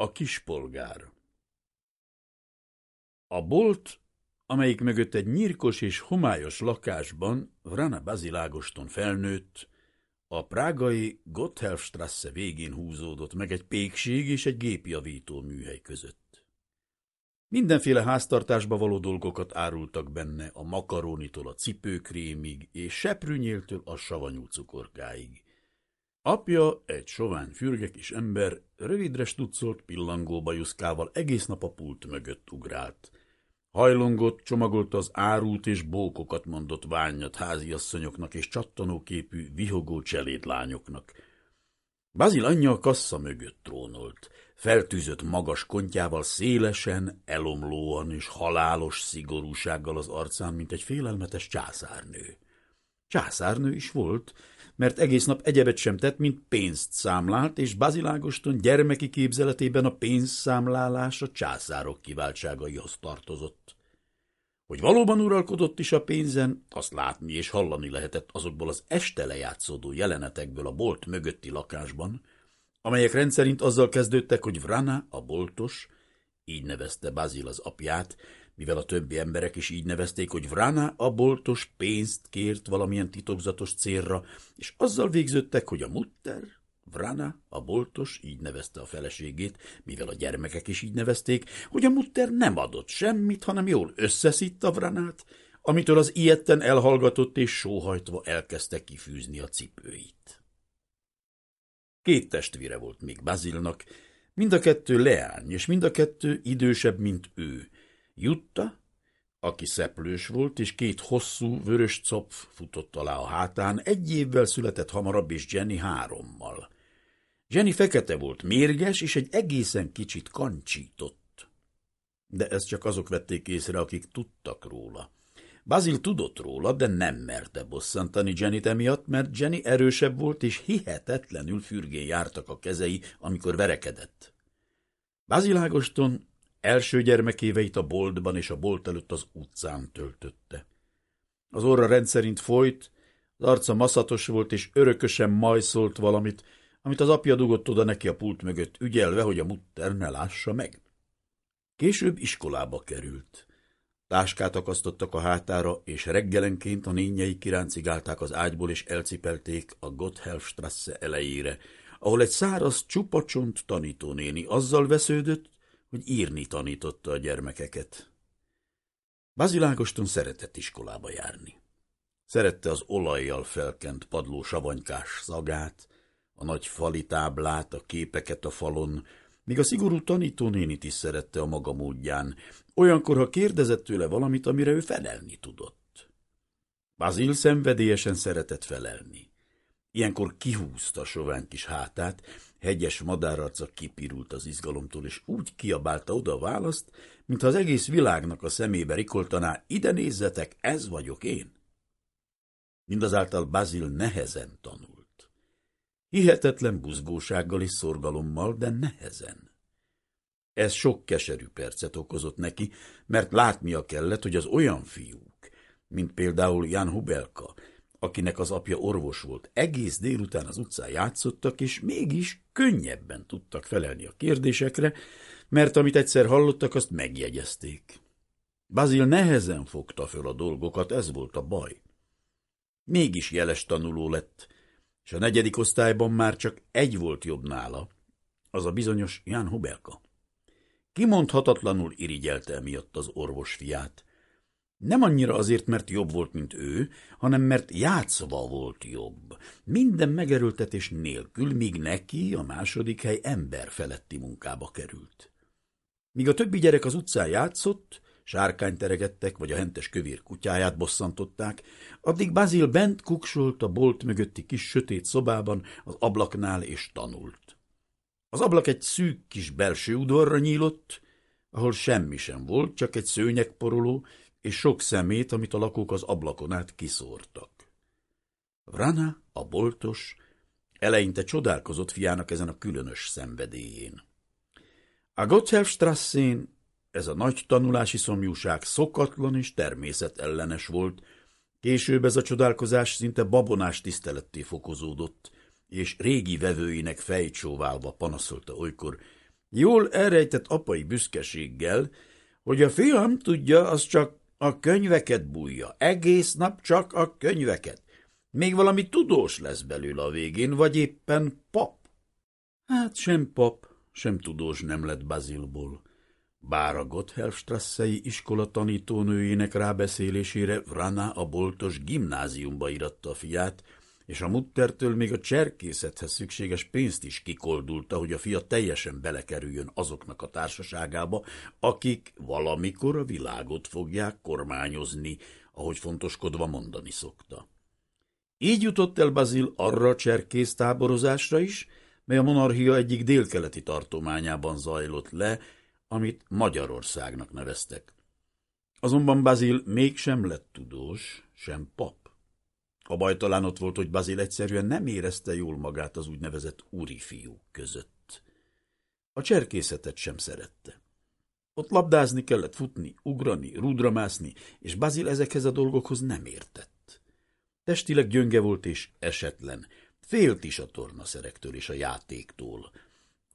A kispolgár A bolt, amelyik mögött egy nyírkos és homályos lakásban Vrana Bazilágoston felnőtt, a prágai Gotthelfstrasse végén húzódott meg egy pékség és egy gépjavító műhely között. Mindenféle háztartásba való dolgokat árultak benne, a makaronitól a cipőkrémig, és seprűnyéltől a savanyú cukorkáig. Apja, egy sovány fürge kis ember, rövidre stuccolt pillangóba juszkával egész nap a pult mögött ugrált. Hajlongott, csomagolta az árút és bókokat mondott ványat háziasszonyoknak és csattanóképű, vihogó cselédlányoknak. Bazil anyja a kassa mögött trónolt, feltűzött magas kontjával szélesen, elomlóan és halálos szigorúsággal az arcán, mint egy félelmetes császárnő. Császárnő is volt, mert egész nap egyebet sem tett, mint pénzt számlált, és Bazilágoston gyermeki képzeletében a pénzszámlálás a császárok kiváltságaihoz tartozott. Hogy valóban uralkodott is a pénzen, azt látni és hallani lehetett azokból az este lejátszódó jelenetekből a bolt mögötti lakásban, amelyek rendszerint azzal kezdődtek, hogy Vrana, a boltos, így nevezte Bazil az apját, mivel a többi emberek is így nevezték, hogy Vrana a boltos pénzt kért valamilyen titokzatos célra, és azzal végződtek, hogy a mutter, Vrana, a boltos, így nevezte a feleségét, mivel a gyermekek is így nevezték, hogy a mutter nem adott semmit, hanem jól összeszitta Vranát, amitől az ilyetten elhallgatott és sóhajtva elkezdte kifűzni a cipőit. Két testvére volt még Bazilnak, mind a kettő leány, és mind a kettő idősebb, mint ő, Jutta, aki szeplős volt, és két hosszú, vörös copf futott alá a hátán, egy évvel született hamarabb, és Jenny hárommal. Jenny fekete volt, mérges, és egy egészen kicsit kancsított. De ezt csak azok vették észre, akik tudtak róla. Bazil tudott róla, de nem merte bosszantani Jennyt emiatt, mert Jenny erősebb volt, és hihetetlenül fürgén jártak a kezei, amikor verekedett. Bazilágoston Első gyermekéveit a boltban és a bolt előtt az utcán töltötte. Az orra rendszerint folyt, az arca maszatos volt, és örökösen majszolt valamit, amit az apja dugott oda neki a pult mögött, ügyelve, hogy a mutter ne lássa meg. Később iskolába került. Táskát akasztottak a hátára, és reggelenként a nényei kiráncigálták az ágyból, és elcipelték a Gotthelfstrasse elejére, ahol egy száraz csupacsont tanítónéni azzal vesződött, hogy írni tanította a gyermekeket. Bazilágoston szeretett iskolába járni. Szerette az olajjal felkent padló savanykás szagát, a nagy fali táblát, a képeket a falon, míg a szigorú tanítónénit is szerette a maga módján, olyankor, ha kérdezett tőle valamit, amire ő felelni tudott. Bazil szenvedélyesen szeretett felelni. Ilyenkor kihúzta sovány kis hátát, Hegyes madárarca kipirult az izgalomtól, és úgy kiabálta oda a választ, mintha az egész világnak a szemébe rikoltaná, ide nézzetek, ez vagyok én. Mindazáltal Bazil nehezen tanult. Hihetetlen buzgósággal és szorgalommal, de nehezen. Ez sok keserű percet okozott neki, mert látnia kellett, hogy az olyan fiúk, mint például Jan Hubelka, akinek az apja orvos volt, egész délután az utcán játszottak, és mégis könnyebben tudtak felelni a kérdésekre, mert amit egyszer hallottak, azt megjegyezték. Bazil nehezen fogta föl a dolgokat, ez volt a baj. Mégis jeles tanuló lett, és a negyedik osztályban már csak egy volt jobb nála, az a bizonyos Jan Hubelka. Kimondhatatlanul irigyelte emiatt az orvos fiát, nem annyira azért, mert jobb volt, mint ő, hanem mert játszva volt jobb. Minden megerőltetés nélkül, míg neki a második hely ember feletti munkába került. Míg a többi gyerek az utcán játszott, sárkányt teregettek, vagy a hentes kövér kutyáját bosszantották, addig Bazil bent kuksolt a bolt mögötti kis sötét szobában az ablaknál és tanult. Az ablak egy szűk kis belső udvarra nyílott, ahol semmi sem volt, csak egy szőnyegporoló, és sok szemét, amit a lakók az ablakon át kiszórtak. Vrana, a boltos, eleinte csodálkozott fiának ezen a különös szenvedélyén. A Gotthelfstrasszén ez a nagy tanulási szomjúság szokatlan és természetellenes volt, később ez a csodálkozás szinte babonás tiszteletté fokozódott, és régi vevőinek fejcsóválva panaszolta olykor, Jól elrejtett apai büszkeséggel, hogy a fiam tudja, az csak a könyveket bújja. Egész nap csak a könyveket. Még valami tudós lesz belőle a végén, vagy éppen pap. Hát sem pap, sem tudós nem lett Bazilból. Bár a Gotthelfstrasszei iskola tanítónőjének rábeszélésére Vrana a boltos gimnáziumba iratta a fiát, és a muttertől még a cserkészethez szükséges pénzt is kikoldulta, hogy a fia teljesen belekerüljön azoknak a társaságába, akik valamikor a világot fogják kormányozni, ahogy fontoskodva mondani szokta. Így jutott el Bazil arra a cserkész táborozásra is, mely a monarchia egyik délkeleti tartományában zajlott le, amit Magyarországnak neveztek. Azonban Bazil mégsem lett tudós, sem pap. A baj talán ott volt, hogy Bazil egyszerűen nem érezte jól magát az úgynevezett úri fiúk között. A cserkészetet sem szerette. Ott labdázni kellett futni, ugrani, rúdramászni, és Bazil ezekhez a dolgokhoz nem értett. Testileg gyönge volt és esetlen, félt is a tornaszerektől és a játéktól,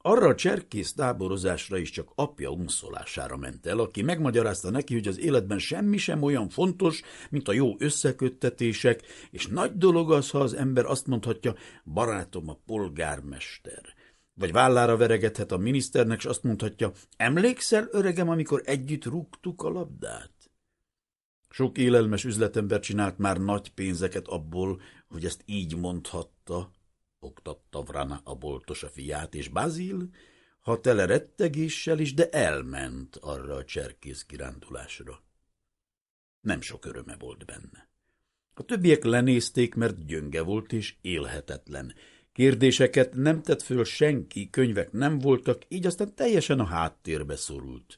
arra a cserkész táborozásra is csak apja unszolására ment el, aki megmagyarázta neki, hogy az életben semmi sem olyan fontos, mint a jó összeköttetések, és nagy dolog az, ha az ember azt mondhatja, barátom a polgármester. Vagy vállára veregethet a miniszternek, és azt mondhatja, emlékszel, öregem, amikor együtt rúgtuk a labdát? Sok élelmes üzletember csinált már nagy pénzeket abból, hogy ezt így mondhatta, oktatta Vrana a boltos a fiát, és Bazil, ha tele rettegéssel is, de elment arra a cserkész kirándulásra. Nem sok öröme volt benne. A többiek lenézték, mert gyönge volt és élhetetlen. Kérdéseket nem tett föl senki, könyvek nem voltak, így aztán teljesen a háttérbe szorult.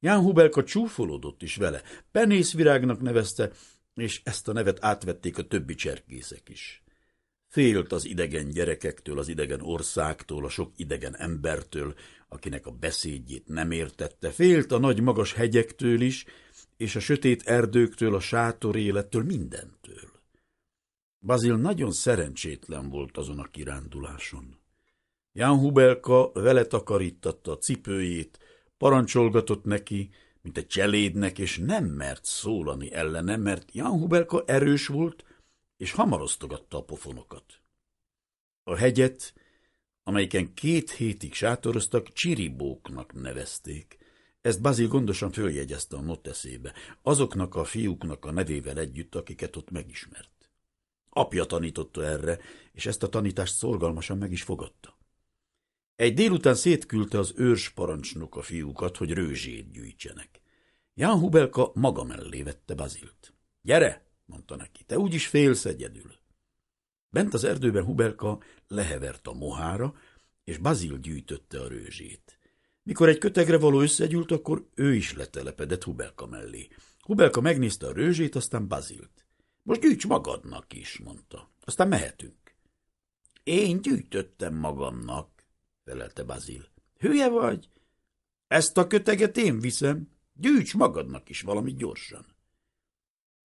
Ján Hubelka csúfolódott is vele, penészvirágnak nevezte, és ezt a nevet átvették a többi cserkészek is. Félt az idegen gyerekektől, az idegen országtól, a sok idegen embertől, akinek a beszédjét nem értette. Félt a nagy magas hegyektől is, és a sötét erdőktől, a sátor élettől, mindentől. Bazil nagyon szerencsétlen volt azon a kiránduláson. Jan Hubelka vele takarítatta a cipőjét, parancsolgatott neki, mint egy cselédnek, és nem mert szólani ellene, mert Jan Hubelka erős volt, és hamaroztogatta a pofonokat. A hegyet, amelyiken két hétig sátoroztak, csiribóknak nevezték. Ezt Bazil gondosan följegyezte a noteszébe, azoknak a fiúknak a nevével együtt, akiket ott megismert. Apja tanította erre, és ezt a tanítást szorgalmasan meg is fogadta. Egy délután szétküldte az őrs parancsnok a fiúkat, hogy rőzsét gyűjtsenek. Jan Hubelka maga mellé vette Bazilt. – Gyere! Mondta neki, te úgyis félsz egyedül. Bent az erdőben Hubelka lehevert a mohára, és Bazil gyűjtötte a rőzsét. Mikor egy kötegre való összegyűlt, akkor ő is letelepedett Hubelka mellé. Hubelka megnézte a rőzsét, aztán Bazilt. Most gyűjts magadnak is, mondta. Aztán mehetünk. Én gyűjtöttem magamnak, felelte Bazil. Hülye vagy? Ezt a köteget én viszem. Gyűjts magadnak is valami gyorsan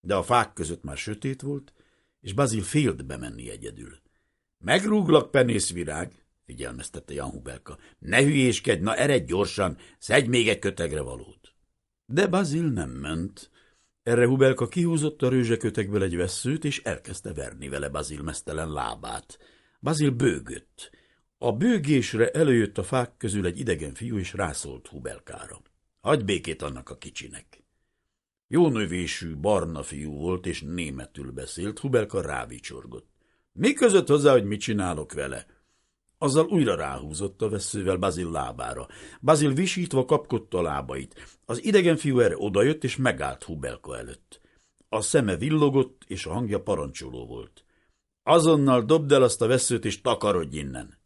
de a fák között már sötét volt, és Bazil félt bemenni egyedül. Megrúglak, penészvirág, figyelmeztette Jan Hubelka. Ne hülyéskedj, na eredj gyorsan, szedj még egy kötegre valót. De Bazil nem ment. Erre Hubelka kihúzott a rőzsekötegből egy vesszőt, és elkezdte verni vele Bazil mesztelen lábát. Bazil bőgött. A bőgésre előjött a fák közül egy idegen fiú, és rászólt Hubelkára. Hagy békét annak a kicsinek. Jó növésű, barna fiú volt, és németül beszélt, Hubelka rávicsorgott. Mi között hozzá, hogy mit csinálok vele? Azzal újra ráhúzott a veszővel Bazil lábára. Bazil visítva kapkodta a lábait. Az idegen fiú erre odajött, és megállt Hubelka előtt. A szeme villogott, és a hangja parancsoló volt. Azonnal dobd el azt a veszőt, és takarodj innen!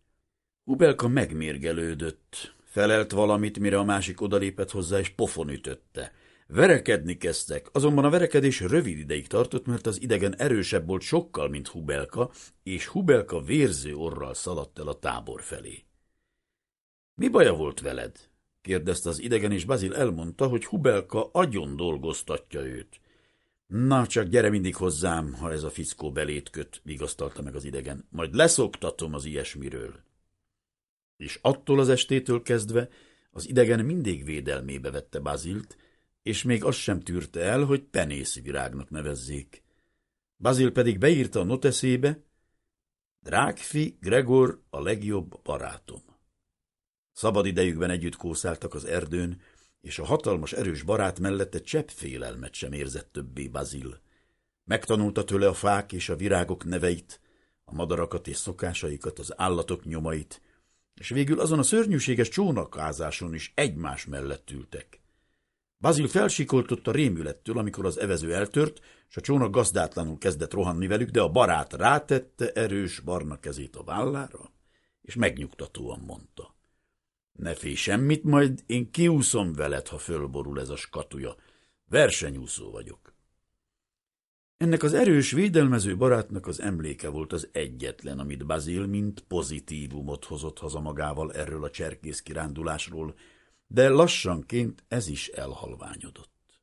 Hubelka megmérgelődött. Felelt valamit, mire a másik odalépett hozzá, és pofon ütötte. Verekedni kezdtek, azonban a verekedés rövid ideig tartott, mert az idegen erősebb volt sokkal, mint Hubelka, és Hubelka vérző orral szaladt el a tábor felé. Mi baja volt veled? kérdezte az idegen, és Bazil elmondta, hogy Hubelka agyon dolgoztatja őt. Na, csak gyere mindig hozzám, ha ez a fickó belét köt, vigasztalta meg az idegen. Majd leszoktatom az ilyesmiről. És attól az estétől kezdve az idegen mindig védelmébe vette Bazilt, és még azt sem tűrte el, hogy penész virágnak nevezzék. Bazil pedig beírta a noteszébe, Drágfi Gregor a legjobb barátom. Szabad idejükben együtt kószáltak az erdőn, és a hatalmas erős barát mellette csepp félelmet sem érzett többé Bazil. Megtanulta tőle a fák és a virágok neveit, a madarakat és szokásaikat, az állatok nyomait, és végül azon a szörnyűséges csónakázáson is egymás mellett ültek. Bazil felsikoltott a rémülettől, amikor az evező eltört, és a csónak gazdátlanul kezdett rohanni velük, de a barát rátette erős barna kezét a vállára, és megnyugtatóan mondta. Ne félj semmit, majd én kiúszom veled, ha fölborul ez a skatuja. Versenyúszó vagyok. Ennek az erős, védelmező barátnak az emléke volt az egyetlen, amit Bazil mint pozitívumot hozott haza magával erről a cserkész kirándulásról, de lassanként ez is elhalványodott.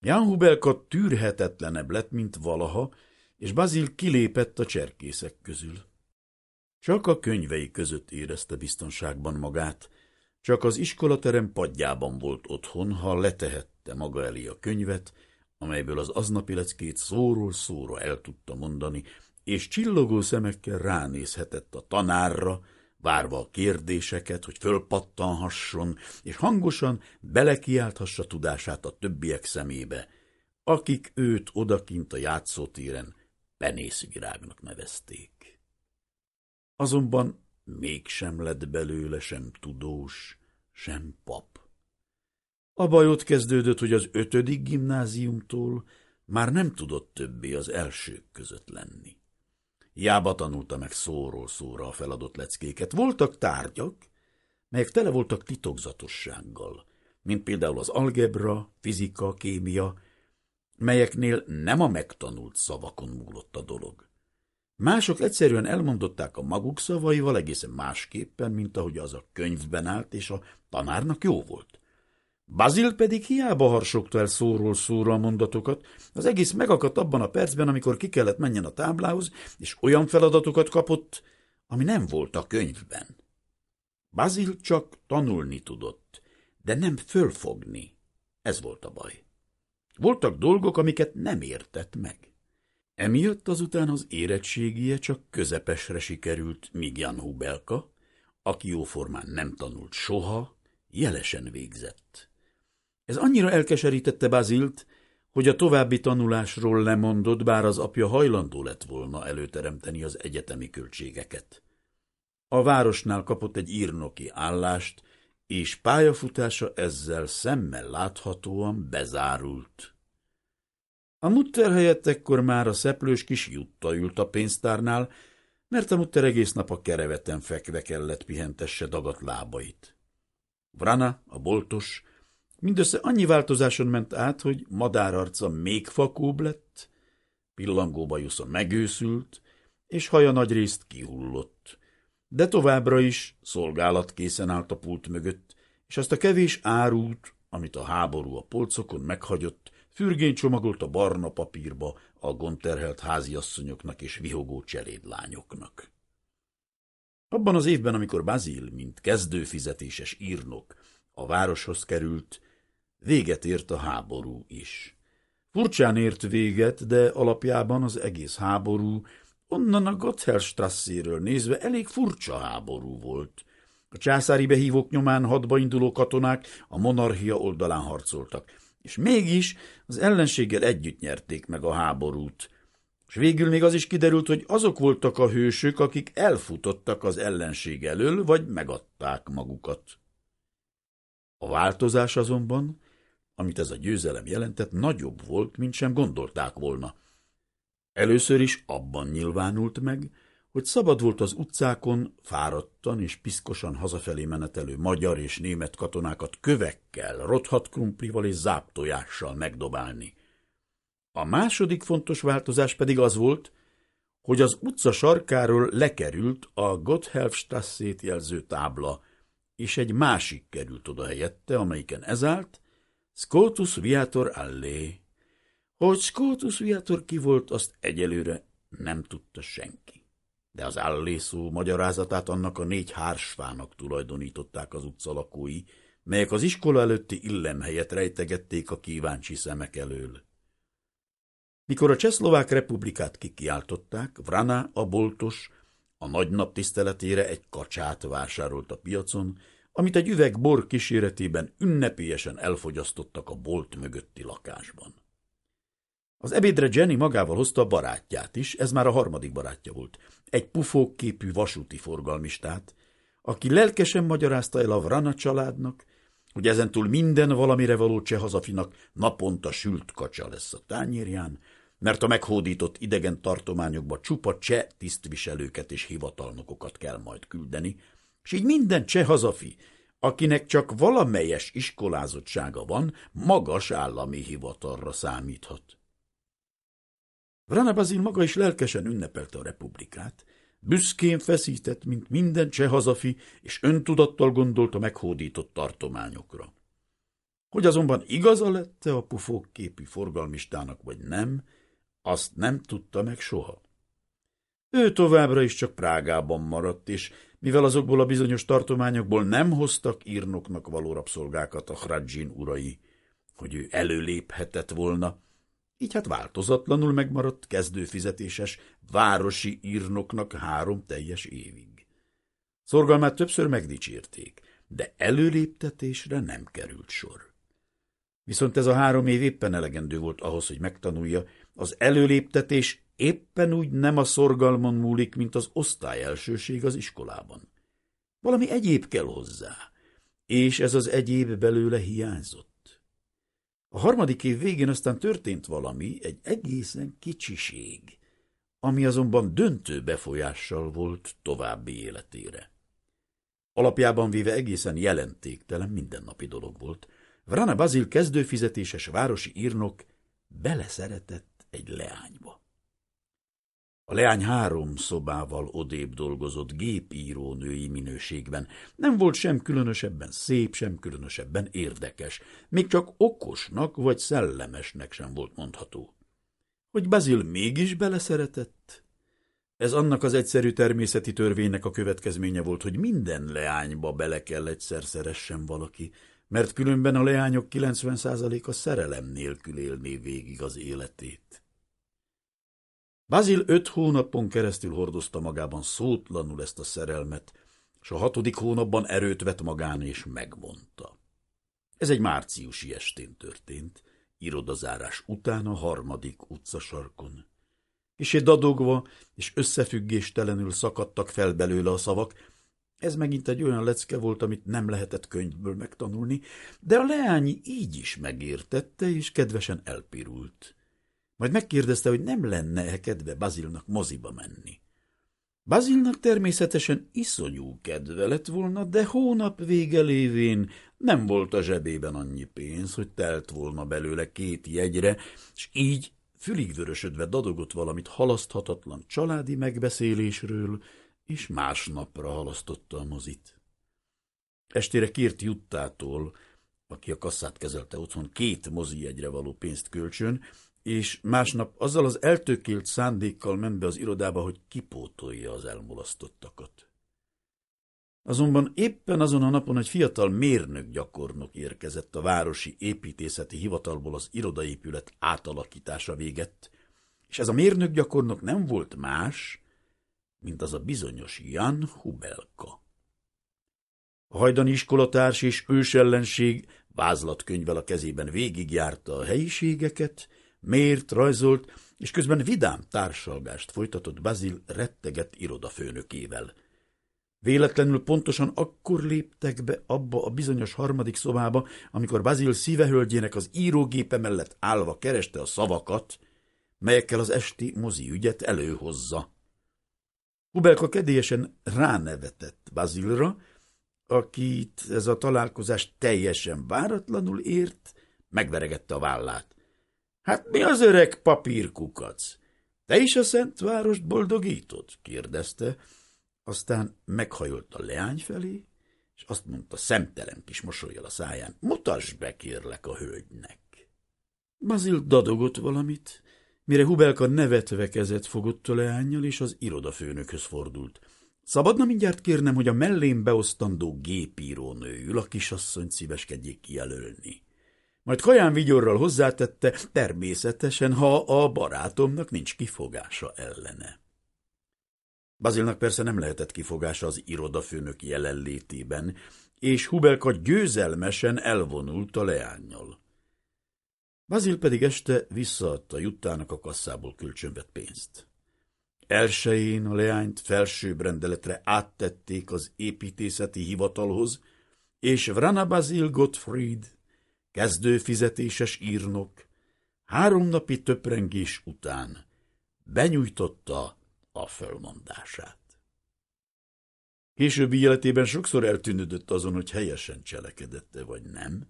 Jan Hubelka tűrhetetlenebb lett, mint valaha, és Bazil kilépett a cserkészek közül. Csak a könyvei között érezte biztonságban magát, csak az iskolaterem padjában volt otthon, ha letehette maga elé a könyvet, amelyből az aznapi leckét szóról szóra el tudta mondani, és csillogó szemekkel ránézhetett a tanárra, várva a kérdéseket, hogy fölpattanhasson, és hangosan belekiálthassa tudását a többiek szemébe, akik őt odakint a játszótéren penészvirágnak nevezték. Azonban mégsem lett belőle sem tudós, sem pap. A baj ott kezdődött, hogy az ötödik gimnáziumtól már nem tudott többé az elsők között lenni. Jába tanulta meg szóról szóra a feladott leckéket. Voltak tárgyak, melyek tele voltak titokzatossággal, mint például az algebra, fizika, kémia, melyeknél nem a megtanult szavakon múlott a dolog. Mások egyszerűen elmondották a maguk szavaival egészen másképpen, mint ahogy az a könyvben állt, és a tanárnak jó volt. Bazil pedig hiába harsogta el szóról szóra a mondatokat, az egész megakadt abban a percben, amikor ki kellett menjen a táblához, és olyan feladatokat kapott, ami nem volt a könyvben. Bazil csak tanulni tudott, de nem fölfogni. Ez volt a baj. Voltak dolgok, amiket nem értett meg. Emiatt azután az érettségie csak közepesre sikerült, míg Jan Hubelka, aki jóformán nem tanult soha, jelesen végzett. Ez annyira elkeserítette Bazilt, hogy a további tanulásról lemondott, bár az apja hajlandó lett volna előteremteni az egyetemi költségeket. A városnál kapott egy írnoki állást, és pályafutása ezzel szemmel láthatóan bezárult. A mutter helyett ekkor már a szeplős kis Jutta ült a pénztárnál, mert a mutter egész nap a kereveten fekve kellett pihentesse dagat lábait. Vrana, a boltos, Mindössze annyi változáson ment át, hogy madárarca még fakóbb lett, pillangóba jusza megőszült, és haja nagyrészt kihullott. De továbbra is szolgálat készen állt a pult mögött, és azt a kevés árút, amit a háború a polcokon meghagyott, fürgén csomagolt a barna papírba a gonterhelt háziasszonyoknak és vihogó cserédlányoknak. Abban az évben, amikor Bazil, mint kezdőfizetéses írnok, a városhoz került, Véget ért a háború is. Furcsán ért véget, de alapjában az egész háború, onnan a Gotthardstrasséről nézve elég furcsa háború volt. A császári behívók nyomán hadba induló katonák a monarchia oldalán harcoltak, és mégis az ellenséggel együtt nyerték meg a háborút. És végül még az is kiderült, hogy azok voltak a hősök, akik elfutottak az ellenség elől, vagy megadták magukat. A változás azonban amit ez a győzelem jelentett, nagyobb volt, mint sem gondolták volna. Először is abban nyilvánult meg, hogy szabad volt az utcákon fáradtan és piszkosan hazafelé menetelő magyar és német katonákat kövekkel, rothat krumplival és záptojással megdobálni. A második fontos változás pedig az volt, hogy az utca sarkáról lekerült a Gotthelfstrasszét jelző tábla, és egy másik került oda helyette, amelyiken ez állt, Scotus viator allé. Hogy Scotus viator ki volt, azt egyelőre nem tudta senki. de az állészó magyarázatát annak a négy hársfának tulajdonították az utca lakói, melyek az iskola előtti illemhelyet rejtegették a kíváncsi szemek elől. Mikor a Csehszlovák republikát kikiáltották, Vrana, a boltos, a nagy nap tiszteletére egy kacsát vásárolt a piacon, amit egy üveg bor kíséretében ünnepélyesen elfogyasztottak a bolt mögötti lakásban. Az ebédre Jenny magával hozta a barátját is, ez már a harmadik barátja volt, egy pufókképű vasúti forgalmistát, aki lelkesen magyarázta el a Vrana családnak, hogy ezentúl minden valamire való csehazafinak naponta sült kacsa lesz a tányérján, mert a meghódított idegen tartományokba csupa cseh tisztviselőket és hivatalnokokat kell majd küldeni, és így minden cseh hazafi, akinek csak valamelyes iskolázottsága van, magas állami hivatalra számíthat. Vrana Bazil maga is lelkesen ünnepelte a republikát, büszkén feszített, mint minden cseh hazafi, és öntudattal gondolt a meghódított tartományokra. Hogy azonban igaza lette a pufók képű forgalmistának, vagy nem, azt nem tudta meg soha. Ő továbbra is csak Prágában maradt, és mivel azokból a bizonyos tartományokból nem hoztak írnoknak való rabszolgákat a Hradzsin urai, hogy ő előléphetett volna, így hát változatlanul megmaradt kezdőfizetéses városi írnoknak három teljes évig. Szorgalmát többször megdicsérték, de előléptetésre nem került sor. Viszont ez a három év éppen elegendő volt ahhoz, hogy megtanulja, az előléptetés éppen úgy nem a szorgalmon múlik, mint az osztályelsőség az iskolában. Valami egyéb kell hozzá, és ez az egyéb belőle hiányzott. A harmadik év végén aztán történt valami, egy egészen kicsiség, ami azonban döntő befolyással volt további életére. Alapjában véve egészen jelentéktelen mindennapi dolog volt. Vrana Bazil kezdőfizetéses városi írnok beleszeretett egy leányba. A leány három szobával odébb dolgozott gépírónői minőségben. Nem volt sem különösebben szép, sem különösebben érdekes. Még csak okosnak vagy szellemesnek sem volt mondható. Hogy Bazil mégis beleszeretett? Ez annak az egyszerű természeti törvénynek a következménye volt, hogy minden leányba bele kell egyszer szeressen valaki, mert különben a leányok 90%-a szerelem nélkül élné végig az életét. Bazil öt hónapon keresztül hordozta magában szótlanul ezt a szerelmet, és a hatodik hónapban erőt vett magán és megmondta. Ez egy márciusi estén történt, irodazárás után a harmadik utcasarkon. egy dadogva és összefüggéstelenül szakadtak fel belőle a szavak, ez megint egy olyan lecke volt, amit nem lehetett könyvből megtanulni, de a leányi így is megértette, és kedvesen elpirult. Majd megkérdezte, hogy nem lenne-e kedve Bazilnak moziba menni. Bazilnak természetesen iszonyú kedve lett volna, de hónap vége lévén nem volt a zsebében annyi pénz, hogy telt volna belőle két jegyre, és így fülig vörösödve dadogott valamit halaszthatatlan családi megbeszélésről, és másnapra halasztotta a mozit. Estére kért Juttától, aki a kasszát kezelte otthon, két mozi egyre való pénzt kölcsön, és másnap azzal az eltökélt szándékkal ment be az irodába, hogy kipótolja az elmulasztottakat. Azonban éppen azon a napon egy fiatal mérnök gyakornok érkezett a városi építészeti hivatalból az irodaépület átalakítása végett, és ez a mérnök gyakornok nem volt más, mint az a bizonyos Jan Hubelka. A hajdani iskolatárs és ősellenség vázlatkönyvvel a kezében végigjárta a helyiségeket, mért, rajzolt, és közben vidám társalgást folytatott Bazil retteget irodafőnökével. Véletlenül pontosan akkor léptek be abba a bizonyos harmadik szobába, amikor Bazil szívehölgyének az írógépe mellett állva kereste a szavakat, melyekkel az esti mozi ügyet előhozza. Hubelka kedélyesen ránevetett Bazilra, akit ez a találkozás teljesen váratlanul ért, megveregette a vállát. Hát mi az öreg papírkukac? Te is a Szentvárost boldogítod? kérdezte, aztán meghajolt a leány felé, és azt mondta szemtelen kis mosolyjal a száján, mutasd be, kérlek a hölgynek. Bazil dadogott valamit, Mire Hubelka nevetve kezet fogott a leányjal, és az irodafőnökhöz fordult. Szabadna mindjárt kérnem, hogy a mellém beosztandó gépírónő ül, a kisasszonyt szíveskedjék kijelölni. Majd Kaján vigyorral hozzátette, természetesen, ha a barátomnak nincs kifogása ellene. Bazilnak persze nem lehetett kifogása az irodafőnök jelenlétében, és Hubelka győzelmesen elvonult a leányjal. Bazil pedig este visszaadta Juttának a kasszából kölcsönvett pénzt. Elsején a leányt felsőbb rendeletre áttették az építészeti hivatalhoz, és Vrana Bazil Gottfried, kezdőfizetéses írnok, három napi töprengés után benyújtotta a fölmondását. Későbbi életében sokszor eltűnődött azon, hogy helyesen cselekedette vagy nem,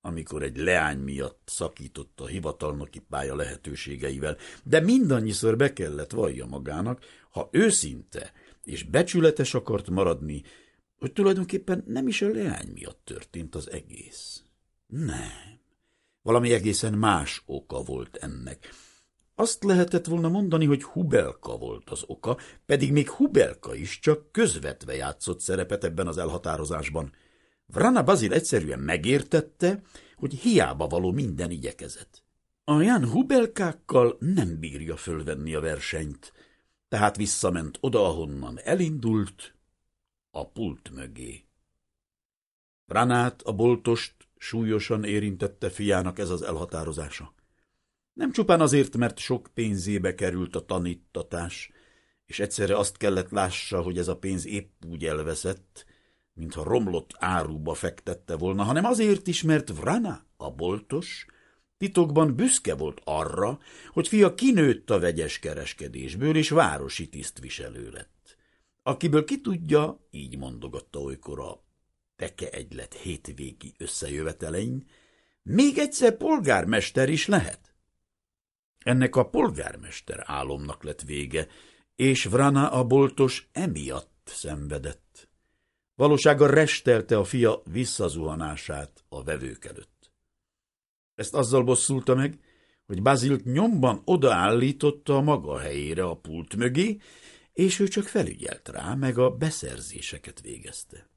amikor egy leány miatt szakított a hivatalnoki pálya lehetőségeivel, de mindannyiszor be kellett vallja magának, ha őszinte és becsületes akart maradni, hogy tulajdonképpen nem is a leány miatt történt az egész. Nem. Valami egészen más oka volt ennek. Azt lehetett volna mondani, hogy Hubelka volt az oka, pedig még Hubelka is csak közvetve játszott szerepet ebben az elhatározásban. Vrana Bazil egyszerűen megértette, hogy hiába való minden igyekezet. A Jan Hubelkákkal nem bírja fölvenni a versenyt, tehát visszament oda, ahonnan elindult, a pult mögé. Vranát, a boltost súlyosan érintette fiának ez az elhatározása. Nem csupán azért, mert sok pénzébe került a tanítatás, és egyszerre azt kellett lássa, hogy ez a pénz épp úgy elveszett, mintha romlott áruba fektette volna, hanem azért is, mert Vrana, a boltos, titokban büszke volt arra, hogy fia kinőtt a vegyes kereskedésből, és városi tisztviselő lett. Akiből ki tudja, így mondogatta olykor a teke egylet hétvégi összejövetelein, még egyszer polgármester is lehet. Ennek a polgármester álomnak lett vége, és Vrana a boltos emiatt szenvedett. Valósága restelte a fia visszazuhanását a vevők előtt. Ezt azzal bosszulta meg, hogy Bazilt nyomban odaállította a maga helyére a pult mögé, és ő csak felügyelt rá, meg a beszerzéseket végezte.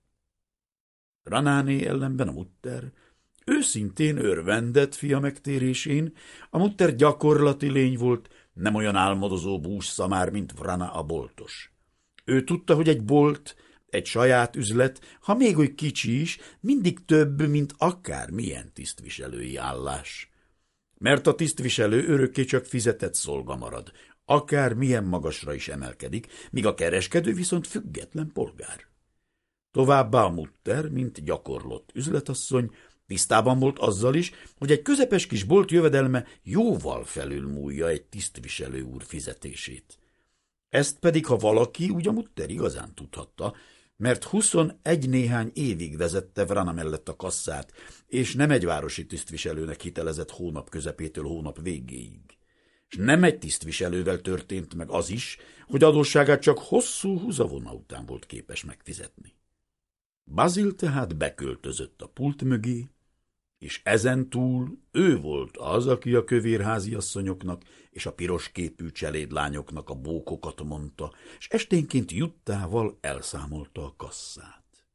Ranáné ellenben a mutter őszintén örvendett fia megtérésén, a mutter gyakorlati lény volt, nem olyan álmodozó bússzamár, mint Vrana a boltos. Ő tudta, hogy egy bolt, egy saját üzlet, ha még oly kicsi is, mindig több, mint akár milyen tisztviselői állás. Mert a tisztviselő örökké csak fizetett szolga marad, akár milyen magasra is emelkedik, míg a kereskedő viszont független polgár. Továbbá mutter, mint gyakorlott üzletasszony, tisztában volt azzal is, hogy egy közepes kis bolt jövedelme jóval felülmúlja egy tisztviselő úr fizetését. Ezt pedig, ha valaki, úgy a mutter igazán tudhatta, mert huszonegy néhány évig vezette Vrana mellett a kasszát, és nem egy városi tisztviselőnek hitelezett hónap közepétől hónap végéig. És nem egy tisztviselővel történt meg az is, hogy adósságát csak hosszú húzavona után volt képes megfizetni. Bazil tehát beköltözött a pult mögé, és ezen túl ő volt az, aki a kövérházi asszonyoknak és a piros képű cselédlányoknak a bókokat mondta, és esténként juttával elszámolta a kasszát.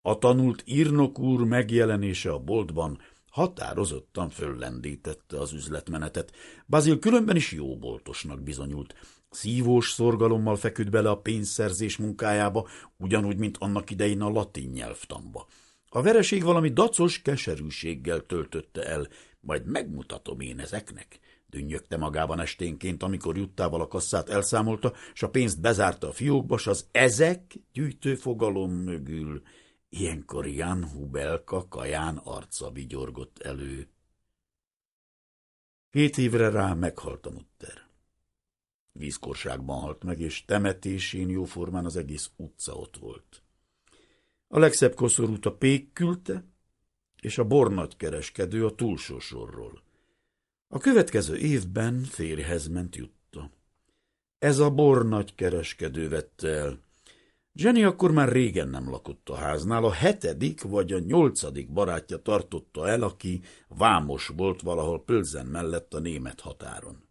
A tanult írnok úr megjelenése a boltban határozottan föllendítette az üzletmenetet. Bazil különben is jó boltosnak bizonyult, Szívós szorgalommal feküdt bele a pénzszerzés munkájába, ugyanúgy, mint annak idején a latin nyelvtamba. A vereség valami dacos keserűséggel töltötte el, majd megmutatom én ezeknek, dünnyögte magában esténként, amikor juttával a kasszát elszámolta, s a pénzt bezárta a fiókba, s az ezek gyűjtőfogalom mögül ilyenkor Jan Hubelka kaján arca vigyorgott elő. Két évre rá meghalt a mutter. Vízkorságban halt meg, és temetésén jóformán az egész utca ott volt. A legszebb koszorút a pék küldte, és a bornagykereskedő a túlsó sorról. A következő évben férjhez ment jutta. Ez a bornagykereskedő vette el. Jenny akkor már régen nem lakott a háznál, a hetedik vagy a nyolcadik barátja tartotta el, aki vámos volt valahol Pölzen mellett a német határon.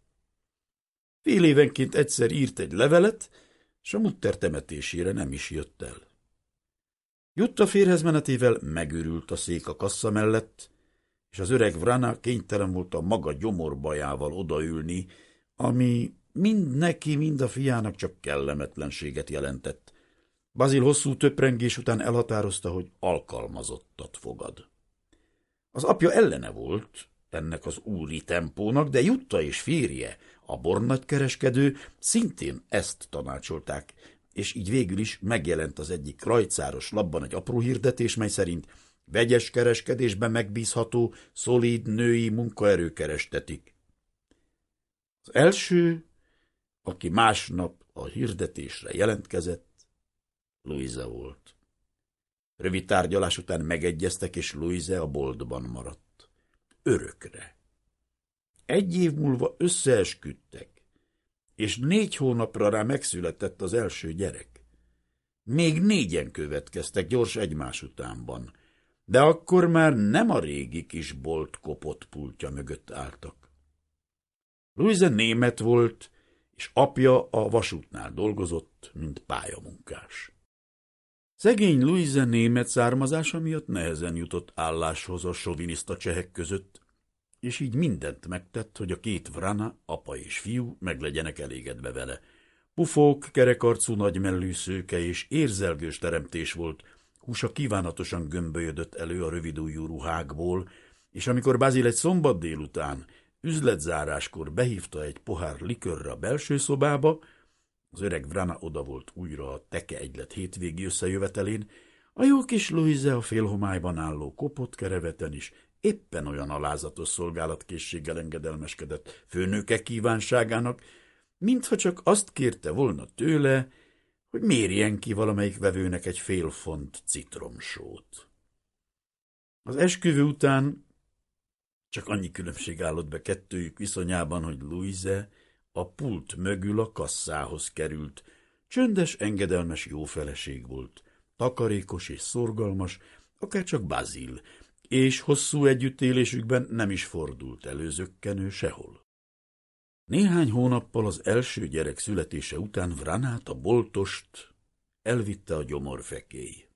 Fél évenként egyszer írt egy levelet, és a mutter temetésére nem is jött el. Jutta férhez menetével megőrült a szék a kassa mellett, és az öreg Vrana kénytelen volt a maga gyomorbajával odaülni, ami mind neki, mind a fiának csak kellemetlenséget jelentett. Bazil hosszú töprengés után elhatározta, hogy alkalmazottat fogad. Az apja ellene volt ennek az úri tempónak, de Jutta és férje, a bornagykereskedő szintén ezt tanácsolták, és így végül is megjelent az egyik rajcáros labban egy apró hirdetés, mely szerint vegyes kereskedésben megbízható, szolíd női munkaerő kerestetik. Az első, aki másnap a hirdetésre jelentkezett, Luisa volt. Rövid tárgyalás után megegyeztek, és Luisa a boltban maradt. Örökre. Egy év múlva összeesküdtek, és négy hónapra rá megszületett az első gyerek. Még négyen következtek gyors egymás utánban, de akkor már nem a régi kis bolt kopott pultja mögött álltak. Louise német volt, és apja a vasútnál dolgozott, mint pályamunkás. Szegény Louise német származása miatt nehezen jutott álláshoz a soviniszta csehek között, és így mindent megtett, hogy a két vrana, apa és fiú, meg legyenek elégedve vele. Pufók, kerekarcú nagymellű szőke és érzelgős teremtés volt, húsa kívánatosan gömbölyödött elő a rövidújú ruhákból, és amikor Bazil egy szombat délután, üzletzáráskor behívta egy pohár likörre a belső szobába, az öreg Vrana oda volt újra a teke egylet hétvégi összejövetelén, a jó kis Louise a félhomályban álló kopott kereveten is éppen olyan alázatos szolgálatkészséggel engedelmeskedett főnöke kívánságának, mintha csak azt kérte volna tőle, hogy mérjen ki valamelyik vevőnek egy fél font citromsót. Az esküvő után csak annyi különbség állott be kettőjük viszonyában, hogy Louise a pult mögül a kasszához került. Csöndes, engedelmes jó feleség volt, takarékos és szorgalmas, akár csak Bazil, és hosszú együttélésükben nem is fordult előzökkenő sehol. Néhány hónappal az első gyerek születése után Vranát, a boltost elvitte a gyomorfekély.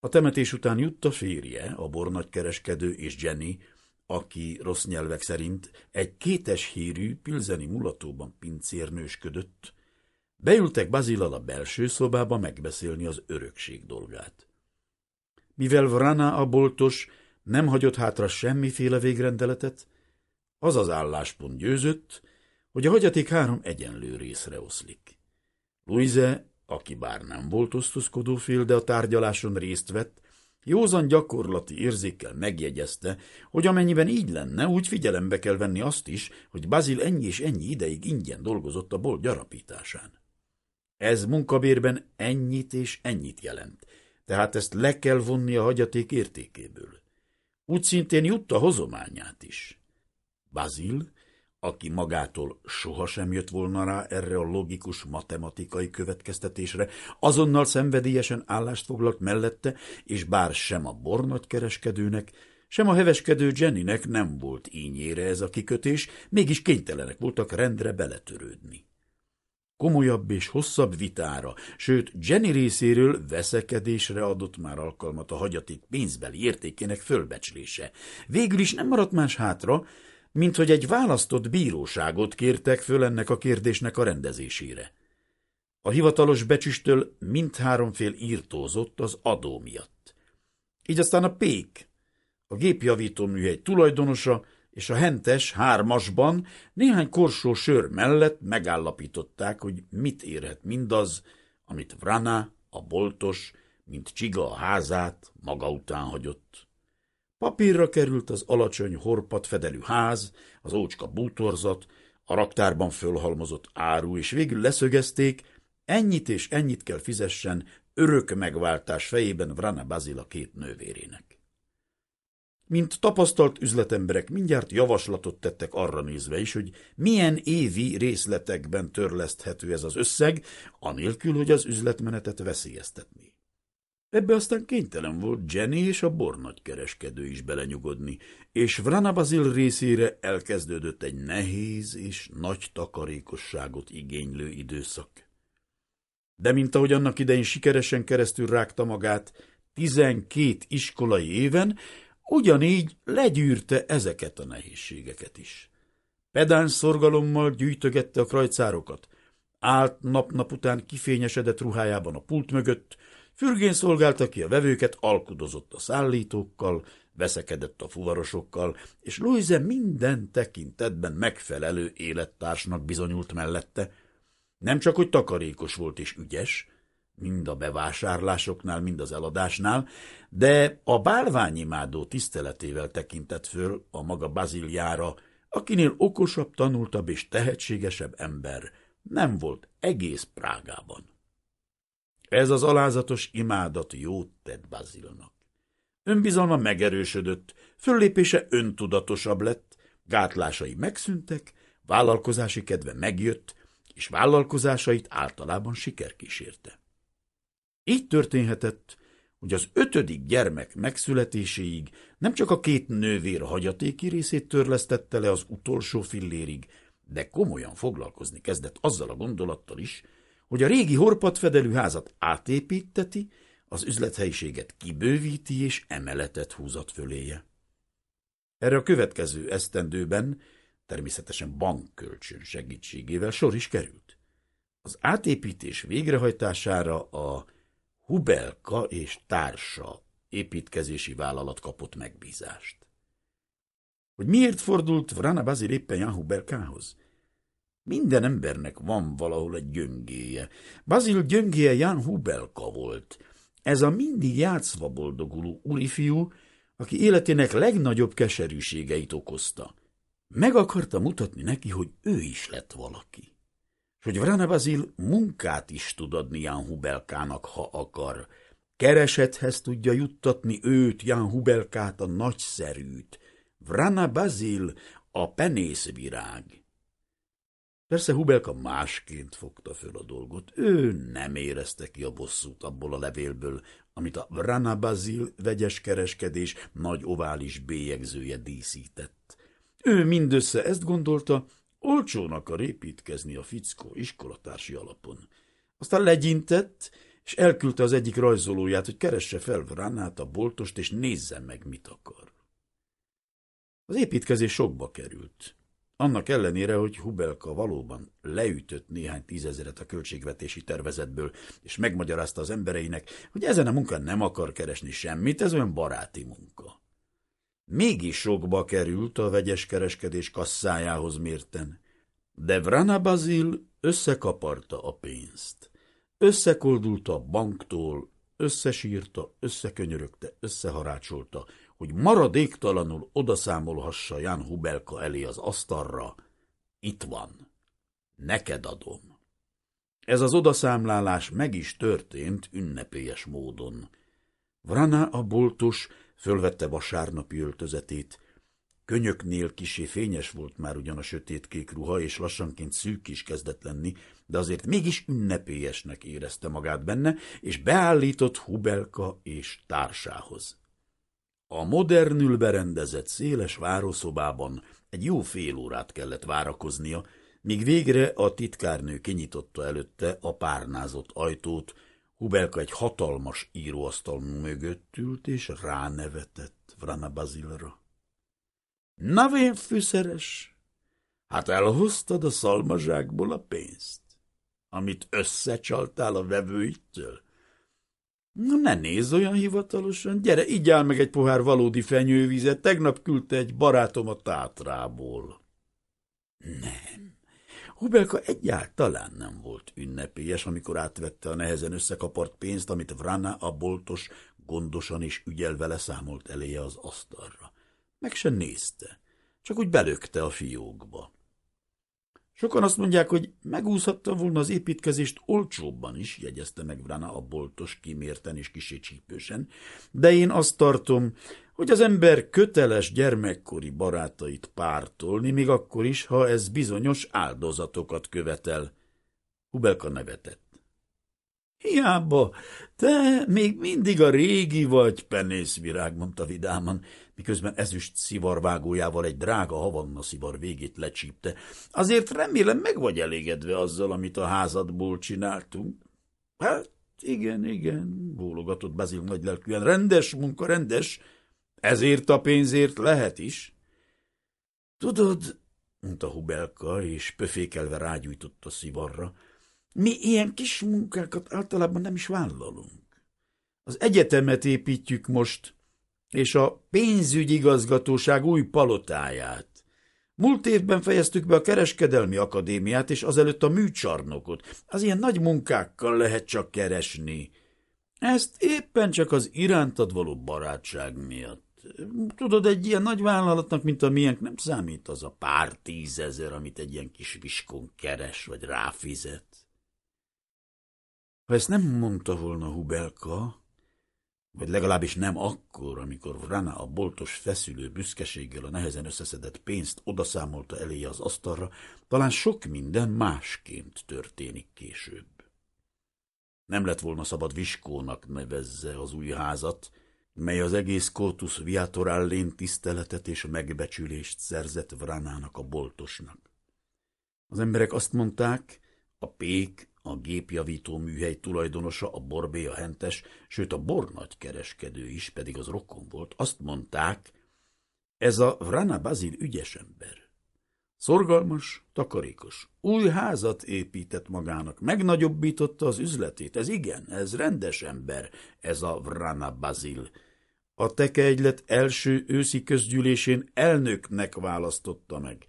A temetés után Jutta férje, a bornagykereskedő és Jenny, aki rossz nyelvek szerint egy kétes hírű pilzeni mulatóban pincérnősködött, beültek Bazilal a belső szobába megbeszélni az örökség dolgát. Mivel Vrana a boltos nem hagyott hátra semmiféle végrendeletet, az az álláspont győzött, hogy a hagyaték három egyenlő részre oszlik. Louise, aki bár nem volt osztozkodó fél, de a tárgyaláson részt vett, józan gyakorlati érzékkel megjegyezte, hogy amennyiben így lenne, úgy figyelembe kell venni azt is, hogy Bazil ennyi és ennyi ideig ingyen dolgozott a bolt gyarapításán. Ez munkabérben ennyit és ennyit jelent, tehát ezt le kell vonni a hagyaték értékéből. Úgy szintén jutta hozományát is. Bazil, aki magától sohasem jött volna rá erre a logikus matematikai következtetésre, azonnal szenvedélyesen állást foglalt mellette, és bár sem a bornagykereskedőnek, sem a heveskedő Jennynek nem volt ínyére ez a kikötés, mégis kénytelenek voltak rendre beletörődni. Komolyabb és hosszabb vitára, sőt Jenny részéről veszekedésre adott már alkalmat a hagyaték pénzbeli értékének fölbecslése. Végül is nem maradt más hátra, mint hogy egy választott bíróságot kértek föl ennek a kérdésnek a rendezésére. A hivatalos becsüstől mindhárom fél írtózott az adó miatt. Így aztán a Pék, a gépjavító műhely tulajdonosa és a Hentes hármasban néhány korsó sör mellett megállapították, hogy mit érhet mindaz, amit Vrana, a boltos, mint csiga a házát maga után hagyott. Papírra került az alacsony horpat fedelű ház, az ócska bútorzat, a raktárban fölhalmozott áru, és végül leszögezték, ennyit és ennyit kell fizessen örök megváltás fejében Vrana Bazila két nővérének. Mint tapasztalt üzletemberek mindjárt javaslatot tettek arra nézve is, hogy milyen évi részletekben törleszthető ez az összeg, anélkül, hogy az üzletmenetet veszélyeztetné. Ebbe aztán kénytelen volt Jenny és a bornagy kereskedő is belenyugodni, és Vranabazil részére elkezdődött egy nehéz és nagy takarékosságot igénylő időszak. De mint ahogy annak idején sikeresen keresztül rágta magát, tizenkét iskolai éven, ugyanígy legyűrte ezeket a nehézségeket is. Pedán szorgalommal gyűjtögette a krajcárokat, állt nap-nap után kifényesedett ruhájában a pult mögött, fürgén szolgálta ki a vevőket, alkudozott a szállítókkal, veszekedett a fuvarosokkal, és Louise minden tekintetben megfelelő élettársnak bizonyult mellette. Nem csak, hogy takarékos volt és ügyes, mind a bevásárlásoknál, mind az eladásnál, de a bálványimádó tiszteletével tekintett föl a maga baziljára, akinél okosabb, tanultabb és tehetségesebb ember nem volt egész Prágában. Ez az alázatos imádat jót tett Bazilnak. Önbizalma megerősödött, föllépése öntudatosabb lett, gátlásai megszűntek, vállalkozási kedve megjött, és vállalkozásait általában siker kísérte. Így történhetett, hogy az ötödik gyermek megszületéséig nem csak a két nővér hagyatéki részét törlesztette le az utolsó fillérig, de komolyan foglalkozni kezdett azzal a gondolattal is, hogy a régi horpadfedelű házat átépíteti, az üzlethelyiséget kibővíti és emeletet húzat föléje. Erre a következő esztendőben természetesen bankkölcsön segítségével sor is került. Az átépítés végrehajtására a Hubelka és társa építkezési vállalat kapott megbízást. Hogy miért fordult Vrana Bazil éppen Jan Hubelkához? Minden embernek van valahol egy gyöngéje. Bazil gyöngéje Jan Hubelka volt. Ez a mindig játszva boldoguló úrifiú, aki életének legnagyobb keserűségeit okozta. Meg akarta mutatni neki, hogy ő is lett valaki hogy Vrana Bazil munkát is tud adni Jan Hubelkának, ha akar. Keresethez tudja juttatni őt, Jan Hubelkát, a nagyszerűt. Vrana Bazil, a penészvirág. Persze Hubelka másként fogta föl a dolgot. Ő nem érezte ki a bosszút abból a levélből, amit a Vrana Bazil vegyes kereskedés nagy ovális bélyegzője díszített. Ő mindössze ezt gondolta, Olcsónak akar építkezni a fickó iskolatársi alapon. Aztán legyintett, és elküldte az egyik rajzolóját, hogy keresse fel Vránát, a boltost, és nézze meg, mit akar. Az építkezés sokba került. Annak ellenére, hogy Hubelka valóban leütött néhány tízezeret a költségvetési tervezetből, és megmagyarázta az embereinek, hogy ezen a munkán nem akar keresni semmit, ez olyan baráti munka. Mégis sokba került a vegyes kereskedés kasszájához mérten, de Vrana Bazil összekaparta a pénzt. Összekoldulta a banktól, összesírta, összekönyörögte, összeharácsolta, hogy maradéktalanul odaszámolhassa Jan Hubelka elé az asztalra. Itt van. Neked adom. Ez az odaszámlálás meg is történt ünnepélyes módon. Vrana a boltos Fölvette vasárnapi öltözetét. Könyöknél kisé fényes volt már ugyan a sötétkék ruha, és lassanként szűk is kezdett lenni, de azért mégis ünnepélyesnek érezte magát benne, és beállított Hubelka és társához. A modernül berendezett széles várószobában egy jó fél órát kellett várakoznia, míg végre a titkárnő kinyitotta előtte a párnázott ajtót, Hubelka egy hatalmas íróasztal mögött ült, és ránevetett Vrana Bazilra. Na vén fűszeres, hát elhoztad a szalmazsákból a pénzt, amit összecsaltál a vevőitől. Na, ne nézz olyan hivatalosan, gyere, igyál meg egy pohár valódi fenyővizet, tegnap küldte egy barátom a tátrából. Nem, Hubelka egyáltalán nem volt ünnepélyes, amikor átvette a nehezen összekapart pénzt, amit Vrana a boltos gondosan és ügyelve leszámolt eléje az asztalra. Meg se nézte, csak úgy belökte a fiókba. Sokan azt mondják, hogy megúszhatta volna az építkezést olcsóbban is, jegyezte meg Vrana a boltos kimérten és kisé csípősen, de én azt tartom, hogy az ember köteles gyermekkori barátait pártolni, még akkor is, ha ez bizonyos áldozatokat követel. Hubelka nevetett. Hiába, te még mindig a régi vagy, penészvirág, mondta vidáman, miközben ezüst szivarvágójával egy drága havanna szivar végét lecsípte. Azért remélem meg vagy elégedve azzal, amit a házadból csináltunk. Hát, igen, igen, bólogatott Bazil nagylelkűen. Rendes munka, rendes. Ezért a pénzért lehet is. Tudod, mondta Hubelka, és pöfékelve rágyújtott a szivarra, mi ilyen kis munkákat általában nem is vállalunk. Az egyetemet építjük most, és a pénzügyigazgatóság új palotáját. Múlt évben fejeztük be a kereskedelmi akadémiát, és azelőtt a műcsarnokot. Az ilyen nagy munkákkal lehet csak keresni. Ezt éppen csak az irántad való barátság miatt. Tudod, egy ilyen nagy vállalatnak, mint a miénk, nem számít az a pár tízezer, amit egy ilyen kis viskon keres, vagy ráfizet. Ha ezt nem mondta volna Hubelka, vagy legalábbis nem akkor, amikor Vrana a boltos feszülő büszkeséggel a nehezen összeszedett pénzt odaszámolta elé az asztalra, talán sok minden másként történik később. Nem lett volna szabad Viskónak nevezze az új házat, mely az egész Kótusz Viatorallén tiszteletet és megbecsülést szerzett Vranának a boltosnak. Az emberek azt mondták, a pék a gépjavító műhely tulajdonosa, a borbéja hentes, sőt a bornagy kereskedő is, pedig az rokon volt, azt mondták, ez a Vrana Bazil ügyes ember. Szorgalmas, takarékos. Új házat épített magának, megnagyobbította az üzletét. Ez igen, ez rendes ember, ez a Vrana Bazil. A tekeegylet első őszi közgyűlésén elnöknek választotta meg,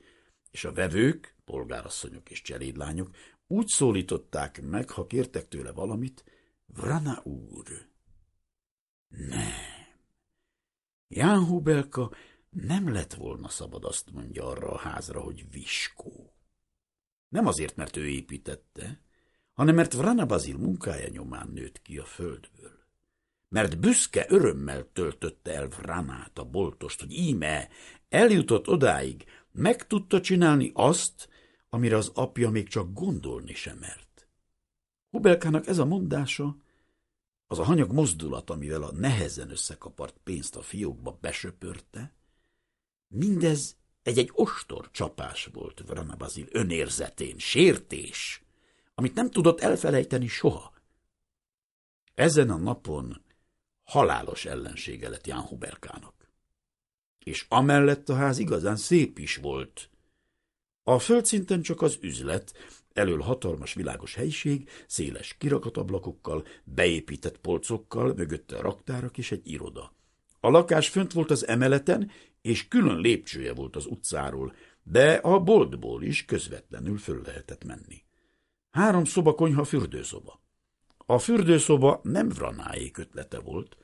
és a vevők, polgárasszonyok és cselédlányok úgy szólították meg, ha kértek tőle valamit, Vrana úr. Nem. Ján Hubelka nem lett volna szabad azt mondja arra a házra, hogy viskó. Nem azért, mert ő építette, hanem mert Vrana Bazil munkája nyomán nőtt ki a földből. Mert büszke örömmel töltötte el Vranát, a boltost, hogy íme eljutott odáig, meg tudta csinálni azt, amire az apja még csak gondolni sem mert. Hubelkának ez a mondása, az a hanyag mozdulat, amivel a nehezen összekapart pénzt a fiókba besöpörte, mindez egy-egy ostor csapás volt Vrana Bazil önérzetén, sértés, amit nem tudott elfelejteni soha. Ezen a napon halálos ellensége lett Jan Huberkának. És amellett a ház igazán szép is volt, a földszinten csak az üzlet, elől hatalmas világos helység, széles kirakatablakokkal, beépített polcokkal, mögötte raktárak és egy iroda. A lakás fönt volt az emeleten, és külön lépcsője volt az utcáról, de a boltból is közvetlenül föl lehetett menni. Három szoba konyha fürdőszoba. A fürdőszoba nem Vranáék ötlete volt,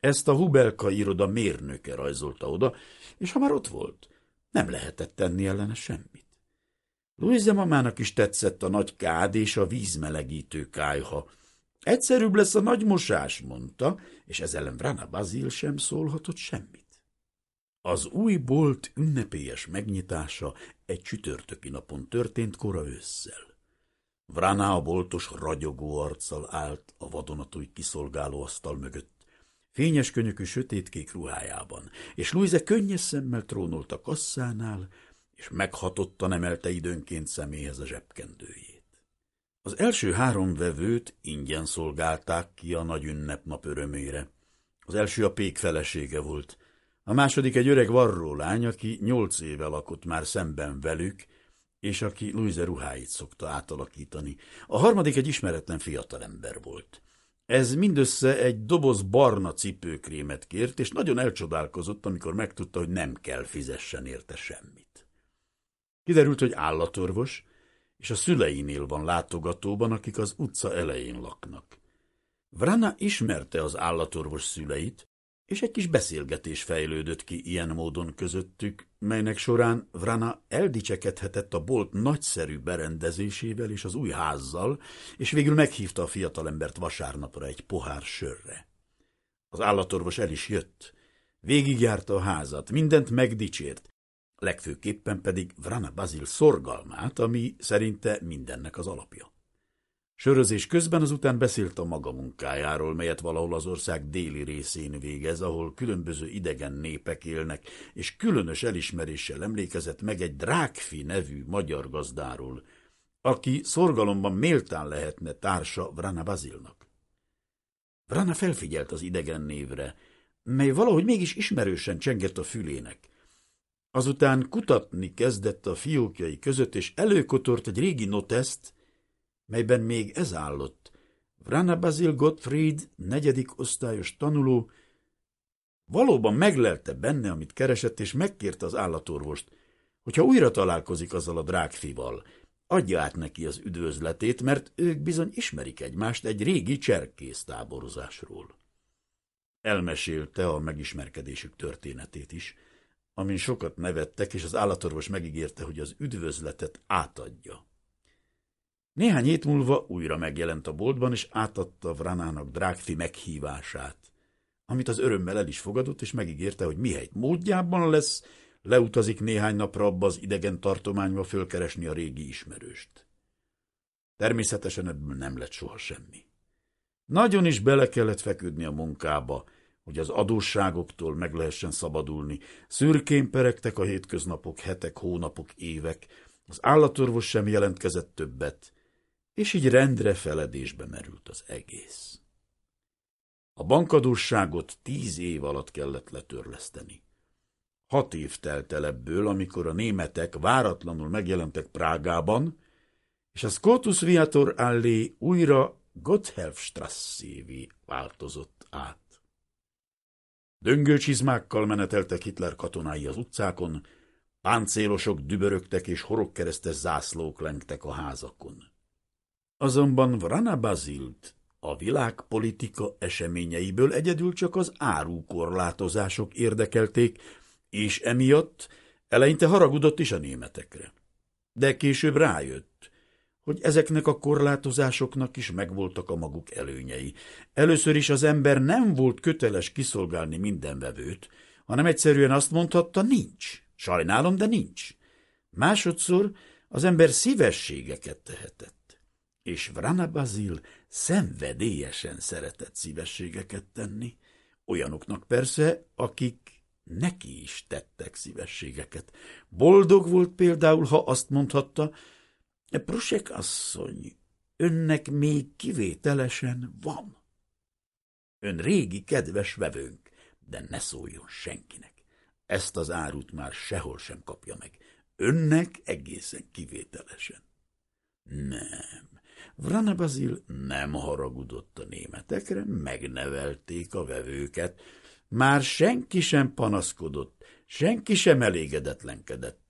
ezt a Hubelka iroda mérnöke rajzolta oda, és ha már ott volt, nem lehetett tenni ellene semmit. Louise mamának is tetszett a nagy kád és a vízmelegítő kájha. Egyszerűbb lesz a nagy mosás, mondta, és ezzel ellen Vrana Bazil sem szólhatott semmit. Az új bolt ünnepélyes megnyitása egy csütörtöki napon történt kora ősszel. Vrana a boltos ragyogó arccal állt a vadonatúj kiszolgáló asztal mögött, fényes könyökű sötétkék ruhájában, és Louise könnyes szemmel trónolt a kasszánál, és meghatottan emelte időnként személyhez a zsebkendőjét. Az első három vevőt ingyen szolgálták ki a nagy ünnepnap örömére. Az első a pék felesége volt, a második egy öreg varrólány, aki nyolc éve lakott már szemben velük, és aki Louise ruháit szokta átalakítani. A harmadik egy ismeretlen fiatalember volt. Ez mindössze egy doboz barna cipőkrémet kért, és nagyon elcsodálkozott, amikor megtudta, hogy nem kell fizessen érte semmit. Kiderült, hogy állatorvos, és a szüleinél van látogatóban, akik az utca elején laknak. Vrana ismerte az állatorvos szüleit, és egy kis beszélgetés fejlődött ki ilyen módon közöttük, melynek során Vrana eldicsekedhetett a bolt nagyszerű berendezésével és az új házzal, és végül meghívta a fiatalembert vasárnapra egy pohár sörre. Az állatorvos el is jött. Végigjárta a házat, mindent megdicsért, legfőképpen pedig Vrana Bazil szorgalmát, ami szerinte mindennek az alapja. Sörözés közben azután beszélt a maga munkájáról, melyet valahol az ország déli részén végez, ahol különböző idegen népek élnek, és különös elismeréssel emlékezett meg egy Drákfi nevű magyar gazdáról, aki szorgalomban méltán lehetne társa Vrana Bazilnak. Vrana felfigyelt az idegen névre, mely valahogy mégis ismerősen csengett a fülének. Azután kutatni kezdett a fiókjai között, és előkotort egy régi noteszt, melyben még ez állott. Vrana Basil Gottfried, negyedik osztályos tanuló, valóban meglelte benne, amit keresett, és megkérte az állatorvost, hogyha újra találkozik azzal a drágfival, adja át neki az üdvözletét, mert ők bizony ismerik egymást egy régi cserkész táborozásról. Elmesélte a megismerkedésük történetét is, amin sokat nevettek, és az állatorvos megígérte, hogy az üdvözletet átadja. Néhány hét múlva újra megjelent a boltban, és átadta Vranának Drágfi meghívását, amit az örömmel el is fogadott, és megígérte, hogy mihelyt módjában lesz, leutazik néhány napra abba az idegen tartományba fölkeresni a régi ismerőst. Természetesen ebből nem lett soha semmi. Nagyon is bele kellett feküdni a munkába, hogy az adósságoktól meg lehessen szabadulni. Szürkén peregtek a hétköznapok, hetek, hónapok, évek. Az állatorvos sem jelentkezett többet, és így rendre feledésbe merült az egész. A bankadósságot tíz év alatt kellett letörleszteni. Hat év telt el ebből, amikor a németek váratlanul megjelentek Prágában, és a Scotus Viator Allé újra Gotthelfstrassévi változott át. Döngőcsizmákkal meneteltek Hitler katonái az utcákon, páncélosok dübörögtek és horogkeresztes zászlók lengtek a házakon. Azonban Vrana Bazilt a világpolitika eseményeiből egyedül csak az árukorlátozások érdekelték, és emiatt eleinte haragudott is a németekre. De később rájött, hogy ezeknek a korlátozásoknak is megvoltak a maguk előnyei. Először is az ember nem volt köteles kiszolgálni minden vevőt, hanem egyszerűen azt mondhatta, nincs. Sajnálom, de nincs. Másodszor az ember szívességeket tehetett, és Vrana Bazil szenvedélyesen szeretett szívességeket tenni, olyanoknak persze, akik neki is tettek szívességeket. Boldog volt például, ha azt mondhatta, Prusek asszony, önnek még kivételesen van. Ön régi kedves vevőnk, de ne szóljon senkinek. Ezt az árut már sehol sem kapja meg. Önnek egészen kivételesen. Nem. Vrana Bazil nem haragudott a németekre, megnevelték a vevőket. Már senki sem panaszkodott, senki sem elégedetlenkedett.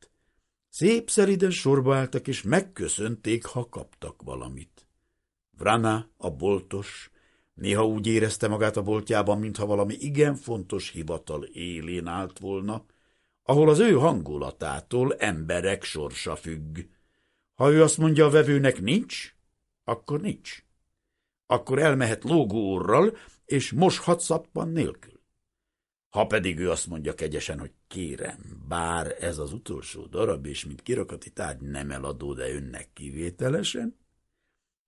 Szép szeriden sorba álltak, és megköszönték, ha kaptak valamit. Vrana, a boltos, néha úgy érezte magát a boltjában, mintha valami igen fontos hivatal élén állt volna, ahol az ő hangulatától emberek sorsa függ. Ha ő azt mondja a vevőnek nincs, akkor nincs. Akkor elmehet lógóorral, és moshat szappan nélkül. Ha pedig ő azt mondja kegyesen, hogy kérem, bár ez az utolsó darab, és mint kirakati tárgy nem eladó, de önnek kivételesen,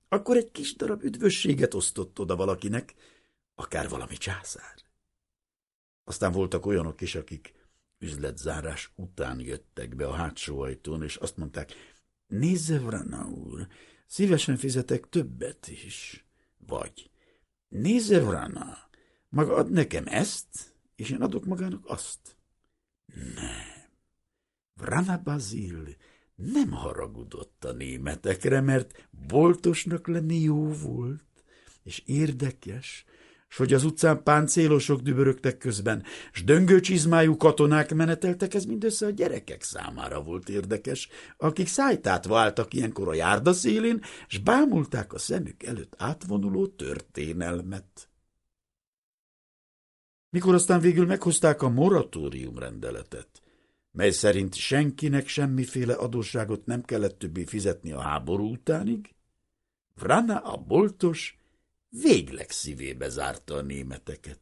akkor egy kis darab üdvösséget osztott oda valakinek, akár valami császár. Aztán voltak olyanok is, akik üzletzárás után jöttek be a hátsó ajtón, és azt mondták, nézze, Vrana úr, szívesen fizetek többet is. Vagy, nézze, Vrana, maga ad nekem ezt, és én adok magának azt. Nem. Vrana Bazil nem haragudott a németekre, mert boltosnak lenni jó volt, és érdekes, s hogy az utcán páncélosok dübörögtek közben, s döngőcsizmájú katonák meneteltek, ez mindössze a gyerekek számára volt érdekes, akik szájtát váltak ilyenkor a járda szélén, s bámulták a szemük előtt átvonuló történelmet. Mikor aztán végül meghozták a moratórium rendeletet, mely szerint senkinek semmiféle adósságot nem kellett többé fizetni a háború utánig, Vrana a boltos végleg szívébe zárta a németeket.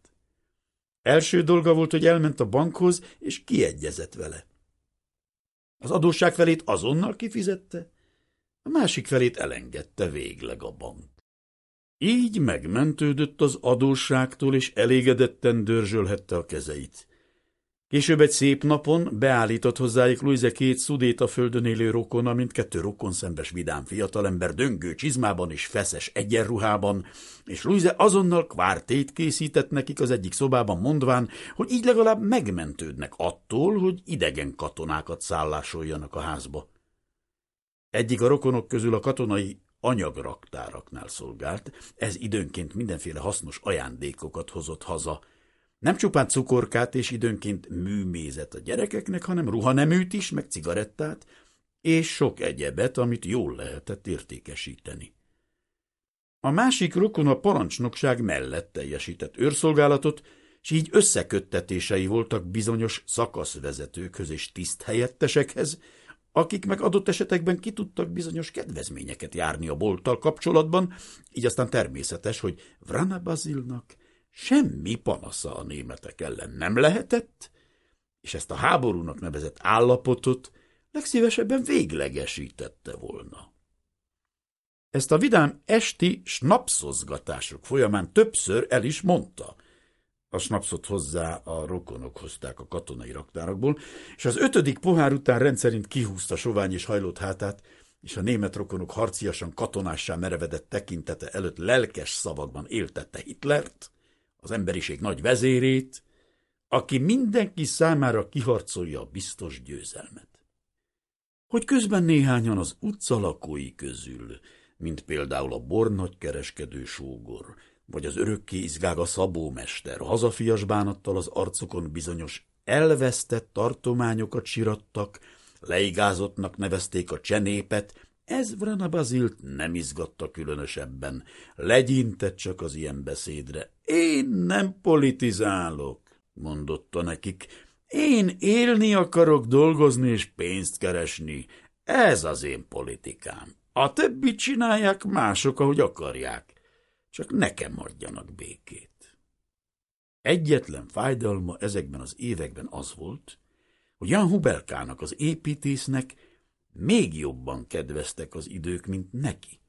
Első dolga volt, hogy elment a bankhoz, és kiegyezett vele. Az adósság felét azonnal kifizette, a másik felét elengedte végleg a bank. Így megmentődött az adósságtól, és elégedetten dörzsölhette a kezeit. Később egy szép napon beállított hozzájuk Luise két szudét a földön élő rokona, mint kettő rokon szembes vidám fiatalember döngő csizmában és feszes egyenruhában, és Luise azonnal kvártét készített nekik az egyik szobában, mondván, hogy így legalább megmentődnek attól, hogy idegen katonákat szállásoljanak a házba. Egyik a rokonok közül a katonai anyagraktáraknál szolgált, ez időnként mindenféle hasznos ajándékokat hozott haza, nem csupán cukorkát és időnként műmézet a gyerekeknek, hanem ruhaneműt is, meg cigarettát, és sok egyebet, amit jól lehetett értékesíteni. A másik rokon a parancsnokság mellett teljesített őrszolgálatot, és így összeköttetései voltak bizonyos szakaszvezetőkhöz és tiszthelyettesekhez, akik meg adott esetekben ki tudtak bizonyos kedvezményeket járni a bolttal kapcsolatban, így aztán természetes, hogy Vrana Bazilnak Semmi panasza a németek ellen nem lehetett, és ezt a háborúnak nevezett állapotot legszívesebben véglegesítette volna. Ezt a vidám esti snapszozgatások folyamán többször el is mondta. A snapszot hozzá a rokonok hozták a katonai raktárakból, és az ötödik pohár után rendszerint kihúzta sovány és hajlott hátát, és a német rokonok harciasan katonássá merevedett tekintete előtt lelkes szavakban éltette Hitlert, az emberiség nagy vezérét, aki mindenki számára kiharcolja a biztos győzelmet. Hogy közben néhányan az utca lakói közül, mint például a bornagykereskedő sógor, vagy az örökké izgága szabómester, hazafias bánattal az arcukon bizonyos elvesztett tartományokat sirattak, leigázottnak nevezték a csenépet, ez Vrana Bazilt nem izgatta különösebben, legyintett csak az ilyen beszédre. Én nem politizálok, mondotta nekik. Én élni akarok, dolgozni és pénzt keresni. Ez az én politikám. A többit csinálják mások, ahogy akarják. Csak nekem adjanak békét. Egyetlen fájdalma ezekben az években az volt, hogy Jan Hubelkának, az építésznek még jobban kedveztek az idők, mint neki.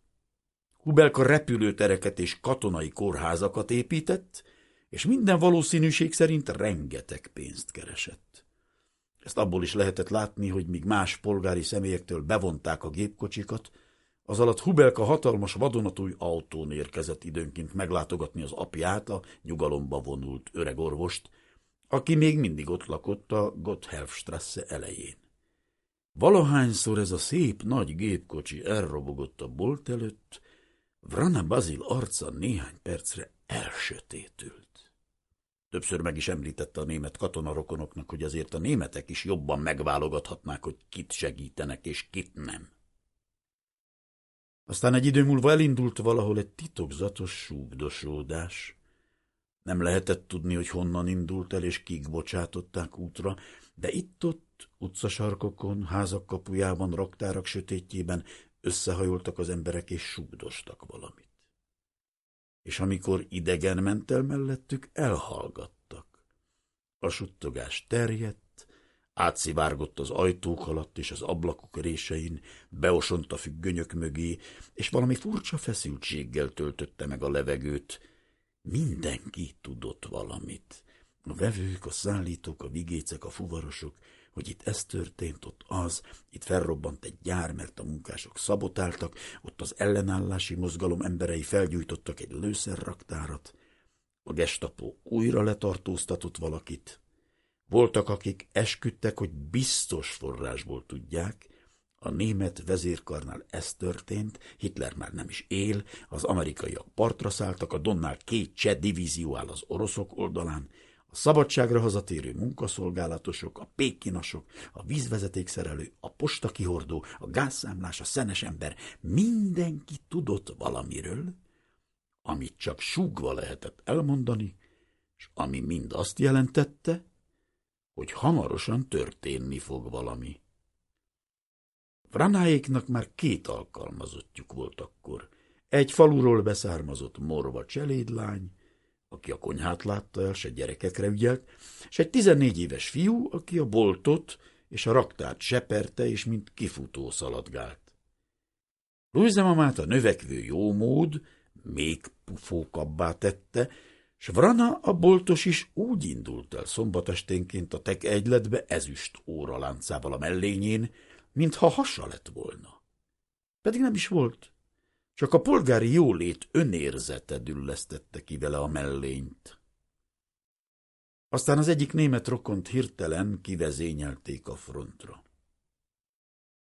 Hubelka repülőtereket és katonai kórházakat épített, és minden valószínűség szerint rengeteg pénzt keresett. Ezt abból is lehetett látni, hogy míg más polgári személyektől bevonták a gépkocsikat, az alatt Hubelka hatalmas vadonatúj autón érkezett időnként meglátogatni az apját, a nyugalomba vonult öreg orvost, aki még mindig ott lakott a Gotthelfstrasse elején. Valahányszor ez a szép nagy gépkocsi elrobogott a bolt előtt, Vrana Bazil arca néhány percre elsötétült. Többször meg is említette a német katonarokonoknak, hogy azért a németek is jobban megválogathatnák, hogy kit segítenek és kit nem. Aztán egy idő múlva elindult valahol egy titokzatos súgdosódás. Nem lehetett tudni, hogy honnan indult el, és kik bocsátották útra, de itt-ott, utcasarkokon, házak kapujában, raktárak sötétjében összehajoltak az emberek és súgdostak valamit. És amikor idegen ment el mellettük, elhallgattak. A suttogás terjedt, átszivárgott az ajtók alatt és az ablakok résein, beosont a függönyök mögé, és valami furcsa feszültséggel töltötte meg a levegőt. Mindenki tudott valamit. A vevők, a szállítók, a vigécek, a fuvarosok, hogy itt ez történt, ott az, itt felrobbant egy gyár, mert a munkások szabotáltak, ott az ellenállási mozgalom emberei felgyújtottak egy lőszerraktárat, a gestapó újra letartóztatott valakit. Voltak, akik esküdtek, hogy biztos forrásból tudják, a német vezérkarnál ez történt, Hitler már nem is él, az amerikaiak partra szálltak, a Donnál két cseh divízió áll az oroszok oldalán, a szabadságra hazatérő munkaszolgálatosok, a pékinasok, a vízvezetékszerelő, a postakihordó, a gázszámlás, a szenes ember, mindenki tudott valamiről, amit csak súgva lehetett elmondani, és ami mind azt jelentette, hogy hamarosan történni fog valami. Vranáéknak már két alkalmazottjuk volt akkor. Egy faluról beszármazott morva cselédlány, aki a konyhát látta el, se gyerekekre ügyelt, és egy tizennégy éves fiú, aki a boltot és a raktárt seperte, és mint kifutó szaladgált. Lújzemamát a növekvő jómód, még pufókabbá tette, s Vrana a boltos is úgy indult el szombatesténként a tek egyletbe ezüst óraláncával a mellényén, mintha hasa lett volna. Pedig nem is volt. Csak a polgári jólét önérzete düllesztette ki vele a mellényt. Aztán az egyik német rokont hirtelen kivezényelték a frontra.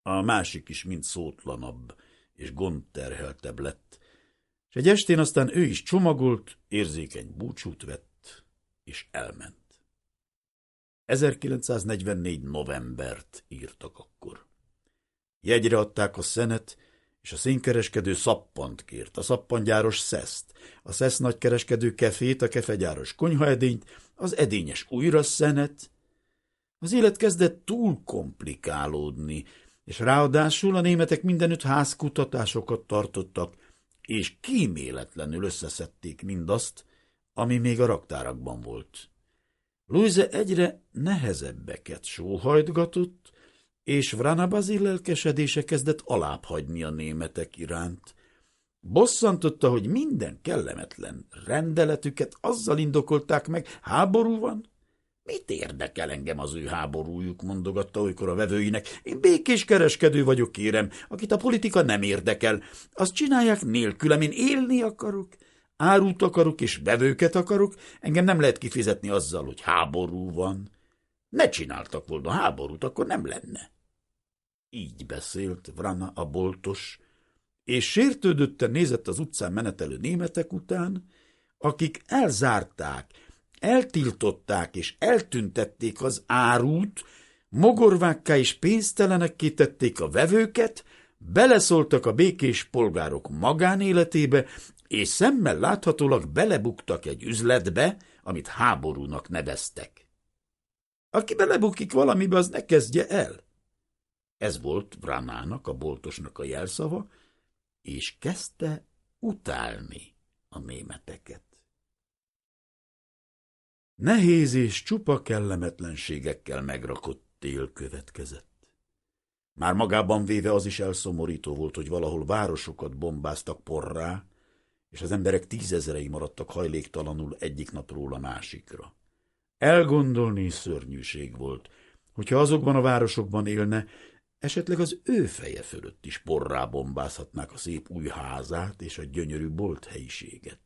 A másik is mind szótlanabb és gondterheltebb lett, és egy estén aztán ő is csomagolt, érzékeny búcsút vett, és elment. 1944. novembert írtak akkor. Jegyre adták a szenet, és a szénkereskedő szappant kért, a szappangyáros szeszt, a szesz nagykereskedő kefét, a kefegyáros konyhaedényt, az edényes újra szenet. Az élet kezdett túl komplikálódni, és ráadásul a németek mindenütt házkutatásokat tartottak, és kíméletlenül összeszedték mindazt, ami még a raktárakban volt. Louise egyre nehezebbeket sóhajtgatott, és Vrana Bazil lelkesedése kezdett alábbhagyni a németek iránt. Bosszantotta, hogy minden kellemetlen rendeletüket azzal indokolták meg, háború van, Mit érdekel engem az ő háborújuk, mondogatta olykor a vevőinek. Én békés kereskedő vagyok, kérem, akit a politika nem érdekel. Azt csinálják nélkülem, én élni akarok. Árut akarok és vevőket akarok, engem nem lehet kifizetni azzal, hogy háború van. Ne csináltak volna háborút, akkor nem lenne. Így beszélt Vrana a boltos, és sértődötten nézett az utcán menetelő németek után, akik elzárták, eltiltották és eltüntették az árút, mogorvákká és pénztelenek kitették a vevőket, beleszóltak a békés polgárok magánéletébe, és szemmel láthatólag belebuktak egy üzletbe, amit háborúnak neveztek. Aki belebukik valamibe, az ne kezdje el. Ez volt Vranának, a boltosnak a jelszava, és kezdte utálni a németeket. Nehéz és csupa kellemetlenségekkel megrakott tél következett. Már magában véve az is elszomorító volt, hogy valahol városokat bombáztak porrá, és az emberek tízezerei maradtak hajléktalanul egyik napról a másikra. Elgondolni szörnyűség volt, hogyha azokban a városokban élne, esetleg az ő feje fölött is porrá bombázhatnák a szép új házát és a gyönyörű bolt helyiséget.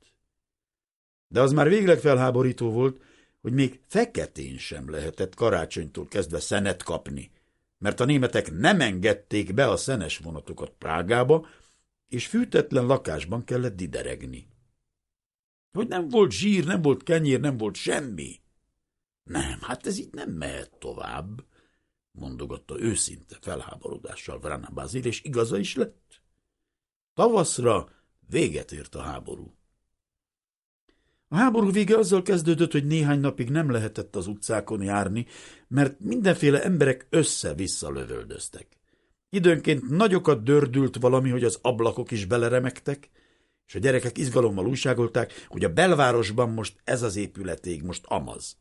De az már végleg felháborító volt, hogy még feketén sem lehetett karácsonytól kezdve szenet kapni, mert a németek nem engedték be a szenes vonatokat Prágába, és fűtetlen lakásban kellett dideregni. Hogy nem volt zsír, nem volt kenyér, nem volt semmi. Nem, hát ez így nem mehet tovább, mondogatta őszinte felháborodással Vrana Bazil, és igaza is lett. Tavaszra véget ért a háború. A háború vége azzal kezdődött, hogy néhány napig nem lehetett az utcákon járni, mert mindenféle emberek össze-vissza lövöldöztek. Időnként nagyokat dördült valami, hogy az ablakok is beleremegtek, és a gyerekek izgalommal újságolták, hogy a belvárosban most ez az épületég, most amaz.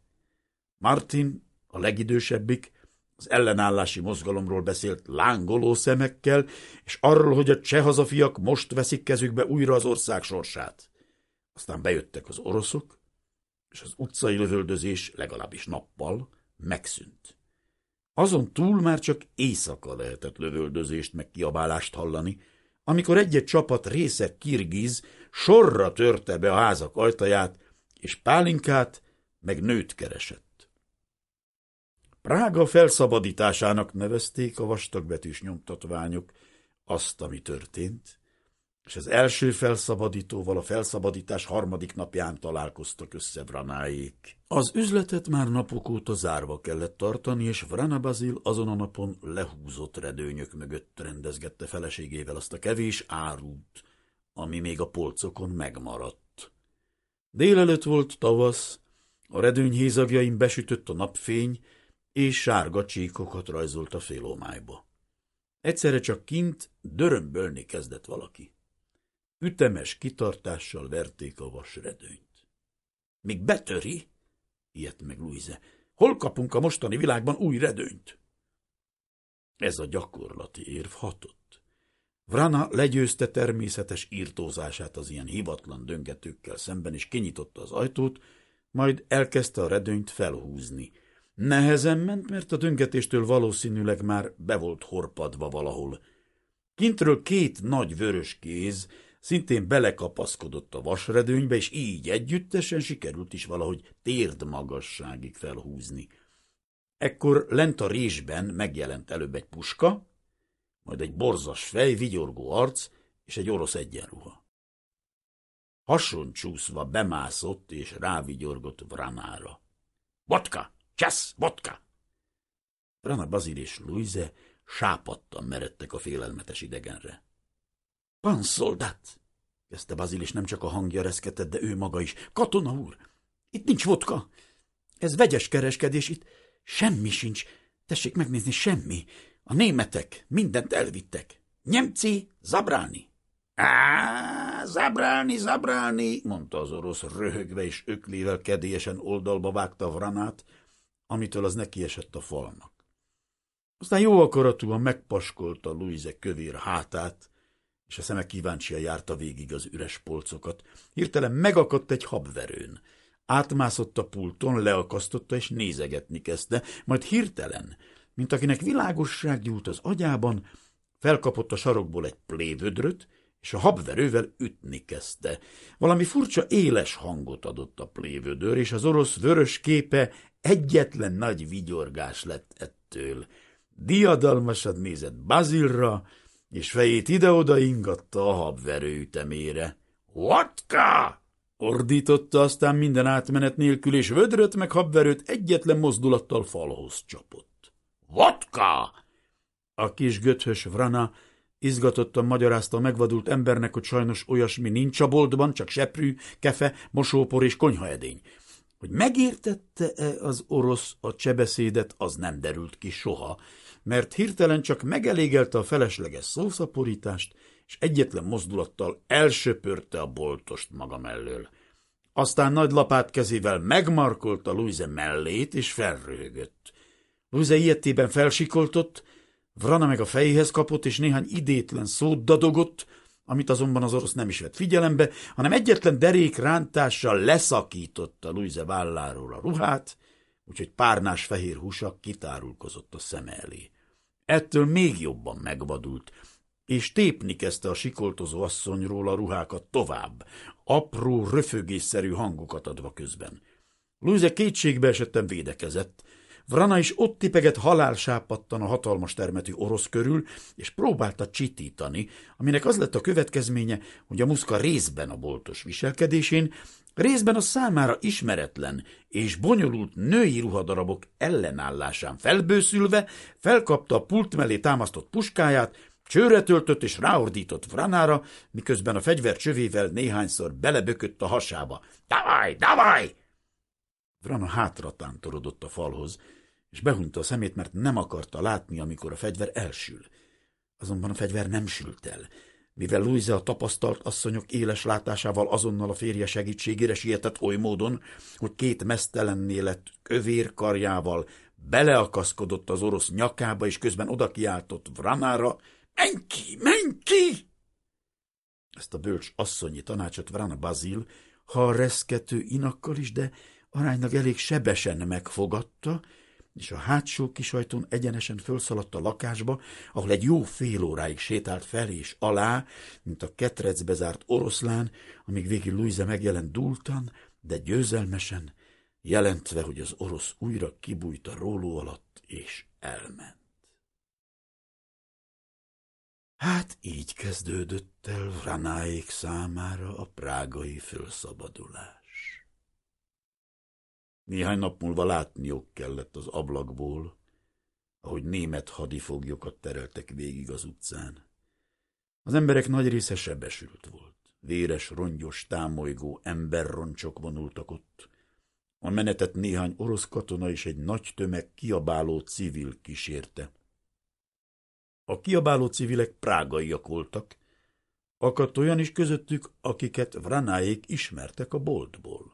Martin, a legidősebbik, az ellenállási mozgalomról beszélt lángoló szemekkel, és arról, hogy a cseh hazafiak most veszik kezükbe újra az ország sorsát. Aztán bejöttek az oroszok, és az utcai lövöldözés legalábbis nappal megszűnt. Azon túl már csak éjszaka lehetett lövöldözést meg kiabálást hallani, amikor egy-egy csapat része kirgiz sorra törte be a házak ajtaját, és pálinkát meg nőt keresett. Prága felszabadításának nevezték a vastagbetűs nyomtatványok azt, ami történt, és az első felszabadítóval a felszabadítás harmadik napján találkoztak össze Vranáék. Az üzletet már napok óta zárva kellett tartani, és Vrana Bazil azon a napon lehúzott redőnyök mögött rendezgette feleségével azt a kevés árút, ami még a polcokon megmaradt. Délelőtt volt tavasz, a redőny hézagjain besütött a napfény, és sárga csíkokat rajzolt a félomályba. Egyszerre csak kint dörömbölni kezdett valaki. Ütemes kitartással verték a vasredőnyt. Még betöri? Ilyet meg Louise. Hol kapunk a mostani világban új redőnyt? Ez a gyakorlati érv hatott. Vrana legyőzte természetes írtózását az ilyen hivatlan döngetőkkel szemben, és kinyitotta az ajtót, majd elkezdte a redőnyt felhúzni. Nehezen ment, mert a döngetéstől valószínűleg már be volt horpadva valahol. Kintről két nagy vörös kéz szintén belekapaszkodott a vasredőnybe, és így együttesen sikerült is valahogy térd magasságig felhúzni. Ekkor lent a résben megjelent előbb egy puska, majd egy borzas fej, vigyorgó arc és egy orosz egyenruha. Hason csúszva bemászott és rávigyorgott Vranára. – Vodka! Csász! Vodka! Vrana Bazil és Louise sápadtan meredtek a félelmetes idegenre. – Pan szoldat! – kezdte Bazil, és nem csak a hangja reszketett, de ő maga is. – Katona úr! Itt nincs vodka! Ez vegyes kereskedés, itt semmi sincs. Tessék megnézni, semmi. A németek mindent elvittek. Nyemci, zabrálni. Á, zabrálni, zabrálni, mondta az orosz röhögve, és öklével kedélyesen oldalba vágta vranát, amitől az nekiesett a falnak. Aztán jó akaratúan megpaskolta Louise kövér hátát, és a szeme kíváncsian járta végig az üres polcokat. Hirtelen megakadt egy habverőn. Átmászott a pulton, leakasztotta és nézegetni kezdte, majd hirtelen mint akinek világosság gyújt az agyában, felkapott a sarokból egy plévödröt, és a habverővel ütni kezdte. Valami furcsa éles hangot adott a plévödör, és az orosz vörös képe egyetlen nagy vigyorgás lett ettől. Diadalmasad nézett Bazilra, és fejét ide-oda ingatta a habverő ütemére. – Vodka! – ordította aztán minden átmenet nélkül, és vödröt meg habverőt egyetlen mozdulattal falhoz csapott. Vodka! A kis göthös Vrana izgatottan magyarázta a megvadult embernek, hogy sajnos olyasmi nincs a boltban, csak seprű, kefe, mosópor és konyhaedény. Hogy megértette-e az orosz a csebeszédet, az nem derült ki soha, mert hirtelen csak megelégelte a felesleges szószaporítást, és egyetlen mozdulattal elsöpörte a boltost maga mellől. Aztán nagy lapát kezével megmarkolta Louise mellét, és felröhögött. Luze ilyetében felsikoltott, Vrana meg a fejéhez kapott, és néhány idétlen szót dadogott, amit azonban az orosz nem is vett figyelembe, hanem egyetlen derék rántással leszakította Luise válláról a ruhát, úgyhogy párnás fehér húsa kitárulkozott a szeme elé. Ettől még jobban megvadult, és tépni kezdte a sikoltozó asszonyról a ruhákat tovább, apró, röfögésszerű hangokat adva közben. Luise kétségbe esettem védekezett, Vrana is ott tipegett halálsápattan a hatalmas termetű orosz körül, és próbálta csitítani, aminek az lett a következménye, hogy a muszka részben a boltos viselkedésén, részben a számára ismeretlen és bonyolult női ruhadarabok ellenállásán felbőszülve felkapta a pult mellé támasztott puskáját, Csőre töltött és ráordított Vranára, miközben a fegyver csövével néhányszor belebökött a hasába. – Davaj, davaj! Vrana hátra tántorodott a falhoz, és behunta a szemét, mert nem akarta látni, amikor a fegyver elsül. Azonban a fegyver nem sült el, mivel Louise a tapasztalt asszonyok éles látásával azonnal a férje segítségére sietett oly módon, hogy két mesztelenné lett kövér karjával beleakaszkodott az orosz nyakába, és közben oda kiáltott Vranára, menj ki, menj ki! Ezt a bölcs asszonyi tanácsot Vrana Bazil, ha reszkető inakkal is, de aránylag elég sebesen megfogadta, és a hátsó kisajtón egyenesen fölszaladt a lakásba, ahol egy jó fél óráig sétált fel és alá, mint a ketrecbe zárt oroszlán, amíg végül Luisa megjelent dúltan, de győzelmesen, jelentve, hogy az orosz újra kibújt a róló alatt, és elment. Hát így kezdődött el Vranáék számára a prágai fölszabadulás. Néhány nap múlva látniok kellett az ablakból, ahogy német hadifoglyokat tereltek végig az utcán. Az emberek nagy része sebesült volt. Véres, rongyos, támolygó emberroncsok vonultak ott. A menetet néhány orosz katona és egy nagy tömeg kiabáló civil kísérte. A kiabáló civilek prágaiak voltak, akadt olyan is közöttük, akiket Vranáék ismertek a boltból.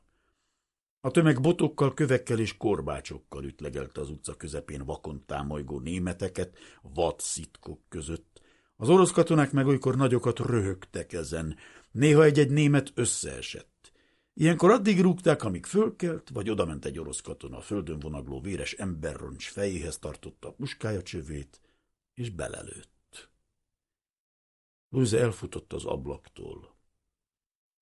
A tömeg botokkal, kövekkel és korbácsokkal ütlegelte az utca közepén vakon támolygó németeket, vad szitkok között, Az orosz katonák meg olykor nagyokat röhögtek ezen, néha egy-egy német összeesett. Ilyenkor addig rúgták, amíg fölkelt, vagy odament egy orosz katona a földön vonagló véres emberroncs fejéhez tartotta a puskája csövét, és belelőtt. Luise elfutott az ablaktól.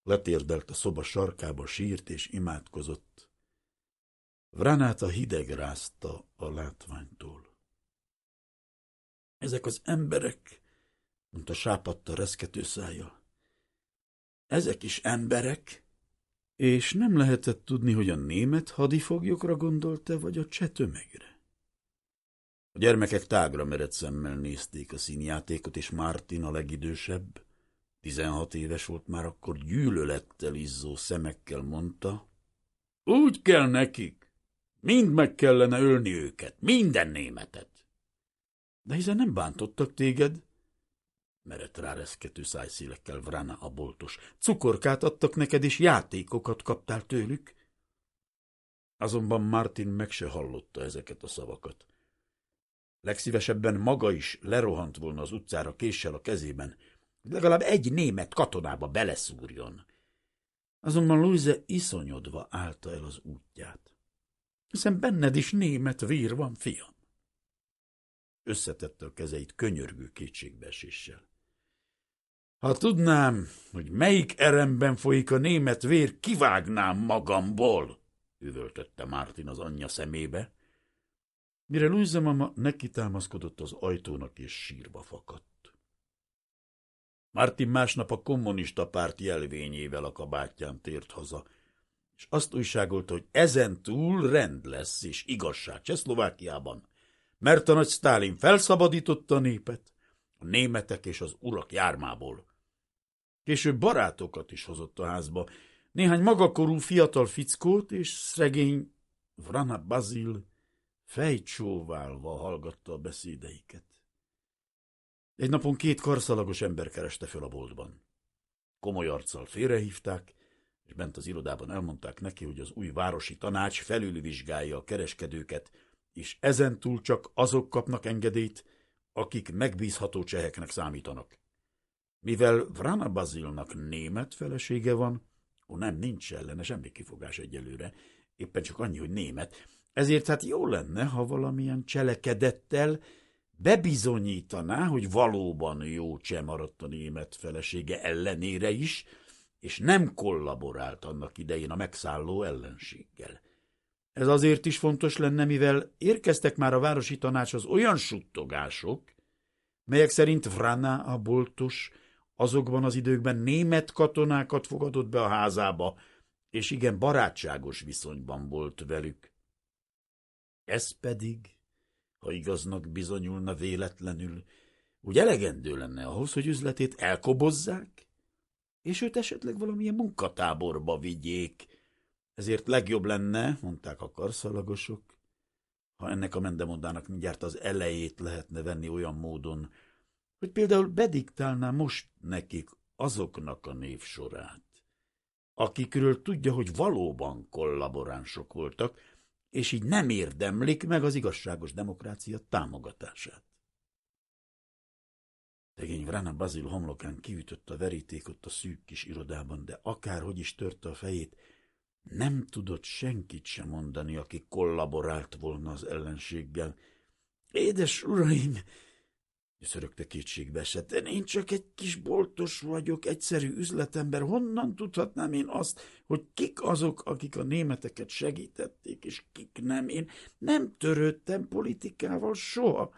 Letérdelt a szoba sarkába, sírt és imádkozott. Vránát a hideg rázta a látványtól. Ezek az emberek, mondta sápadta reszkető szája. Ezek is emberek? És nem lehetett tudni, hogy a német hadifoglyokra gondolta, vagy a cseh tömegre. A gyermekek tágra merett szemmel nézték a színjátékot, és Martin a legidősebb, tizenhat éves volt már akkor gyűlölettel izzó szemekkel mondta, úgy kell nekik, mind meg kellene ölni őket, minden németet. De hiszen nem bántottak téged, merett rá reszkető szájszélekkel Vrana a boltos. Cukorkát adtak neked, és játékokat kaptál tőlük. Azonban Martin meg se hallotta ezeket a szavakat. Legszívesebben maga is lerohant volna az utcára késsel a kezében, hogy legalább egy német katonába beleszúrjon. Azonban Louise iszonyodva állta el az útját. Hiszen benned is német vír van, fiam. Összetette a kezeit könyörgő kétségbeeséssel. Ha tudnám, hogy melyik eremben folyik a német vér, kivágnám magamból, üvöltötte Mártin az anyja szemébe. Mire Luisa mama neki támaszkodott az ajtónak, és sírba fakadt. Martin másnap a kommunista párt jelvényével a kabátján tért haza, és azt újságolta, hogy ezen túl rend lesz és igazság Csehszlovákiában, mert a nagy Sztálin felszabadította a népet, a németek és az urak jármából. Később barátokat is hozott a házba, néhány magakorú fiatal fickót és szegény Vrana Bazil fejcsóválva hallgatta a beszédeiket. Egy napon két karszalagos ember kereste föl a boltban. Komoly arccal félrehívták, és bent az irodában elmondták neki, hogy az új városi tanács felülvizsgálja a kereskedőket, és ezentúl csak azok kapnak engedélyt, akik megbízható cseheknek számítanak. Mivel Vrana Bazilnak német felesége van, ó nem, nincs ellene semmi kifogás egyelőre, éppen csak annyi, hogy német, ezért hát jó lenne, ha valamilyen cselekedettel bebizonyítaná, hogy valóban jó cseh maradt a német felesége ellenére is, és nem kollaborált annak idején a megszálló ellenséggel. Ez azért is fontos lenne, mivel érkeztek már a városi tanácshoz olyan suttogások, melyek szerint Vrana a boltos azokban az időkben német katonákat fogadott be a házába, és igen barátságos viszonyban volt velük. Ez pedig, ha igaznak bizonyulna véletlenül, úgy elegendő lenne ahhoz, hogy üzletét elkobozzák, és őt esetleg valamilyen munkatáborba vigyék, ezért legjobb lenne, mondták a karszalagosok, ha ennek a mendemondának mindjárt az elejét lehetne venni olyan módon, hogy például bediktálná most nekik azoknak a névsorát, akikről tudja, hogy valóban kollaboránsok voltak, és így nem érdemlik meg az igazságos demokrácia támogatását. Tegény Vrana Bazil homlokán kiütött a verítékot a szűk kis irodában, de akárhogy is törte a fejét, nem tudott senkit sem mondani, aki kollaborált volna az ellenséggel. Édes uraim, Szörögte kétségbe esett. Én csak egy kis boltos vagyok, egyszerű üzletember. Honnan tudhatnám én azt, hogy kik azok, akik a németeket segítették, és kik nem? Én nem törődtem politikával soha.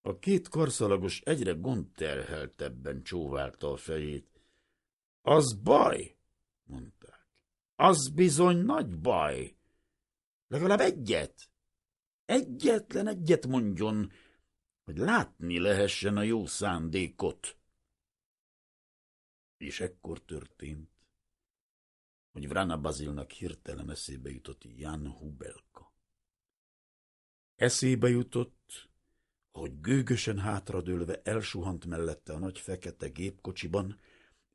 A két karszalagos egyre gondterheltebben csóválta a fejét. Az baj, mondták. Az bizony nagy baj. Legalább egyet. Egyetlen egyet mondjon, hogy látni lehessen a jó szándékot. És ekkor történt, hogy Vrana Bazilnak hirtelen eszébe jutott Jan Hubelka. Eszébe jutott, hogy gőgösen hátradőlve elsuhant mellette a nagy fekete gépkocsiban,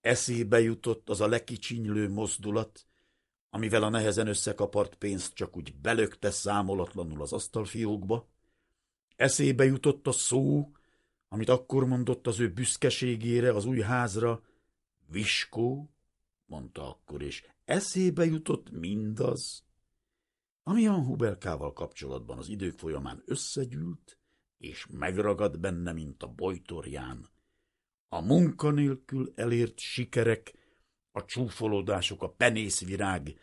eszébe jutott az a lekicsinylő mozdulat, amivel a nehezen összekapart pénzt csak úgy belökte számolatlanul az asztalfiókba, Eszébe jutott a szó, amit akkor mondott az ő büszkeségére, az új házra. Viskó, mondta akkor, és eszébe jutott mindaz, ami a Hubelkával kapcsolatban az idők folyamán összegyűlt, és megragad benne, mint a bojtorján. A munkanélkül elért sikerek, a csúfolódások, a penészvirág,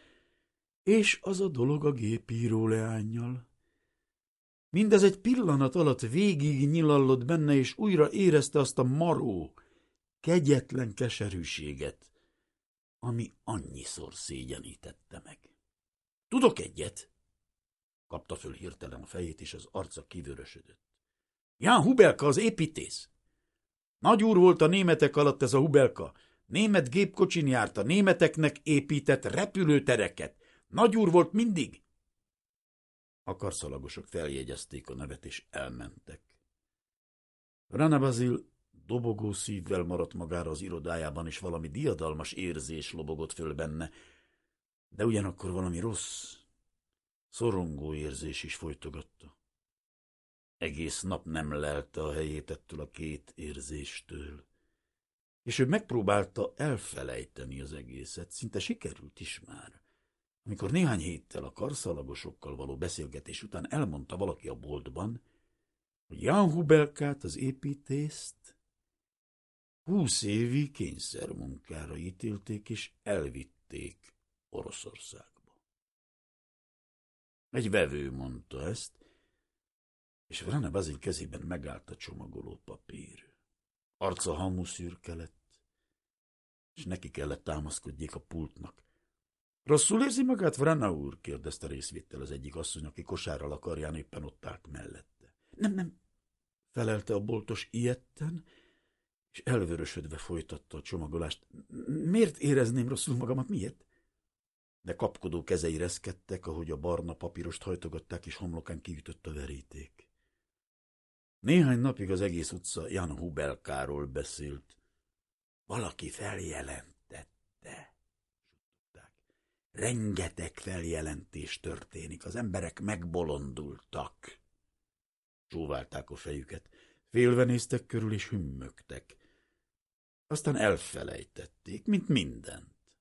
és az a dolog a gépíró leányjal. Mindez egy pillanat alatt végig nyilallott benne, és újra érezte azt a maró, kegyetlen keserűséget, ami annyiszor szégyenítette meg. Tudok egyet? Kapta föl hirtelen a fejét, és az arca kivörösödött. Jan Hubelka az építész. Nagy úr volt a németek alatt ez a Hubelka. Német gépkocsin járt, a németeknek épített repülőtereket. Nagy úr volt mindig. A karszalagosok feljegyezték a nevet, és elmentek. Rana Bazil dobogó szívvel maradt magára az irodájában, és valami diadalmas érzés lobogott föl benne, de ugyanakkor valami rossz, szorongó érzés is folytogatta. Egész nap nem lelte a helyét ettől a két érzéstől, és ő megpróbálta elfelejteni az egészet, szinte sikerült is már. Amikor néhány héttel a karszalagosokkal való beszélgetés után elmondta valaki a boltban, hogy Jan Hubelkát, az építészt, húsz évi kényszermunkára ítélték és elvitték Oroszországba. Egy vevő mondta ezt, és Vrana Bazil kezében megállt a csomagoló papír. Arca hamuszürke lett, és neki kellett támaszkodjék a pultnak. Rosszul érzi magát, Vrana úr? kérdezte részvétel az egyik asszony, aki kosárral akarján éppen ott állt mellette. Nem, nem, felelte a boltos ilyetten, és elvörösödve folytatta a csomagolást. Miért érezném rosszul magamat? Miért? De kapkodó kezei reszkedtek, ahogy a barna papírost hajtogatták, és homlokán kiütött a veríték. Néhány napig az egész utca Jan Hubelkáról beszélt. Valaki feljelentette. Rengeteg feljelentés történik, az emberek megbolondultak. Csóválták a fejüket, félve néztek körül és hümmögtek. Aztán elfelejtették, mint mindent.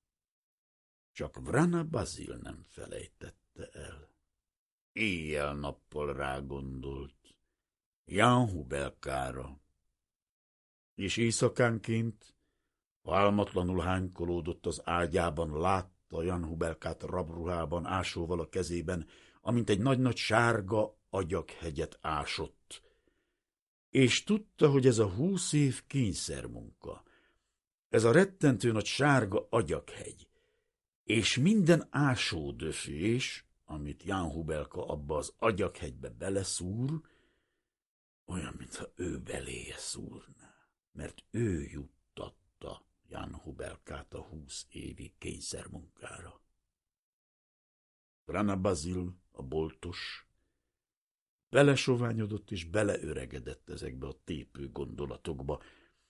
Csak Vrana Bazil nem felejtette el. Éjjel-nappal rágondolt Jan Hubelkára. És éjszakánként, ha álmatlanul hánykolódott az ágyában, látta Jan Hubelkát rabruhában, ásóval a kezében, amint egy nagy-nagy sárga agyaghegyet ásott. És tudta, hogy ez a húsz év kényszermunka, ez a rettentő nagy sárga agyakhegy, és minden ásódöfés, amit Jan Hubelka abba az agyakhegybe beleszúr, olyan, mintha ő beléje szúrná, mert ő juttatta Jan Hubelkát a húsz évi kényszermunkára. Rana Bazil, a boltos, belesoványodott és beleöregedett ezekbe a tépő gondolatokba,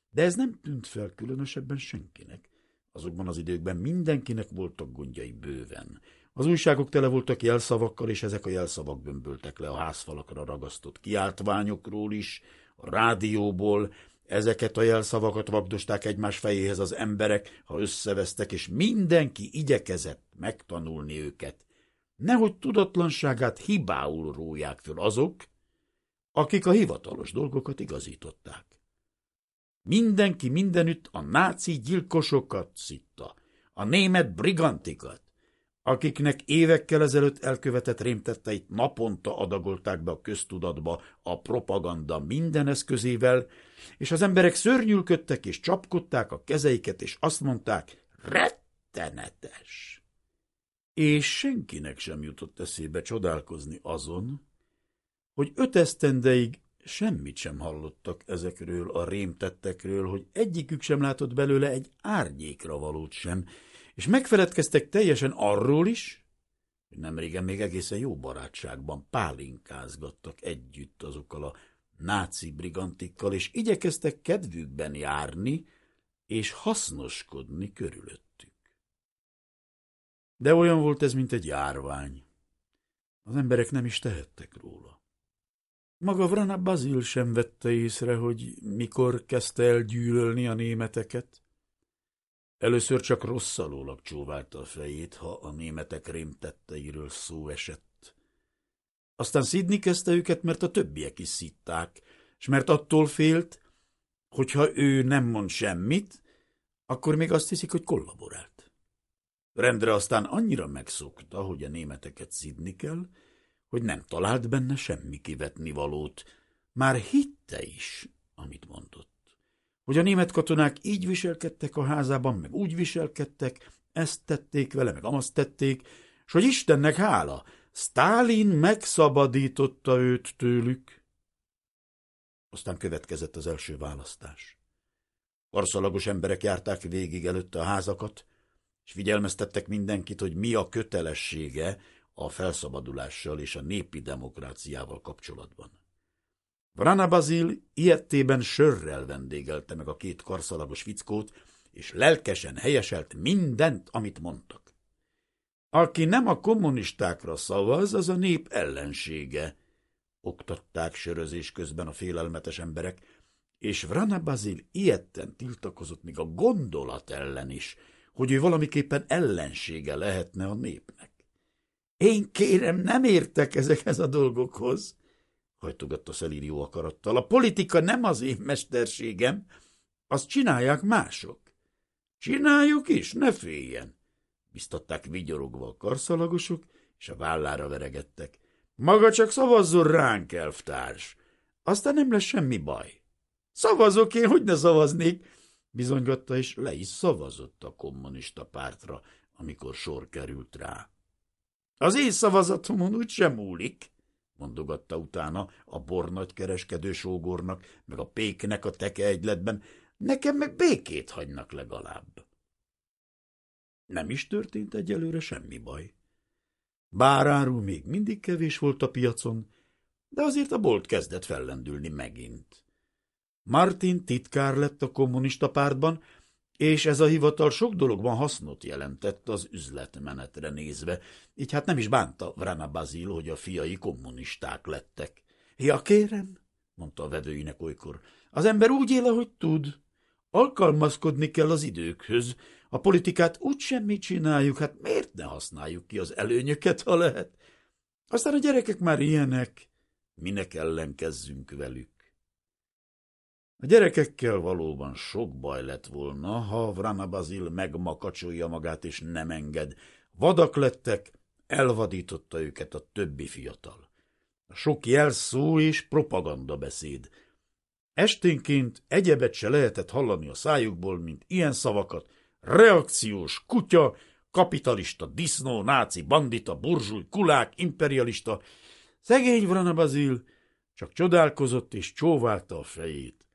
de ez nem tűnt fel különösebben senkinek. Azokban az időkben mindenkinek voltak gondjai bőven. Az újságok tele voltak jelszavakkal, és ezek a jelszavak bömböltek le a házfalakra ragasztott kiáltványokról is, a rádióból, Ezeket a jelszavakat vagdosták egymás fejéhez az emberek, ha összevesztek, és mindenki igyekezett megtanulni őket. Nehogy tudatlanságát hibául róják föl azok, akik a hivatalos dolgokat igazították. Mindenki mindenütt a náci gyilkosokat szitta, a német brigantikat, akiknek évekkel ezelőtt elkövetett rémtetteit naponta adagolták be a köztudatba a propaganda minden eszközével, és az emberek szörnyülködtek és csapkodták a kezeiket, és azt mondták, rettenetes. És senkinek sem jutott eszébe csodálkozni azon, hogy öt esztendeig semmit sem hallottak ezekről a rémtettekről, hogy egyikük sem látott belőle egy árnyékra valót sem, és megfeledkeztek teljesen arról is, hogy nemrégen még egészen jó barátságban pálinkázgattak együtt azokkal a náci brigantikkal, és igyekeztek kedvükben járni, és hasznoskodni körülöttük. De olyan volt ez, mint egy járvány. Az emberek nem is tehettek róla. Maga Vrana Bazil sem vette észre, hogy mikor kezdte el gyűlölni a németeket. Először csak rosszalólag csóválta a fejét, ha a németek rémtetteiről szó esett. Aztán szidni kezdte őket, mert a többiek is szitták, és mert attól félt, hogyha ő nem mond semmit, akkor még azt hiszik, hogy kollaborált. Rendre aztán annyira megszokta, hogy a németeket szidni kell, hogy nem talált benne semmi kivetni valót. Már hitte is, amit mondott. Hogy a német katonák így viselkedtek a házában, meg úgy viselkedtek, ezt tették vele, meg azt tették, és hogy Istennek hála, Stálin megszabadította őt tőlük. Aztán következett az első választás. Karszalagos emberek járták végig előtte a házakat, és figyelmeztettek mindenkit, hogy mi a kötelessége a felszabadulással és a népi demokráciával kapcsolatban. Vrana Bazil ilyettében sörrel vendégelte meg a két karszalagos fickót, és lelkesen helyeselt mindent, amit mondtak. Aki nem a kommunistákra szavaz, az a nép ellensége, oktatták sörözés közben a félelmetes emberek, és Vrana Bazil ilyetten tiltakozott még a gondolat ellen is, hogy ő valamiképpen ellensége lehetne a népnek. Én kérem, nem értek ezekhez a dolgokhoz, hajtogatta Szelírió akarattal. A politika nem az én mesterségem, azt csinálják mások. Csináljuk is, ne féljen, biztatták vigyorogva a karszalagosok, és a vállára veregettek. Maga csak szavazzon ránk, elvtárs, aztán nem lesz semmi baj. Szavazok én, hogy ne szavaznék, bizonygatta, és le is szavazott a kommunista pártra, amikor sor került rá. Az én szavazatomon úgy sem múlik, mondogatta utána a bornagy kereskedő sógornak, meg a péknek a teke egyletben, nekem meg békét hagynak legalább. Nem is történt egyelőre semmi baj. Báráru még mindig kevés volt a piacon, de azért a bolt kezdett fellendülni megint. Martin titkár lett a kommunista pártban, és ez a hivatal sok dologban hasznot jelentett az üzletmenetre nézve, így hát nem is bánta Vrana Bazil, hogy a fiai kommunisták lettek. Ja, kérem, mondta a vedőinek olykor, az ember úgy él, ahogy tud. Alkalmazkodni kell az időkhöz. A politikát úgy semmit csináljuk, hát miért ne használjuk ki az előnyöket, ha lehet? Aztán a gyerekek már ilyenek, minek ellenkezzünk velük. A gyerekekkel valóban sok baj lett volna, ha Vrana Bazil megmakacsolja magát és nem enged. Vadak lettek, elvadította őket a többi fiatal. A sok jelszó és propaganda beszéd. Esténként egyebet se lehetett hallani a szájukból, mint ilyen szavakat. Reakciós kutya, kapitalista, disznó, náci, bandita, burzsúj, kulák, imperialista. Szegény Vrana Bazil csak csodálkozott és csóválta a fejét.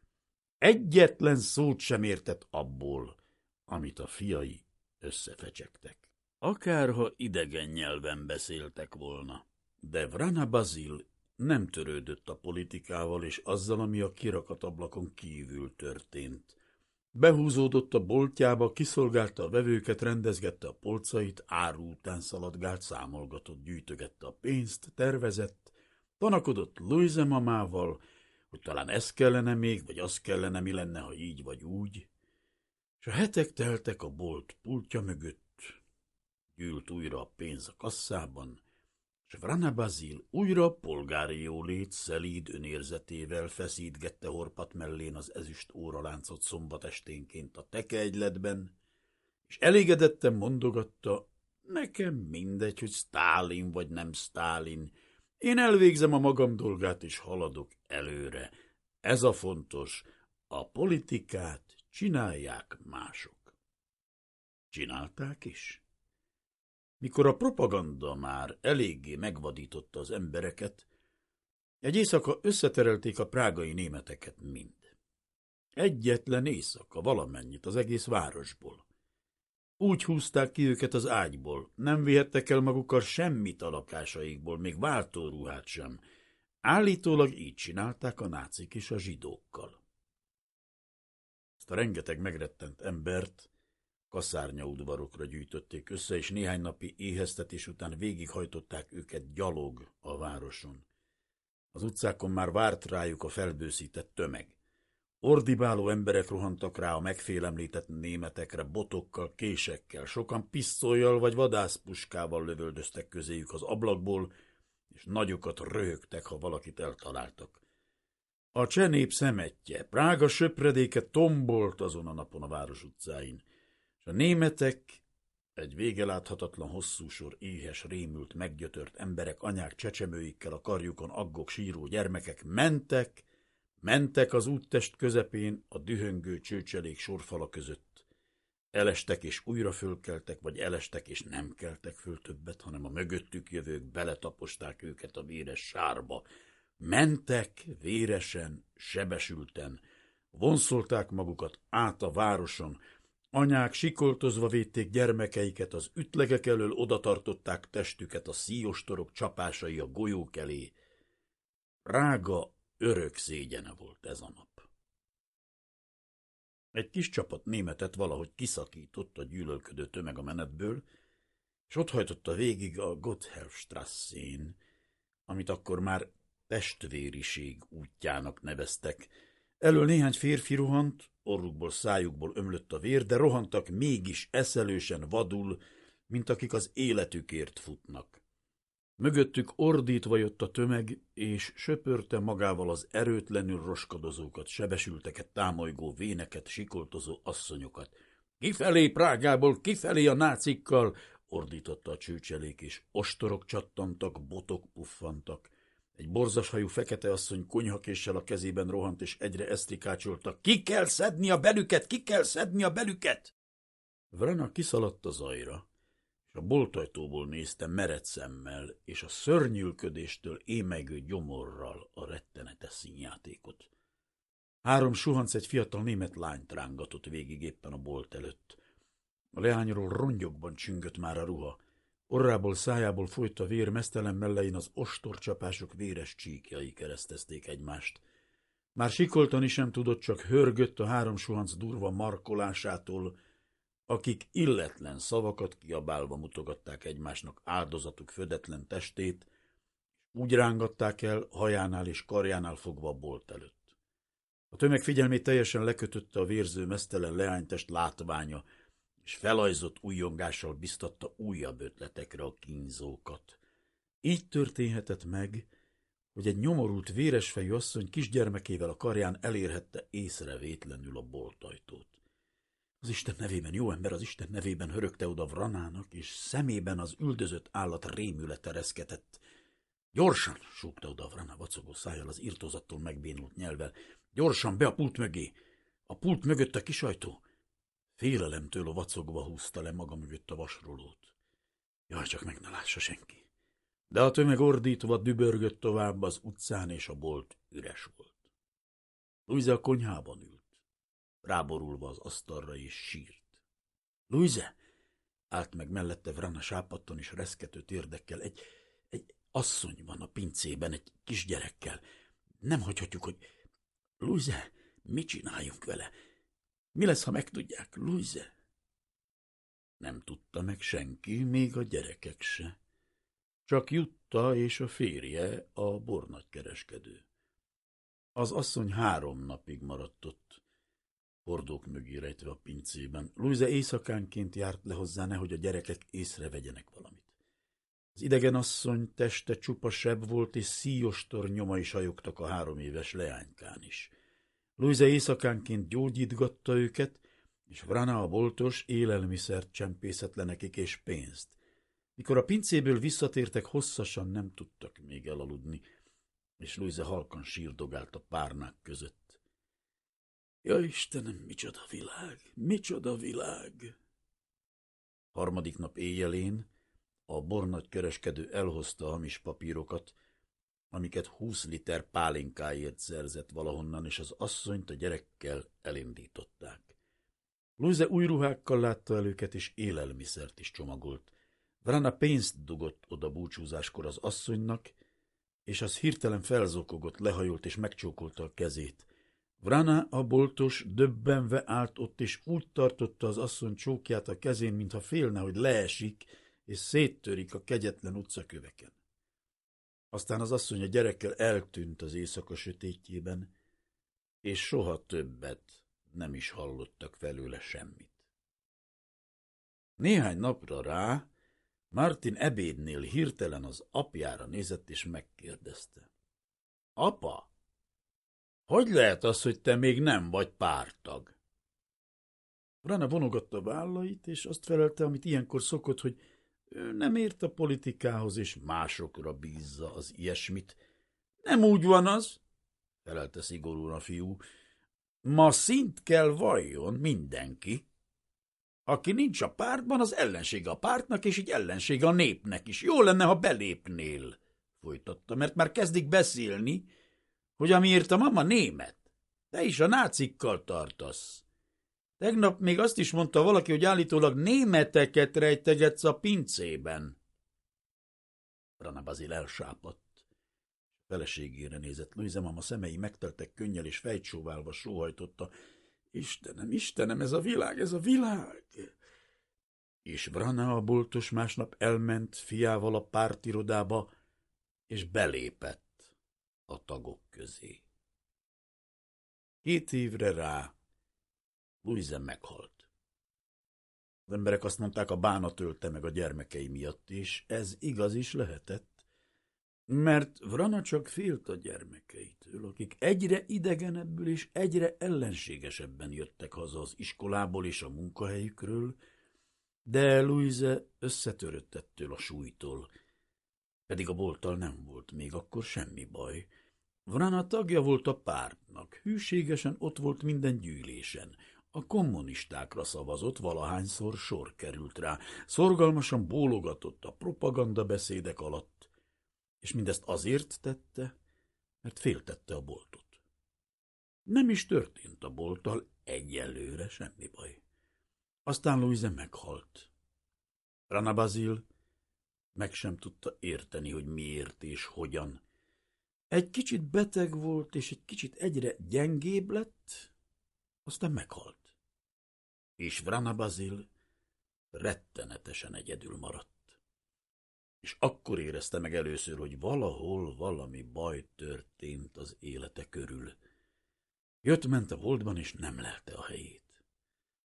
Egyetlen szót sem értett abból, amit a fiai összefecsegtek. Akárha idegen nyelven beszéltek volna, de Vrana Bazil nem törődött a politikával és azzal, ami a kirakatablakon kívül történt. Behúzódott a boltjába, kiszolgálta a vevőket, rendezgette a polcait, áru után szaladgált, számolgatott, gyűjtögette a pénzt, tervezett, tanakodott Louise mamával, hogy talán ez kellene még, vagy az kellene, mi lenne, ha így vagy úgy. És a hetek teltek a bolt pultja mögött, gyűlt újra a pénz a kasszában, és Vrana Bazil újra polgári jólét szelíd önérzetével feszítgette horpat mellén az ezüst óraláncot szombat esténként a tekeegyletben, és elégedetten mondogatta, nekem mindegy, hogy Stálin vagy nem Stálin, én elvégzem a magam dolgát, és haladok előre. Ez a fontos. A politikát csinálják mások. Csinálták is? Mikor a propaganda már eléggé megvadította az embereket, egy éjszaka összeterelték a prágai németeket mind. Egyetlen éjszaka valamennyit az egész városból. Úgy húzták ki őket az ágyból, nem vihettek el magukkal semmit a lakásaikból, még váltóruhát sem. Állítólag így csinálták a nácik is a zsidókkal. Ezt a rengeteg megrettent embert kaszárnya udvarokra gyűjtötték össze, és néhány napi éheztetés után végighajtották őket gyalog a városon. Az utcákon már várt rájuk a felbőszített tömeg. Ordibáló emberek rohantak rá a megfélemlített németekre botokkal, késekkel, sokan pisztolyjal vagy vadászpuskával lövöldöztek közéjük az ablakból, és nagyokat röhögtek, ha valakit eltaláltak. A csenép szemetje, Prága söpredéke tombolt azon a napon a város utcáin, és a németek, egy végeláthatatlan hosszú sor éhes, rémült, meggyötört emberek, anyák csecsemőikkel a karjukon aggok síró gyermekek mentek, mentek az úttest közepén a dühöngő csőcselék sorfala között. Elestek és újra fölkeltek, vagy elestek és nem keltek föl többet, hanem a mögöttük jövők beletaposták őket a véres sárba, Mentek véresen, sebesülten, vonszolták magukat át a városon, anyák sikoltozva védték gyermekeiket, az ütlegek elől odatartották testüket a szíjostorok csapásai a golyók elé. Rága örök szégyene volt ez a nap. Egy kis csapat németet valahogy kiszakított a gyűlölködő tömeg a menetből, és ott hajtotta végig a Gotthelfstrasszén, amit akkor már testvériség útjának neveztek. Elől néhány férfi rohant, orrukból, szájukból ömlött a vér, de rohantak mégis eszelősen vadul, mint akik az életükért futnak. Mögöttük ordítva jött a tömeg, és söpörte magával az erőtlenül roskadozókat, sebesülteket, támolygó véneket, sikoltozó asszonyokat. Kifelé Prágából, kifelé a nácikkal! ordította a csőcselék, és ostorok csattantak, botok puffantak. Egy borzashajú fekete asszony konyhakéssel a kezében rohant, és egyre esztrikácsolta. Ki kell szedni a belüket, ki kell szedni a belüket! Vrana kiszaladt a zajra, és a boltajtóból nézte mered szemmel, és a szörnyűlködéstől émegő gyomorral a rettenetes színjátékot. Három suhanc egy fiatal német lányt rángatott végig éppen a bolt előtt. A leányról rongyokban csüngött már a ruha, Orrából, szájából folyt a vér, mesztelen mellein az ostorcsapások véres csíkjai keresztezték egymást. Már sikoltani sem tudott, csak hörgött a három suhanc durva markolásától, akik illetlen szavakat kiabálva mutogatták egymásnak áldozatuk födetlen testét, úgy rángatták el hajánál és karjánál fogva a bolt előtt. A tömeg figyelmét teljesen lekötötte a vérző mesztelen leánytest látványa, és felajzott újongással biztatta újabb ötletekre a kínzókat. Így történhetett meg, hogy egy nyomorult véresfejű asszony kisgyermekével a karján elérhette észrevétlenül a boltajtót. Az Isten nevében, jó ember, az Isten nevében hörögte oda Vranának, és szemében az üldözött állat rémülete reszketett. Gyorsan, súgta oda Vrana vacogó szájjal az írtózattól megbénult nyelvel. Gyorsan be a pult mögé! A pult mögött a kisajtó! Félelemtől vacogva húzta le maga mögött a vasrolót. Jaj, csak meg ne lássa senki. De a tömeg ordítva dübörgött tovább az utcán, és a bolt üres volt. Luize a konyhában ült, ráborulva az asztalra, és sírt. Luize! Állt meg mellette Vrana sápatton és reszkető térdekkel. Egy, egy asszony van a pincében, egy kisgyerekkel. Nem hagyhatjuk, hogy... Luize, mit csináljunk vele? Mi lesz, ha megtudják, Luise? Nem tudta meg senki, még a gyerekek se. Csak Jutta és a férje, a bornagykereskedő. Az asszony három napig maradt ott, hordók mögé rejtve a pincében. Luise éjszakánként járt le hozzá, nehogy a gyerekek észrevegyenek valamit. Az idegen asszony teste csupa seb volt, és szíjostor nyomai sajogtak a három éves leánykán is. Luise éjszakánként gyógyítgatta őket, és Vrana a boltos élelmiszert csempészett le nekik és pénzt. Mikor a pincéből visszatértek, hosszasan nem tudtak még elaludni, és Luise halkan sírdogált a párnák között. Ja, Istenem, micsoda világ, micsoda világ! Harmadik nap éjjelén a bornagy kereskedő elhozta hamis papírokat, amiket húsz liter pálinkáért szerzett valahonnan, és az asszonyt a gyerekkel elindították. Luise új ruhákkal látta el őket, és élelmiszert is csomagolt. Vrana pénzt dugott oda búcsúzáskor az asszonynak, és az hirtelen felzokogott, lehajolt és megcsókolta a kezét. Vrana, a boltos, döbbenve állt ott, és úgy tartotta az asszony csókját a kezén, mintha félne, hogy leesik, és széttörik a kegyetlen utcaköveken. Aztán az asszony a gyerekkel eltűnt az éjszaka sötétjében, és soha többet nem is hallottak felőle semmit. Néhány napra rá Martin ebédnél hirtelen az apjára nézett és megkérdezte. Apa, hogy lehet az, hogy te még nem vagy pártag? Rana vonogatta vállait, és azt felelte, amit ilyenkor szokott, hogy ő nem ért a politikához, és másokra bízza az ilyesmit. Nem úgy van az, felelte szigorúan a fiú. Ma szint kell valljon mindenki. Aki nincs a pártban, az ellenség a pártnak, és így ellenség a népnek is. Jó lenne, ha belépnél, folytatta, mert már kezdik beszélni, hogy amiért a mama német, te is a nácikkal tartasz. Tegnap még azt is mondta valaki, hogy állítólag németeket rejtegetsz a pincében. Rana Bazil elsápadt. Feleségére nézett. Luisa mama szemei megteltek könnyel, és fejtsóválva sóhajtotta. Istenem, Istenem, ez a világ, ez a világ! És Brana a boltos másnap elment fiával a pártirodába, és belépett a tagok közé. Két évre rá Luisa meghalt. Az emberek azt mondták, a bánat ölte meg a gyermekei miatt, és ez igaz is lehetett, mert Vrana csak félt a gyermekeitől, akik egyre idegenebbül és egyre ellenségesebben jöttek haza az iskolából és a munkahelyükről, de Louise összetörött ettől a súlytól, pedig a bolttal nem volt még akkor semmi baj. Vrana tagja volt a pártnak, hűségesen ott volt minden gyűlésen, a kommunistákra szavazott, valahányszor sor került rá, szorgalmasan bólogatott a propaganda beszédek alatt, és mindezt azért tette, mert féltette a boltot. Nem is történt a bolttal egyelőre semmi baj. Aztán Louise meghalt. Rana Bazil meg sem tudta érteni, hogy miért és hogyan. Egy kicsit beteg volt, és egy kicsit egyre gyengébb lett, aztán meghalt és Vrana Bazil rettenetesen egyedül maradt. És akkor érezte meg először, hogy valahol valami baj történt az élete körül. Jött-ment a voltban, és nem lelte a helyét.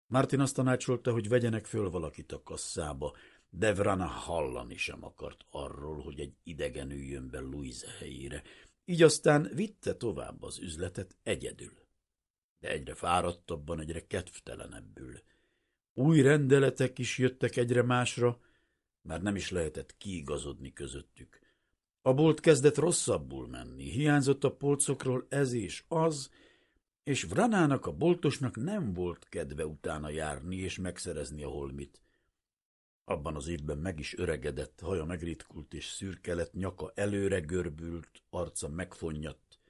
Martin azt tanácsolta, hogy vegyenek föl valakit a kasszába, de Vrana hallani sem akart arról, hogy egy idegen üljön be Louise helyére, így aztán vitte tovább az üzletet egyedül de egyre fáradtabban, egyre kedvtelenebbül. Új rendeletek is jöttek egyre másra, már nem is lehetett kiigazodni közöttük. A bolt kezdett rosszabbul menni, hiányzott a polcokról ez és az, és Vranának, a boltosnak nem volt kedve utána járni és megszerezni a holmit. Abban az évben meg is öregedett, haja megritkult és szürke lett, nyaka előre görbült, arca megfonnyadt,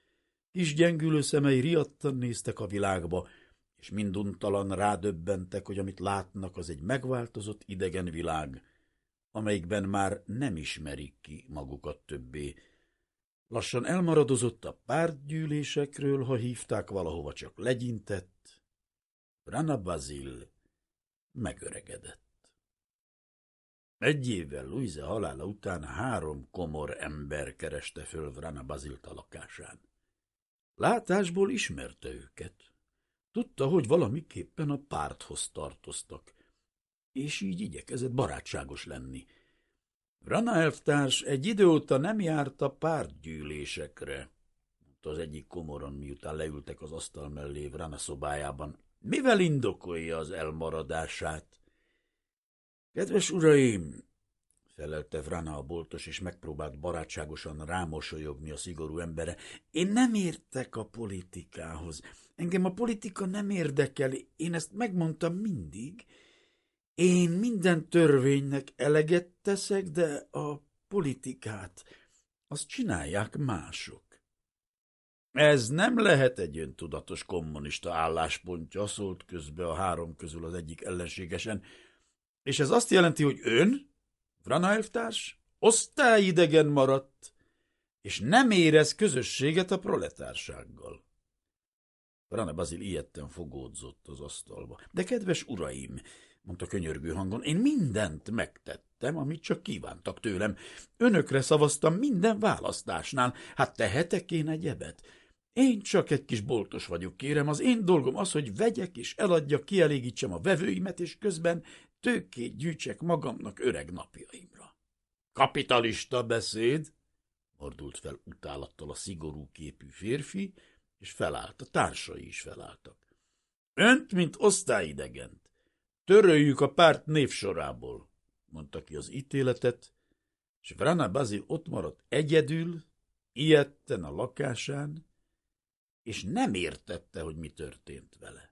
Kis gyengülő szemei riadtan néztek a világba, és minduntalan rádöbbentek, hogy amit látnak, az egy megváltozott idegen világ, amelyikben már nem ismerik ki magukat többé. Lassan elmaradozott a pártgyűlésekről, ha hívták valahova, csak legyintett. Rana Bazil megöregedett. Egy évvel Louise halála után három komor ember kereste föl Vrana Bazilt a lakásán. Látásból ismerte őket. Tudta, hogy valamiképpen a párthoz tartoztak, és így igyekezett barátságos lenni. Rana elvtárs egy idő óta nem járt a pártgyűlésekre, mondta az egyik komoron, miután leültek az asztal mellé Rana szobájában. Mivel indokolja az elmaradását? Kedves uraim, felelte Vrana a boltos, és megpróbált barátságosan rámosolyogni a szigorú embere. Én nem értek a politikához. Engem a politika nem érdekel, én ezt megmondtam mindig. Én minden törvénynek eleget teszek, de a politikát, azt csinálják mások. Ez nem lehet egy öntudatos kommunista álláspontja, szólt közbe a három közül az egyik ellenségesen. És ez azt jelenti, hogy ön, Vrana elvtárs osztályidegen maradt, és nem érez közösséget a proletársággal. Vrana Bazil ilyetten fogódzott az asztalba. De kedves uraim, mondta könyörgő hangon, én mindent megtettem. tettem, amit csak kívántak tőlem. Önökre szavaztam minden választásnál. Hát tehetek én egyebet? Én csak egy kis boltos vagyok, kérem. Az én dolgom az, hogy vegyek és eladjak, kielégítsem a vevőimet, és közben tőkét gyűjtsek magamnak öreg napjaimra. Kapitalista beszéd, mordult fel utálattal a szigorú képű férfi, és felállt, a társai is felálltak. Önt, mint osztályidegent. Töröljük a párt névsorából, mondta ki az ítéletet, és Vrana Bazil ott maradt egyedül, ilyetten a lakásán, és nem értette, hogy mi történt vele.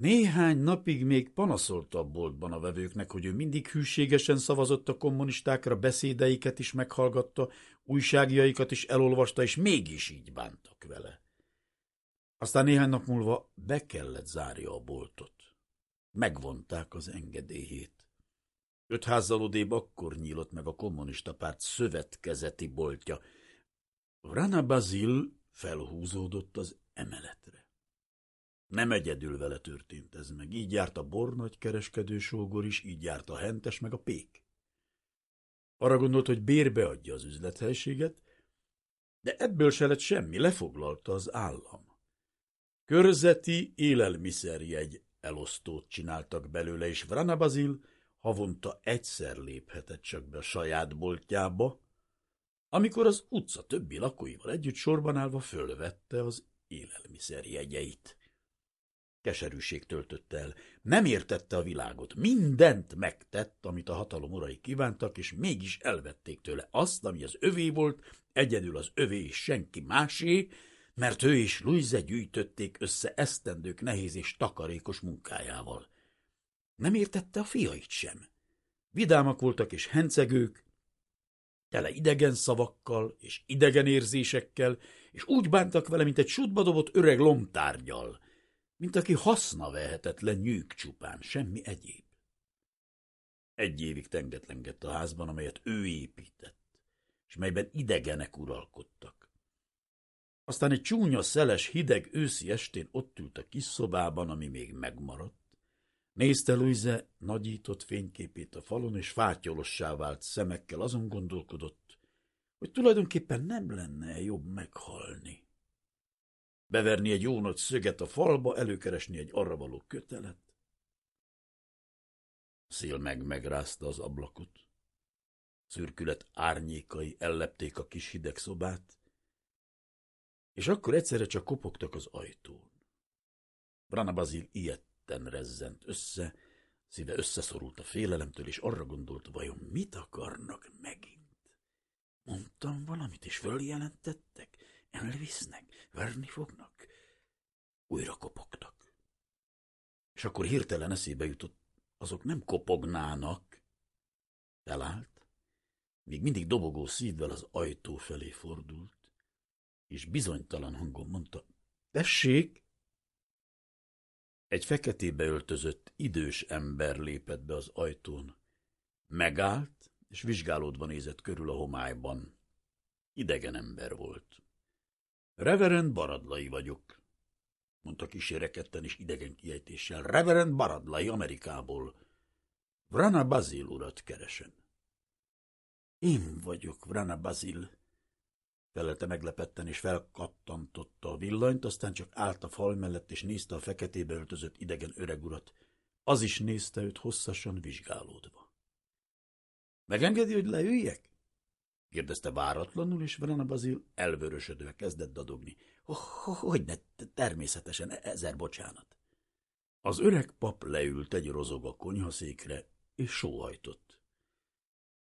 Néhány napig még panaszolta a boltban a vevőknek, hogy ő mindig hűségesen szavazott a kommunistákra, beszédeiket is meghallgatta, újságjaikat is elolvasta, és mégis így bántak vele. Aztán néhány nap múlva be kellett zárja a boltot. Megvonták az engedélyét. Öt házzal odébb akkor nyílott meg a kommunista párt szövetkezeti boltja. Rana Bazil felhúzódott az emeletre. Nem egyedül vele történt ez meg. Így járt a bornagy kereskedősógor is, így járt a hentes meg a pék. Arra gondolt, hogy bérbe adja az üzlethelységet, de ebből se lett semmi, lefoglalta az állam. Körzeti élelmiszerjegy elosztót csináltak belőle, és Vranabazil havonta egyszer léphetett csak be a saját boltjába, amikor az utca többi lakóival együtt sorban állva fölvette az élelmiszerjegyeit. Keserűség töltötte el. Nem értette a világot. Mindent megtett, amit a hatalom urai kívántak, és mégis elvették tőle azt, ami az övé volt, egyedül az övé és senki másé, mert ő és Louise gyűjtötték össze esztendők nehéz és takarékos munkájával. Nem értette a fiait sem. Vidámak voltak és hencegők, tele idegen szavakkal és idegen érzésekkel, és úgy bántak vele, mint egy sútba dobott öreg lomtárgyal, mint aki haszna vehetetlen nyűg csupán, semmi egyéb. Egy évig tengetlengett a házban, amelyet ő épített, és melyben idegenek uralkodtak. Aztán egy csúnya, szeles, hideg őszi estén ott ült a kis szobában, ami még megmaradt. Nézte Louise nagyított fényképét a falon, és fátyolossá vált szemekkel azon gondolkodott, hogy tulajdonképpen nem lenne jobb meghalni. Beverni egy jó nagy szöget a falba, előkeresni egy arra való kötelet. Szél meg megrázta az ablakot. Szürkület árnyékai ellepték a kis hideg szobát, és akkor egyszerre csak kopogtak az ajtón. Brana Bazil ilyetten rezzent össze, szíve összeszorult a félelemtől, és arra gondolt, vajon mit akarnak megint. Mondtam valamit, és följelentettek, elvisznek, verni fognak. Újra kopogtak. És akkor hirtelen eszébe jutott, azok nem kopognának. Felállt, még mindig dobogó szívvel az ajtó felé fordult és bizonytalan hangon mondta, tessék! Egy feketébe öltözött, idős ember lépett be az ajtón. Megállt, és vizsgálódva nézett körül a homályban. Idegen ember volt. Reverend Baradlai vagyok, mondta kíséreketten és idegen kiejtéssel. Reverend Baradlai Amerikából. Vrana Bazil urat keresem. Én vagyok, Vrana Bazil, felelte meglepetten, és felkattantotta a villanyt, aztán csak állt a fal mellett, és nézte a feketébe öltözött idegen öreg urat. Az is nézte őt hosszasan vizsgálódva. Megengedi, hogy leüljek? Kérdezte váratlanul, és Verona Bazil elvörösödve kezdett dadogni. Hogy ne, természetesen, ezer bocsánat. Az öreg pap leült egy rozog a konyhaszékre, és sóhajtott.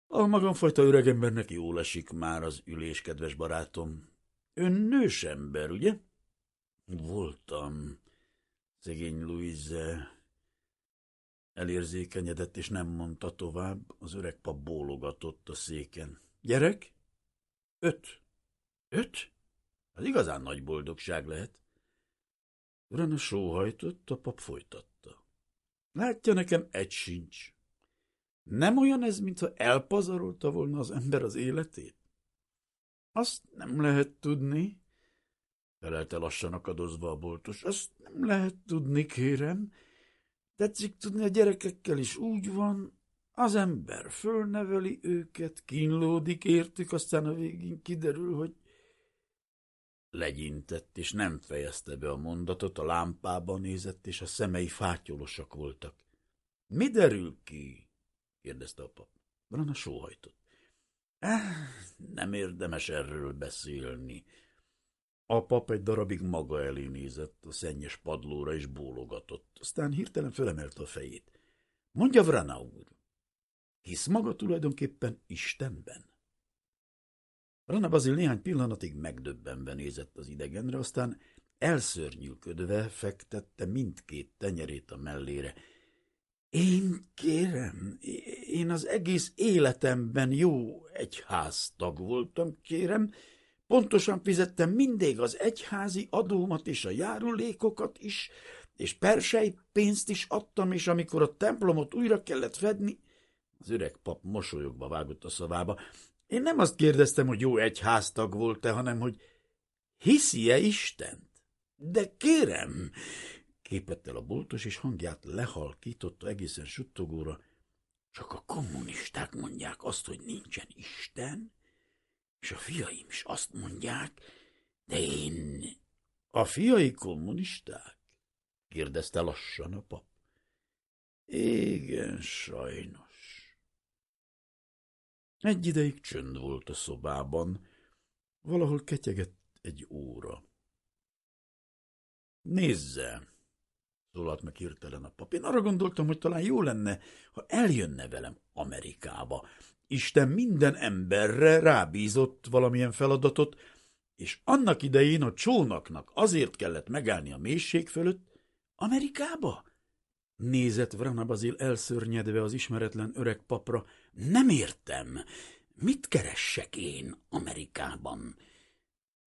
A magamfajta öregembernek jól esik már az ülés, kedves barátom. Ön nős ember, ugye? Voltam. Szegény Louise elérzékenyedett, és nem mondta tovább. Az öreg pap bólogatott a széken. Gyerek? Öt. Öt? Az igazán nagy boldogság lehet. a sóhajtott, a pap folytatta. Látja, nekem egy sincs. Nem olyan ez, mintha elpazarolta volna az ember az életét? Azt nem lehet tudni, felelte lassan akadozva a boltos. Azt nem lehet tudni, kérem. Tetszik tudni, a gyerekekkel is úgy van, az ember fölneveli őket, kínlódik értük, aztán a végén kiderül, hogy legyintett, és nem fejezte be a mondatot, a lámpában nézett, és a szemei fátyolosak voltak. – Mi derül ki? – kérdezte a pap. Brana sóhajtott. Eh, nem érdemes erről beszélni. A pap egy darabig maga elé nézett, a szennyes padlóra és bólogatott, aztán hirtelen fölemelte a fejét. Mondja Vrana úr, hisz maga tulajdonképpen Istenben? Vrana Bazil néhány pillanatig megdöbbenve nézett az idegenre, aztán elszörnyűködve fektette mindkét tenyerét a mellére, én kérem, én az egész életemben jó egyháztag voltam, kérem, pontosan fizettem mindig az egyházi adómat és a járulékokat is, és persei pénzt is adtam, és amikor a templomot újra kellett fedni, az öreg pap mosolyogva vágott a szavába. Én nem azt kérdeztem, hogy jó egyháztag volt-e, hanem hogy hiszi-e Istent? De kérem, Képett el a boltos, és hangját lehalkította egészen suttogóra. Csak a kommunisták mondják azt, hogy nincsen Isten, és a fiaim is azt mondják, de én... A fiai kommunisták? kérdezte lassan a pap. Igen, sajnos. Egy ideig csönd volt a szobában, valahol ketyegett egy óra. Nézze, szólalt meg hirtelen a pap. Én arra gondoltam, hogy talán jó lenne, ha eljönne velem Amerikába. Isten minden emberre rábízott valamilyen feladatot, és annak idején a csónaknak azért kellett megállni a mélység fölött, Amerikába? Nézett Vranabazil elszörnyedve az ismeretlen öreg papra. Nem értem. Mit keressek én Amerikában?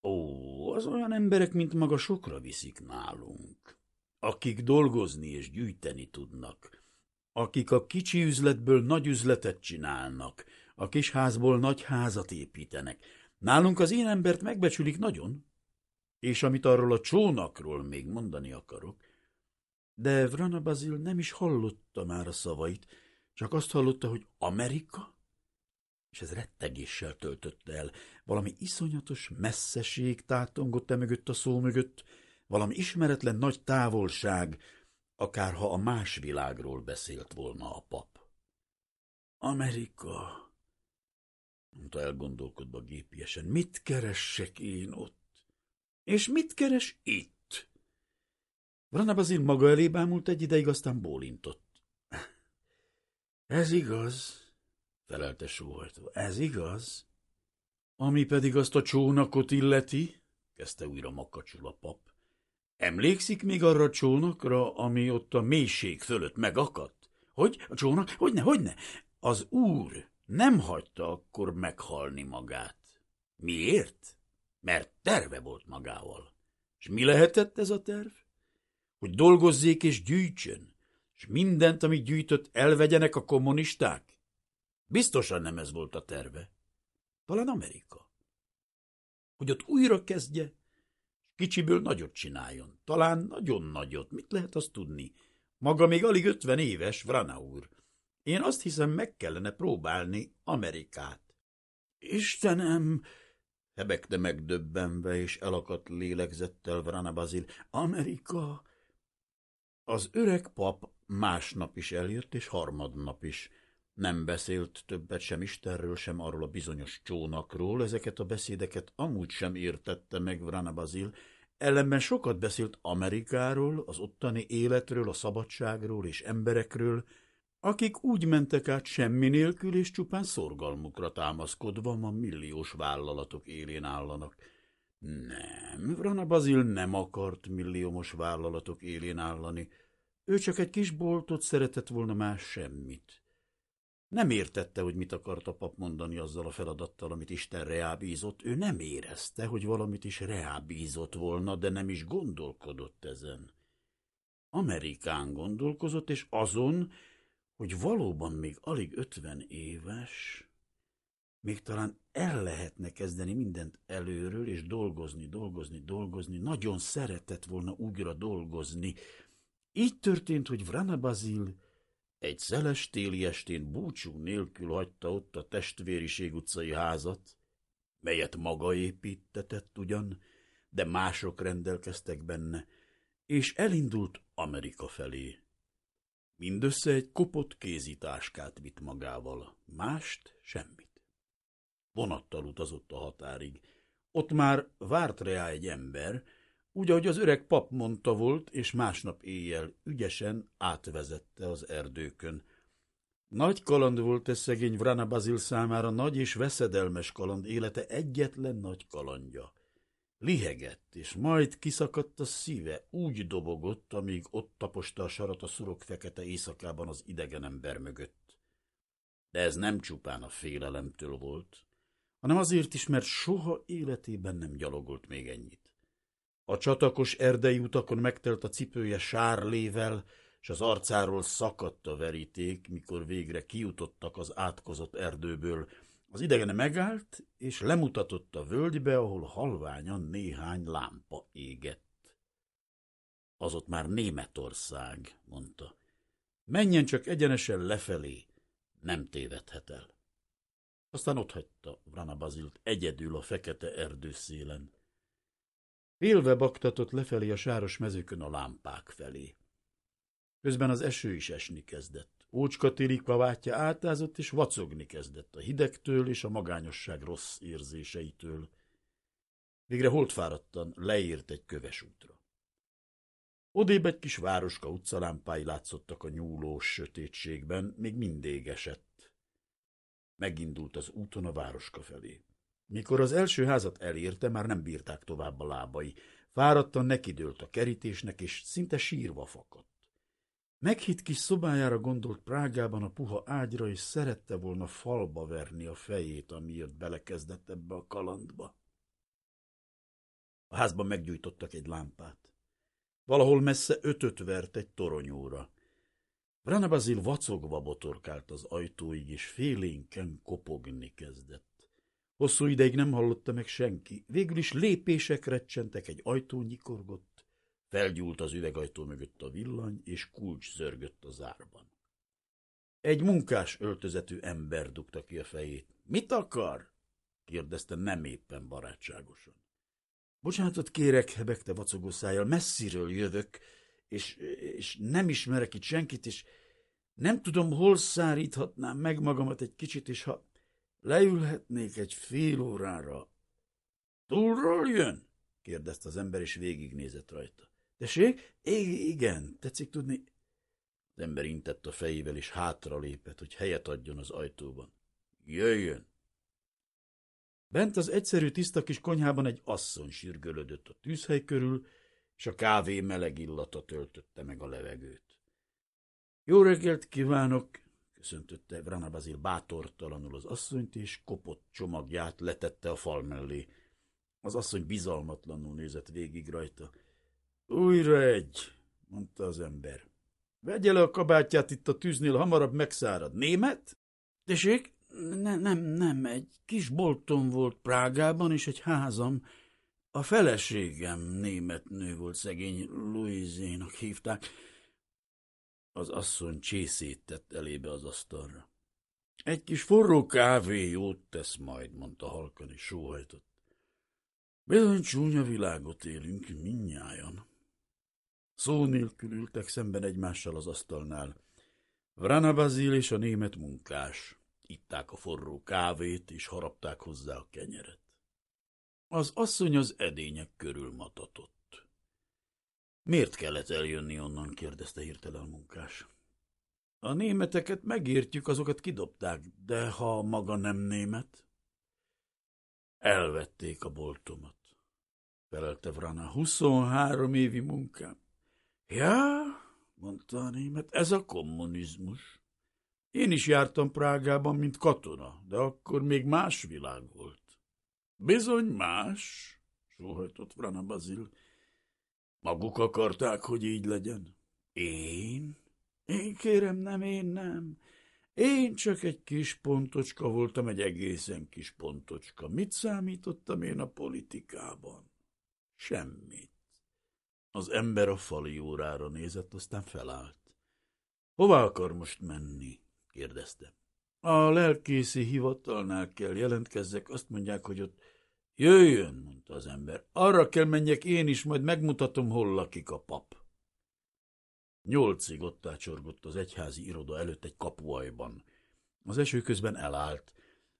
Ó, az olyan emberek, mint maga sokra viszik nálunk akik dolgozni és gyűjteni tudnak, akik a kicsi üzletből nagy üzletet csinálnak, a kis házból nagy házat építenek. Nálunk az én embert megbecsülik nagyon, és amit arról a csónakról még mondani akarok, de Vrana Bazil nem is hallotta már a szavait, csak azt hallotta, hogy Amerika, és ez rettegéssel töltötte el. Valami iszonyatos messzeség tátongott e mögött a szó mögött, valami ismeretlen nagy távolság, akárha a más világról beszélt volna a pap. Amerika, mondta elgondolkodva gépiesen, mit keressek én ott? És mit keres itt? Branabazin maga elé bámult egy ideig, aztán bólintott. Ez igaz, felelte sóhajtva, ez igaz. Ami pedig azt a csónakot illeti, kezdte újra makacsul a pap, Emlékszik még arra a csónakra, ami ott a mélység fölött megakadt? Hogy? A csónak? Hogyne, hogyne? Az úr nem hagyta akkor meghalni magát. Miért? Mert terve volt magával. És mi lehetett ez a terv? Hogy dolgozzék és gyűjtsön, és mindent, amit gyűjtött, elvegyenek a kommunisták? Biztosan nem ez volt a terve. Talán Amerika. Hogy ott újra kezdje, Kicsiből nagyot csináljon. Talán nagyon nagyot. Mit lehet azt tudni? Maga még alig ötven éves, Vrana úr. Én azt hiszem, meg kellene próbálni Amerikát. Istenem! hebegte megdöbbenve, és elakadt lélegzettel Vrana Bazil. Amerika! Az öreg pap másnap is eljött, és harmadnap is. Nem beszélt többet sem Istenről, sem arról a bizonyos csónakról, ezeket a beszédeket amúgy sem értette meg Vrana Bazil, ellenben sokat beszélt Amerikáról, az ottani életről, a szabadságról és emberekről, akik úgy mentek át semmi nélkül, és csupán szorgalmukra támaszkodva ma milliós vállalatok élén állanak. Nem, Vrana Bazil nem akart milliómos vállalatok élén állani. Ő csak egy kis boltot szeretett volna más semmit. Nem értette, hogy mit akart a pap mondani azzal a feladattal, amit Isten reábízott. Ő nem érezte, hogy valamit is reábízott volna, de nem is gondolkodott ezen. Amerikán gondolkozott, és azon, hogy valóban még alig ötven éves, még talán el lehetne kezdeni mindent előről, és dolgozni, dolgozni, dolgozni, nagyon szeretett volna újra dolgozni, Így történt, hogy Vrana Bazil egy szeles téli estén búcsú nélkül hagyta ott a testvériség utcai házat, melyet maga építetett ugyan, de mások rendelkeztek benne, és elindult Amerika felé. Mindössze egy kopott kézitáskát vitt magával, mást semmit. Vonattal utazott a határig. Ott már várt rá egy ember, úgy, ahogy az öreg pap mondta volt, és másnap éjjel ügyesen átvezette az erdőkön. Nagy kaland volt ez szegény Vrana Bazil számára, nagy és veszedelmes kaland, élete egyetlen nagy kalandja. Lihegett, és majd kiszakadt a szíve, úgy dobogott, amíg ott taposta a sarat a szurok fekete éjszakában az idegen ember mögött. De ez nem csupán a félelemtől volt, hanem azért is, mert soha életében nem gyalogolt még ennyit. A csatakos erdei utakon megtelt a cipője sárlével, és az arcáról szakadt a veríték, mikor végre kijutottak az átkozott erdőből, az idegene megállt, és lemutatott a völgybe, ahol halványan néhány lámpa égett. Az ott már Németország, mondta. Menjen csak egyenesen lefelé, nem tévedhet el. Aztán ott hagyta Vrana Bazilt egyedül a fekete erdőszélen. Félve baktatott lefelé a sáros mezőkön a lámpák felé. Közben az eső is esni kezdett. Ócska téli kavátja átázott, és vacogni kezdett a hidegtől és a magányosság rossz érzéseitől. Végre holtfáradtan leért egy köves útra. Odébb egy kis városka utcalámpái látszottak a nyúlós sötétségben, még mindig esett. Megindult az úton a városka felé. Mikor az első házat elérte, már nem bírták tovább a lábai. Fáradtan nekidőlt a kerítésnek, és szinte sírva fakadt. Meghitt kis szobájára gondolt Prágában a puha ágyra, és szerette volna falba verni a fejét, amiért belekezdett ebbe a kalandba. A házban meggyújtottak egy lámpát. Valahol messze ötöt vert egy toronyóra. Branabazil vacogva botorkált az ajtóig, és félénken kopogni kezdett. Hosszú ideig nem hallotta meg senki. Végül is lépések recsentek, egy ajtó nyikorgott, Felgyúlt az üvegajtó mögött a villany, és kulcs zörgött a zárban. Egy munkás öltözetű ember dugta ki a fejét. Mit akar? kérdezte nem éppen barátságosan. Bocsánatot kérek, hebegte vacogó szájjal, messziről jövök, és, és nem ismerek itt senkit, és nem tudom, hol száríthatnám meg magamat egy kicsit, és ha leülhetnék egy fél órára. Túlról jön? kérdezte az ember, és végignézett rajta. Tessék? Igen, tetszik tudni. Az ember intett a fejével, és hátra lépett, hogy helyet adjon az ajtóban. Jöjjön! Bent az egyszerű tiszta kis konyhában egy asszony sürgölödött a tűzhely körül, és a kávé meleg illata töltötte meg a levegőt. Jó reggelt kívánok! köszöntötte Vrana Bazil bátortalanul az asszonyt, és kopott csomagját letette a fal mellé. Az asszony bizalmatlanul nézett végig rajta. Újra egy, mondta az ember. Vegye le a kabátját itt a tűznél, hamarabb megszárad. Német? Tessék? Ne, nem, nem, egy kis bolton volt Prágában, és egy házam. A feleségem német nő volt, szegény Louisénak hívták. Az asszony csészét tett elébe az asztalra. Egy kis forró kávé jót tesz majd, mondta halkan, és sóhajtott. Bizony csúnya világot élünk, minnyájan. Szó nélkül ültek szemben egymással az asztalnál. Vrana Bazil és a német munkás. Itták a forró kávét, és harapták hozzá a kenyeret. Az asszony az edények körül matatott. Miért kellett eljönni onnan? kérdezte hirtelen a munkás. A németeket megértjük, azokat kidobták, de ha maga nem német? Elvették a boltomat, felelte Vrana. Huszonhárom évi munkám. Ja, mondta a német, ez a kommunizmus. Én is jártam Prágában, mint katona, de akkor még más világ volt. Bizony más, sóhajtott Vrana Bazil. Maguk akarták, hogy így legyen. Én? Én kérem, nem, én nem. Én csak egy kis pontocska voltam, egy egészen kis pontocska. Mit számítottam én a politikában? Semmit. Az ember a fali órára nézett, aztán felállt. Hová akar most menni? kérdezte. A lelkészi hivatalnál kell jelentkezzek, azt mondják, hogy ott jöjjön, mondta az ember. Arra kell menjek én is, majd megmutatom, hol lakik a pap. Nyolcig ott ácsorgott az egyházi iroda előtt egy kapuajban. Az eső közben elállt.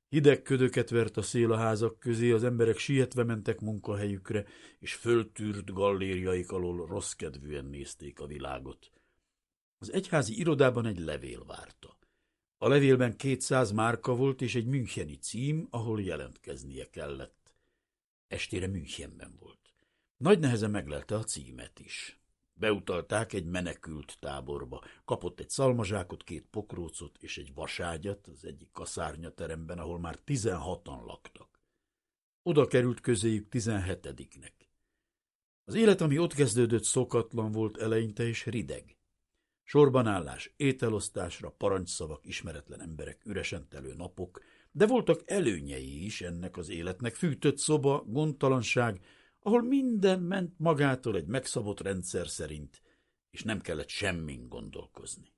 Hideg ködöket vert a szél a házak közé, az emberek sietve mentek munkahelyükre, és föltűrt gallériaik alól rossz kedvűen nézték a világot. Az egyházi irodában egy levél várta. A levélben kétszáz márka volt, és egy müncheni cím, ahol jelentkeznie kellett. Estére Münchenben volt. Nagy nehezen meglelte a címet is. Beutalták egy menekült táborba. Kapott egy szalmazsákot, két pokrócot és egy vaságyat az egyik kaszárnyateremben, ahol már tizenhatan laktak. Oda került közéjük tizenhetediknek. Az élet, ami ott kezdődött, szokatlan volt eleinte és rideg. Sorbanállás, ételosztásra, parancsszavak, ismeretlen emberek, üresen telő napok, de voltak előnyei is ennek az életnek, fűtött szoba, gondtalanság, ahol minden ment magától egy megszabott rendszer szerint, és nem kellett semmin gondolkozni.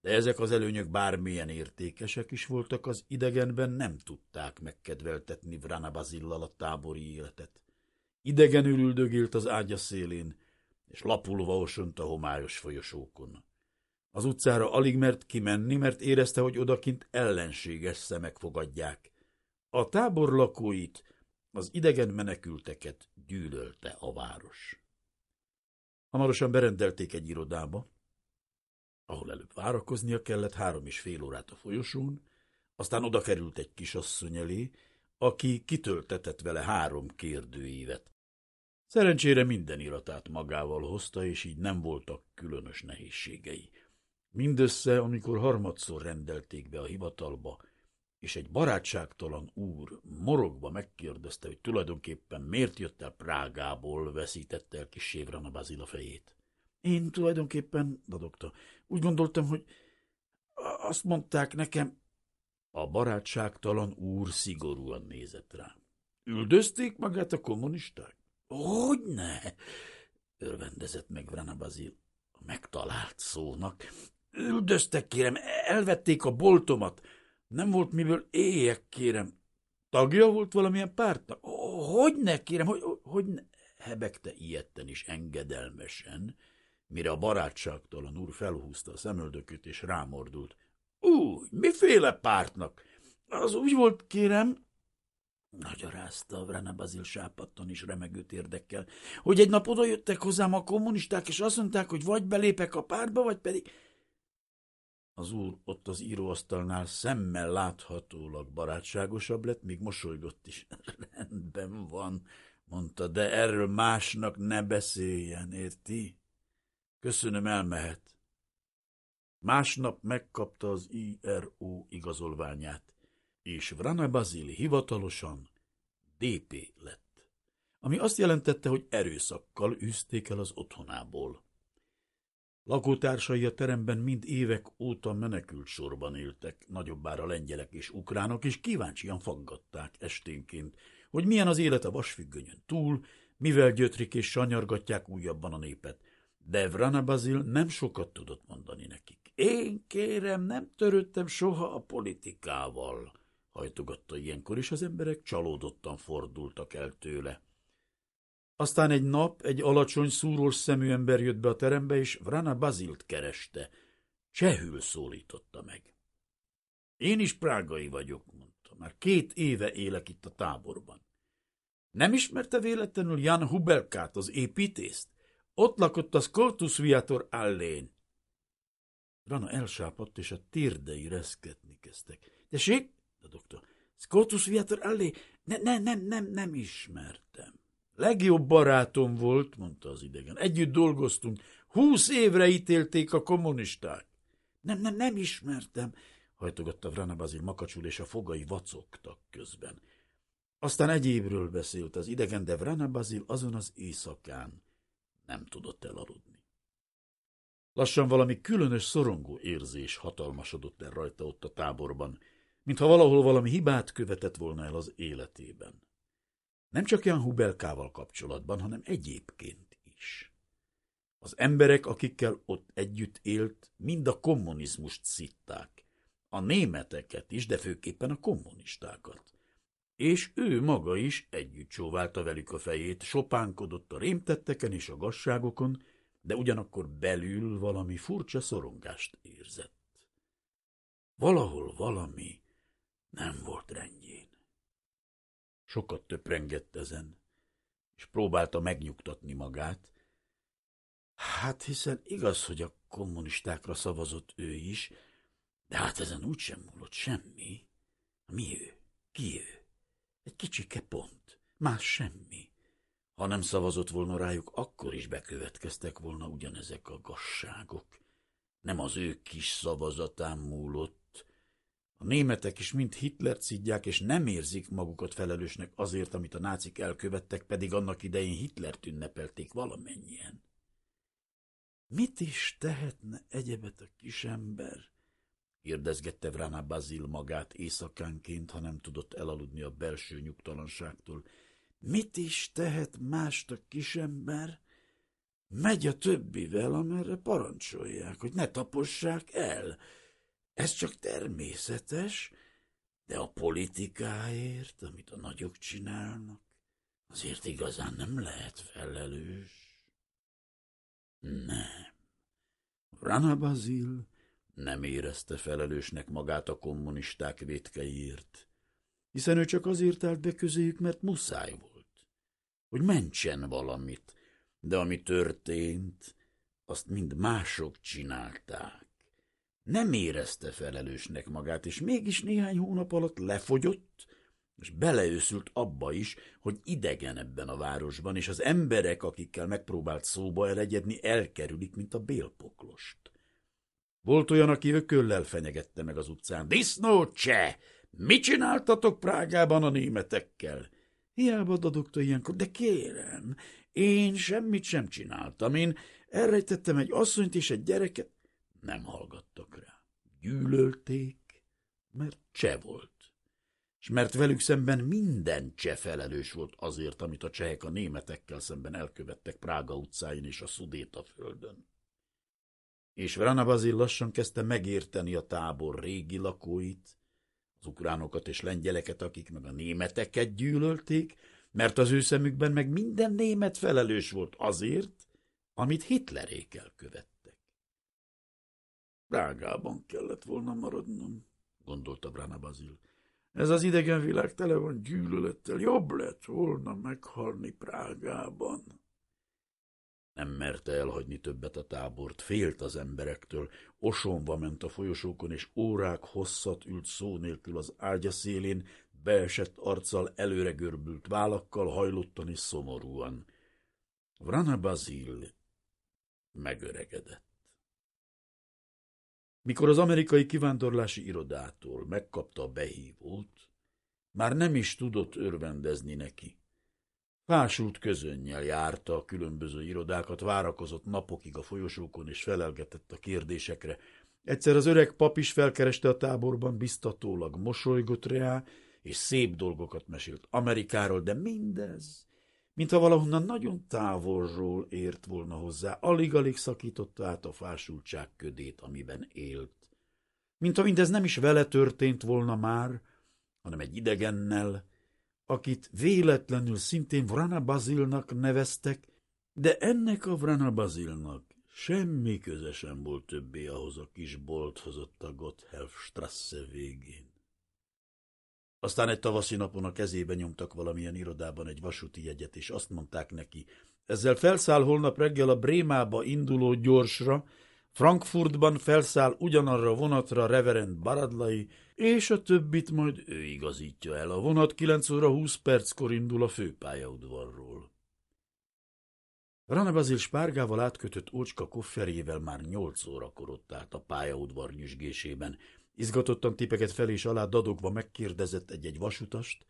De ezek az előnyök bármilyen értékesek is voltak, az idegenben nem tudták megkedveltetni Vrana Bazillal a tábori életet. Idegenül üldögélt az ágya szélén, és lapulva osont a homályos folyosókon. Az utcára alig mert kimenni, mert érezte, hogy odakint ellenséges szemek fogadják. A tábor lakóit az idegen menekülteket gyűlölte a város. Hamarosan berendelték egy irodába, ahol előbb várakoznia kellett három és fél órát a folyosón, aztán oda került egy kisasszony elé, aki kitöltetett vele három kérdőívet. Szerencsére minden iratát magával hozta, és így nem voltak különös nehézségei. Mindössze, amikor harmadszor rendelték be a hivatalba, és egy barátságtalan úr morogva megkérdezte, hogy tulajdonképpen miért jött el Prágából, veszítette el kis Sévran a Bazila fejét. Én tulajdonképpen, dadogta, úgy gondoltam, hogy azt mondták nekem, a barátságtalan úr szigorúan nézett rá. Üldözték magát a kommunisták? Hogyne? örvendezett meg Vrana Bazil. Megtalált szónak. Üldöztek, kérem, elvették a boltomat. Nem volt miből éjek, kérem. Tagja volt valamilyen pártnak? Hogy ne, kérem, hogy, hogy ne? Hebegte ilyetten is engedelmesen, mire a barátságtalan úr felhúzta a szemöldököt és rámordult. Úgy, miféle pártnak? Az úgy volt, kérem, Nagyarázta a Vrana Bazil sápatton is remegőt érdekkel, hogy egy nap odajöttek hozzám a kommunisták, és azt mondták, hogy vagy belépek a pártba, vagy pedig... Az úr ott az íróasztalnál szemmel láthatólag barátságosabb lett, még mosolygott is. Rendben van, mondta, de erről másnak ne beszéljen, érti? Köszönöm, elmehet. Másnap megkapta az IRO igazolványát, és Vrana Bazili hivatalosan DP lett, ami azt jelentette, hogy erőszakkal üzték el az otthonából. Lakótársai a teremben mind évek óta menekült sorban éltek, nagyobbára lengyelek és ukránok, és kíváncsian faggatták esténként, hogy milyen az élet a vasfüggönyön túl, mivel gyötrik és sanyargatják újabban a népet. De Vrana Bazil nem sokat tudott mondani nekik. Én kérem, nem törődtem soha a politikával, hajtogatta ilyenkor, és az emberek csalódottan fordultak el tőle. Aztán egy nap egy alacsony, szúrós szemű ember jött be a terembe, és Vrana Bazilt kereste. Csehül szólította meg. Én is prágai vagyok, mondta. Már két éve élek itt a táborban. Nem ismerte véletlenül Jan Hubelkát, az építészt? Ott lakott a Skoltus Viator allén. Rana elsápadt, és a térdei reszketni kezdtek. Tessék, a doktor, Skoltus Viator allé? Ne, ne, nem, nem, nem ismertem. Legjobb barátom volt, mondta az idegen. Együtt dolgoztunk. Húsz évre ítélték a kommunisták. Nem, nem, nem ismertem, hajtogatta Vrana Bazil makacsul, és a fogai vacogtak közben. Aztán egyébről beszélt az idegen, de Vrana Bazil azon az éjszakán nem tudott elaludni. Lassan valami különös szorongó érzés hatalmasodott el rajta ott a táborban, mintha valahol valami hibát követett volna el az életében. Nem csak Jan Hubelkával kapcsolatban, hanem egyébként is. Az emberek, akikkel ott együtt élt, mind a kommunizmust szitták. A németeket is, de főképpen a kommunistákat. És ő maga is együtt csóválta velük a fejét, sopánkodott a rémtetteken és a gasságokon, de ugyanakkor belül valami furcsa szorongást érzett. Valahol valami nem volt rendjén. Sokat töprengett ezen, és próbálta megnyugtatni magát. Hát hiszen igaz, hogy a kommunistákra szavazott ő is, de hát ezen úgysem múlott semmi. Mi ő? Ki ő? Egy kicsike pont, más semmi. Ha nem szavazott volna rájuk, akkor is bekövetkeztek volna ugyanezek a gasságok. Nem az ő kis szavazatán múlott. A németek is mind Hitler szidják, és nem érzik magukat felelősnek azért, amit a nácik elkövettek, pedig annak idején Hitlert ünnepelték valamennyien. Mit is tehetne egyebet a kisember? kérdezgette Vrana Bazil magát éjszakánként, ha nem tudott elaludni a belső nyugtalanságtól. Mit is tehet mást a kisember? Megy a többivel, amerre parancsolják, hogy ne tapossák el. Ez csak természetes, de a politikáért, amit a nagyok csinálnak, azért igazán nem lehet felelős. Nem. Rana Bazil nem érezte felelősnek magát a kommunisták vétkeiért, hiszen ő csak azért állt be közéjük, mert muszáj volt, hogy mentsen valamit, de ami történt, azt mind mások csinálták. Nem érezte felelősnek magát, és mégis néhány hónap alatt lefogyott, és beleőszült abba is, hogy idegen ebben a városban, és az emberek, akikkel megpróbált szóba elegyedni, elkerülik, mint a bélpoklost. Volt olyan, aki ököllel fenyegette meg az utcán. Disznó cseh! Mit csináltatok Prágában a németekkel? Hiába dadogta ilyenkor, de kérem, én semmit sem csináltam. Én elrejtettem egy asszonyt és egy gyereket. Nem hallgattak rá. Gyűlölték, mert cseh volt. És mert velük szemben minden cseh felelős volt azért, amit a csehek a németekkel szemben elkövettek Prága utcáin és a Szudéta földön és Bazil lassan kezdte megérteni a tábor régi lakóit, az ukránokat és lengyeleket, akik meg a németeket gyűlölték, mert az ő szemükben meg minden német felelős volt azért, amit Hitlerék elkövettek. Prágában kellett volna maradnom, gondolta Brana Bazil. Ez az idegen világ tele van gyűlölettel, jobb lett volna meghalni Prágában. Nem merte elhagyni többet a tábort, félt az emberektől, osonva ment a folyosókon, és órák hosszat ült szó nélkül az ágya szélén, beesett arccal, előre görbült vállakkal, hajlottan és szomorúan. Vrana Bazil megöregedett. Mikor az amerikai kivándorlási irodától megkapta a behívót, már nem is tudott örvendezni neki. Fásult közönnyel járta a különböző irodákat, várakozott napokig a folyosókon és felelgetett a kérdésekre. Egyszer az öreg pap is felkereste a táborban, biztatólag mosolygott rá, és szép dolgokat mesélt Amerikáról, de mindez, mintha valahonnan nagyon távolról ért volna hozzá, alig-alig szakította át a fásultság ködét, amiben élt. Mintha mindez nem is vele történt volna már, hanem egy idegennel, akit véletlenül szintén Vrana Bazilnak neveztek, de ennek a Vrana Bazilnak semmi köze sem volt többé ahhoz a kis bolthoz ott a Gotthelfstrasse végén. Aztán egy tavaszi napon a kezébe nyomtak valamilyen irodában egy vasúti jegyet, és azt mondták neki, ezzel felszáll holnap reggel a Brémába induló gyorsra, Frankfurtban felszáll ugyanarra a vonatra Reverend Baradlai, és a többit majd ő igazítja el. A vonat 9 óra 20 perckor indul a főpályaudvarról. Ranebazil spárgával átkötött ócska kofferjével már 8 órakor ott állt a pályaudvar nyüzsgésében. Izgatottan tipeket fel és alá dadogva megkérdezett egy-egy vasutast,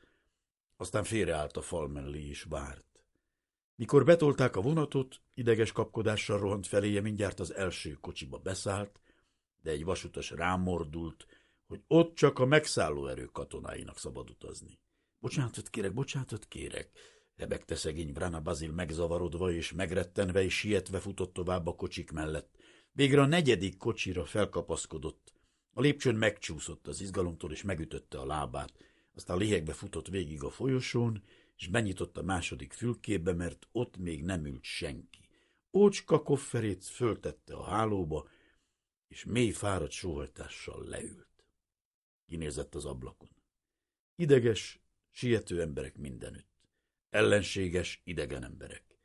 aztán félreállt a fal mellé és várt. Mikor betolták a vonatot, ideges kapkodással rohant feléje, mindjárt az első kocsiba beszállt, de egy vasutas rámordult, hogy ott csak a megszálló erő katonáinak szabad utazni. Bocsánatot kérek, bocsánatot kérek. Hebegte szegény Vrana Bazil megzavarodva és megrettenve és sietve futott tovább a kocsik mellett. Végre a negyedik kocsira felkapaszkodott. A lépcsőn megcsúszott az izgalomtól, és megütötte a lábát. Aztán lihegbe futott végig a folyosón, és benyitott a második fülkébe, mert ott még nem ült senki. Ócska kofferét föltette a hálóba, és mély fáradt sóhajtással leült. Kinézett az ablakon. Ideges, siető emberek mindenütt. Ellenséges, idegen emberek.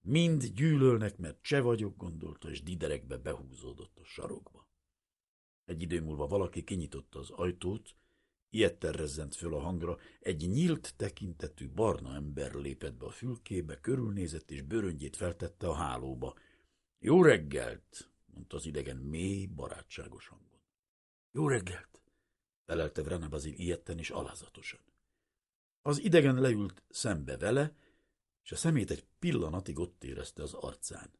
Mind gyűlölnek, mert cse vagyok, gondolta, és diderekbe behúzódott a sarokba. Egy idő múlva valaki kinyitotta az ajtót, ilyetten rezzent föl a hangra, egy nyílt tekintetű barna ember lépett be a fülkébe, körülnézett és bőröngyét feltette a hálóba. Jó reggelt, mondta az idegen mély, barátságos hangon. Jó reggelt, felelte Vrana Bazil ilyetten és alázatosan. Az idegen leült szembe vele, és a szemét egy pillanatig ott érezte az arcán.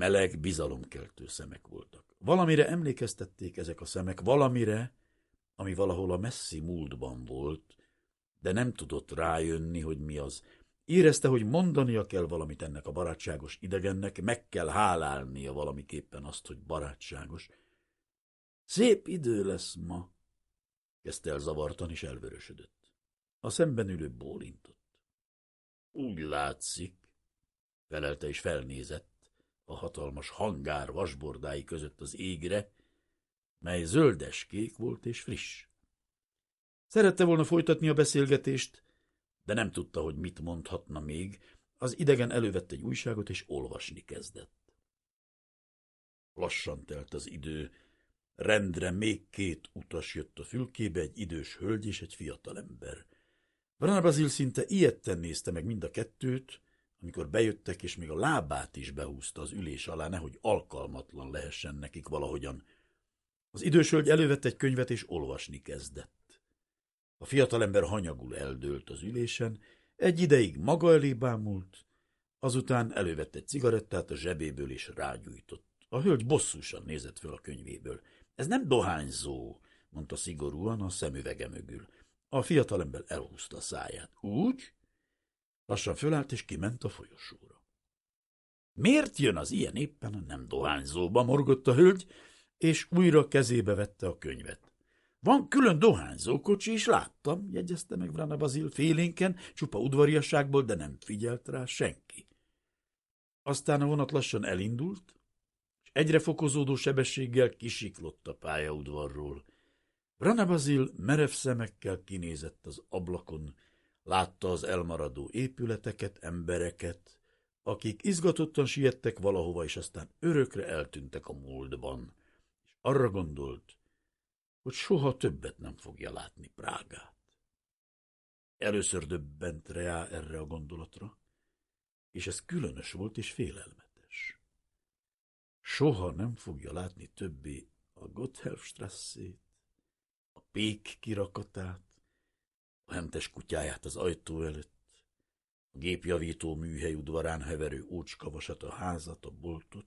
Meleg, bizalomkeltő szemek voltak. Valamire emlékeztették ezek a szemek, valamire, ami valahol a messzi múltban volt, de nem tudott rájönni, hogy mi az. Érezte, hogy mondania kell valamit ennek a barátságos idegennek, meg kell hálálnia valamiképpen azt, hogy barátságos. Szép idő lesz ma, kezdte el zavartan, és elvörösödött. A szemben ülő bólintott. Úgy látszik, felelte és felnézett a hatalmas hangár vasbordái között az égre, mely zöldeskék volt és friss. Szerette volna folytatni a beszélgetést, de nem tudta, hogy mit mondhatna még. Az idegen elővette egy újságot, és olvasni kezdett. Lassan telt az idő, rendre még két utas jött a fülkébe, egy idős hölgy és egy fiatalember. Branabazil szinte ilyetten nézte meg mind a kettőt, amikor bejöttek, és még a lábát is behúzta az ülés alá, nehogy alkalmatlan lehessen nekik valahogyan. Az idős hölgy elővette egy könyvet, és olvasni kezdett. A fiatalember hanyagul eldőlt az ülésen, egy ideig maga elé bámult, azután elővette egy cigarettát a zsebéből, és rágyújtott. A hölgy bosszúsan nézett föl a könyvéből. Ez nem dohányzó, mondta szigorúan a szemüvege mögül. A fiatalember elhúzta a száját. Úgy? Lassan fölállt, és kiment a folyosóra. Miért jön az ilyen éppen a nem dohányzóba, morgott a hölgy, és újra kezébe vette a könyvet. Van külön dohányzókocsi is, láttam, jegyezte meg Vrana Bazil félénken, csupa udvariasságból, de nem figyelt rá senki. Aztán a vonat lassan elindult, és egyre fokozódó sebességgel kisiklott a pályaudvarról. Vrana Bazil merev szemekkel kinézett az ablakon, látta az elmaradó épületeket, embereket, akik izgatottan siettek valahova, és aztán örökre eltűntek a múltban arra gondolt, hogy soha többet nem fogja látni Prágát. Először döbbent rá erre a gondolatra, és ez különös volt és félelmetes. Soha nem fogja látni többé a Gotthelfstrasszét, a pék kirakatát, a hentes kutyáját az ajtó előtt, a gépjavító műhely udvarán heverő ócskavasat, a házat, a boltot,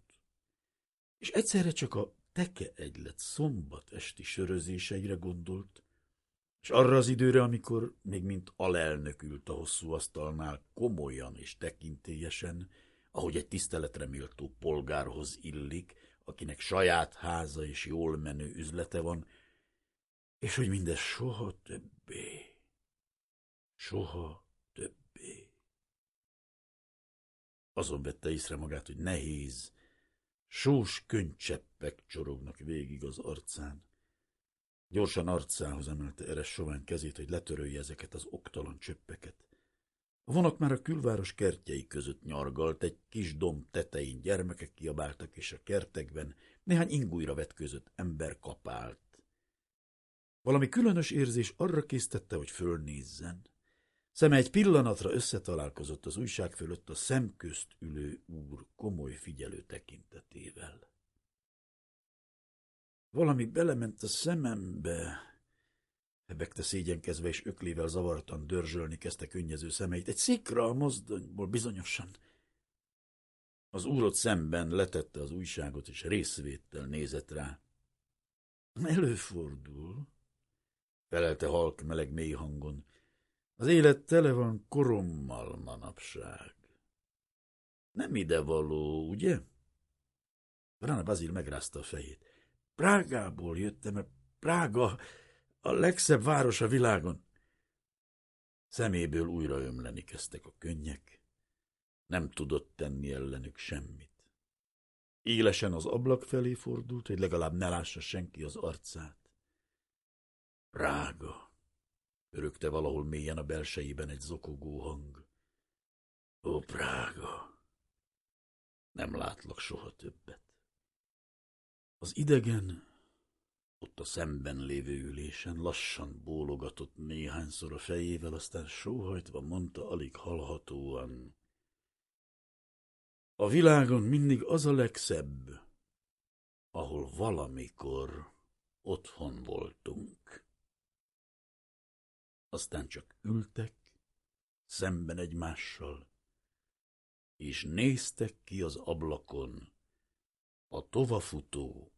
és egyszerre csak a teke egylet szombat esti sörözéseire gondolt, és arra az időre, amikor még mint alelnök ült a hosszú asztalnál komolyan és tekintélyesen, ahogy egy tiszteletre méltó polgárhoz illik, akinek saját háza és jól menő üzlete van, és hogy mindez soha többé, soha többé. Azon vette észre magát, hogy nehéz, Sós könycseppek csorognak végig az arcán. Gyorsan arcához emelte eres sovány kezét, hogy letörölje ezeket az oktalan csöppeket. A vonat már a külváros kertjei között nyargalt, egy kis domb tetején gyermekek kiabáltak, és a kertekben néhány ingújra vetközött ember kapált. Valami különös érzés arra késztette, hogy fölnézzen. Szeme egy pillanatra összetalálkozott az újság fölött a szemközt ülő úr komoly figyelő tekintetével. Valami belement a szemembe, hebegte szégyenkezve, és öklével zavartan dörzsölni kezdte könnyező szemeit. Egy szikra a mozdonyból bizonyosan. Az úrot szemben letette az újságot, és részvéttel nézett rá. Előfordul, felelte halk meleg mély hangon, Az élet tele van korommal manapság. Nem ide való, ugye? Rana Bazil megrázta a fejét. Prágából jöttem, mert Prága a legszebb város a világon. Szeméből újra ömleni kezdtek a könnyek. Nem tudott tenni ellenük semmit. Élesen az ablak felé fordult, hogy legalább ne lássa senki az arcát. Prága! Örökte valahol mélyen a belsejében egy zokogó hang. Ó, Prága! Nem látlak soha többet. Az idegen ott a szemben lévő ülésen lassan bólogatott néhányszor a fejével, aztán sóhajtva mondta alig hallhatóan. A világon mindig az a legszebb, ahol valamikor otthon voltunk. Aztán csak ültek, szemben egymással, és néztek ki az ablakon a tovafutó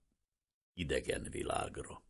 idegen világra.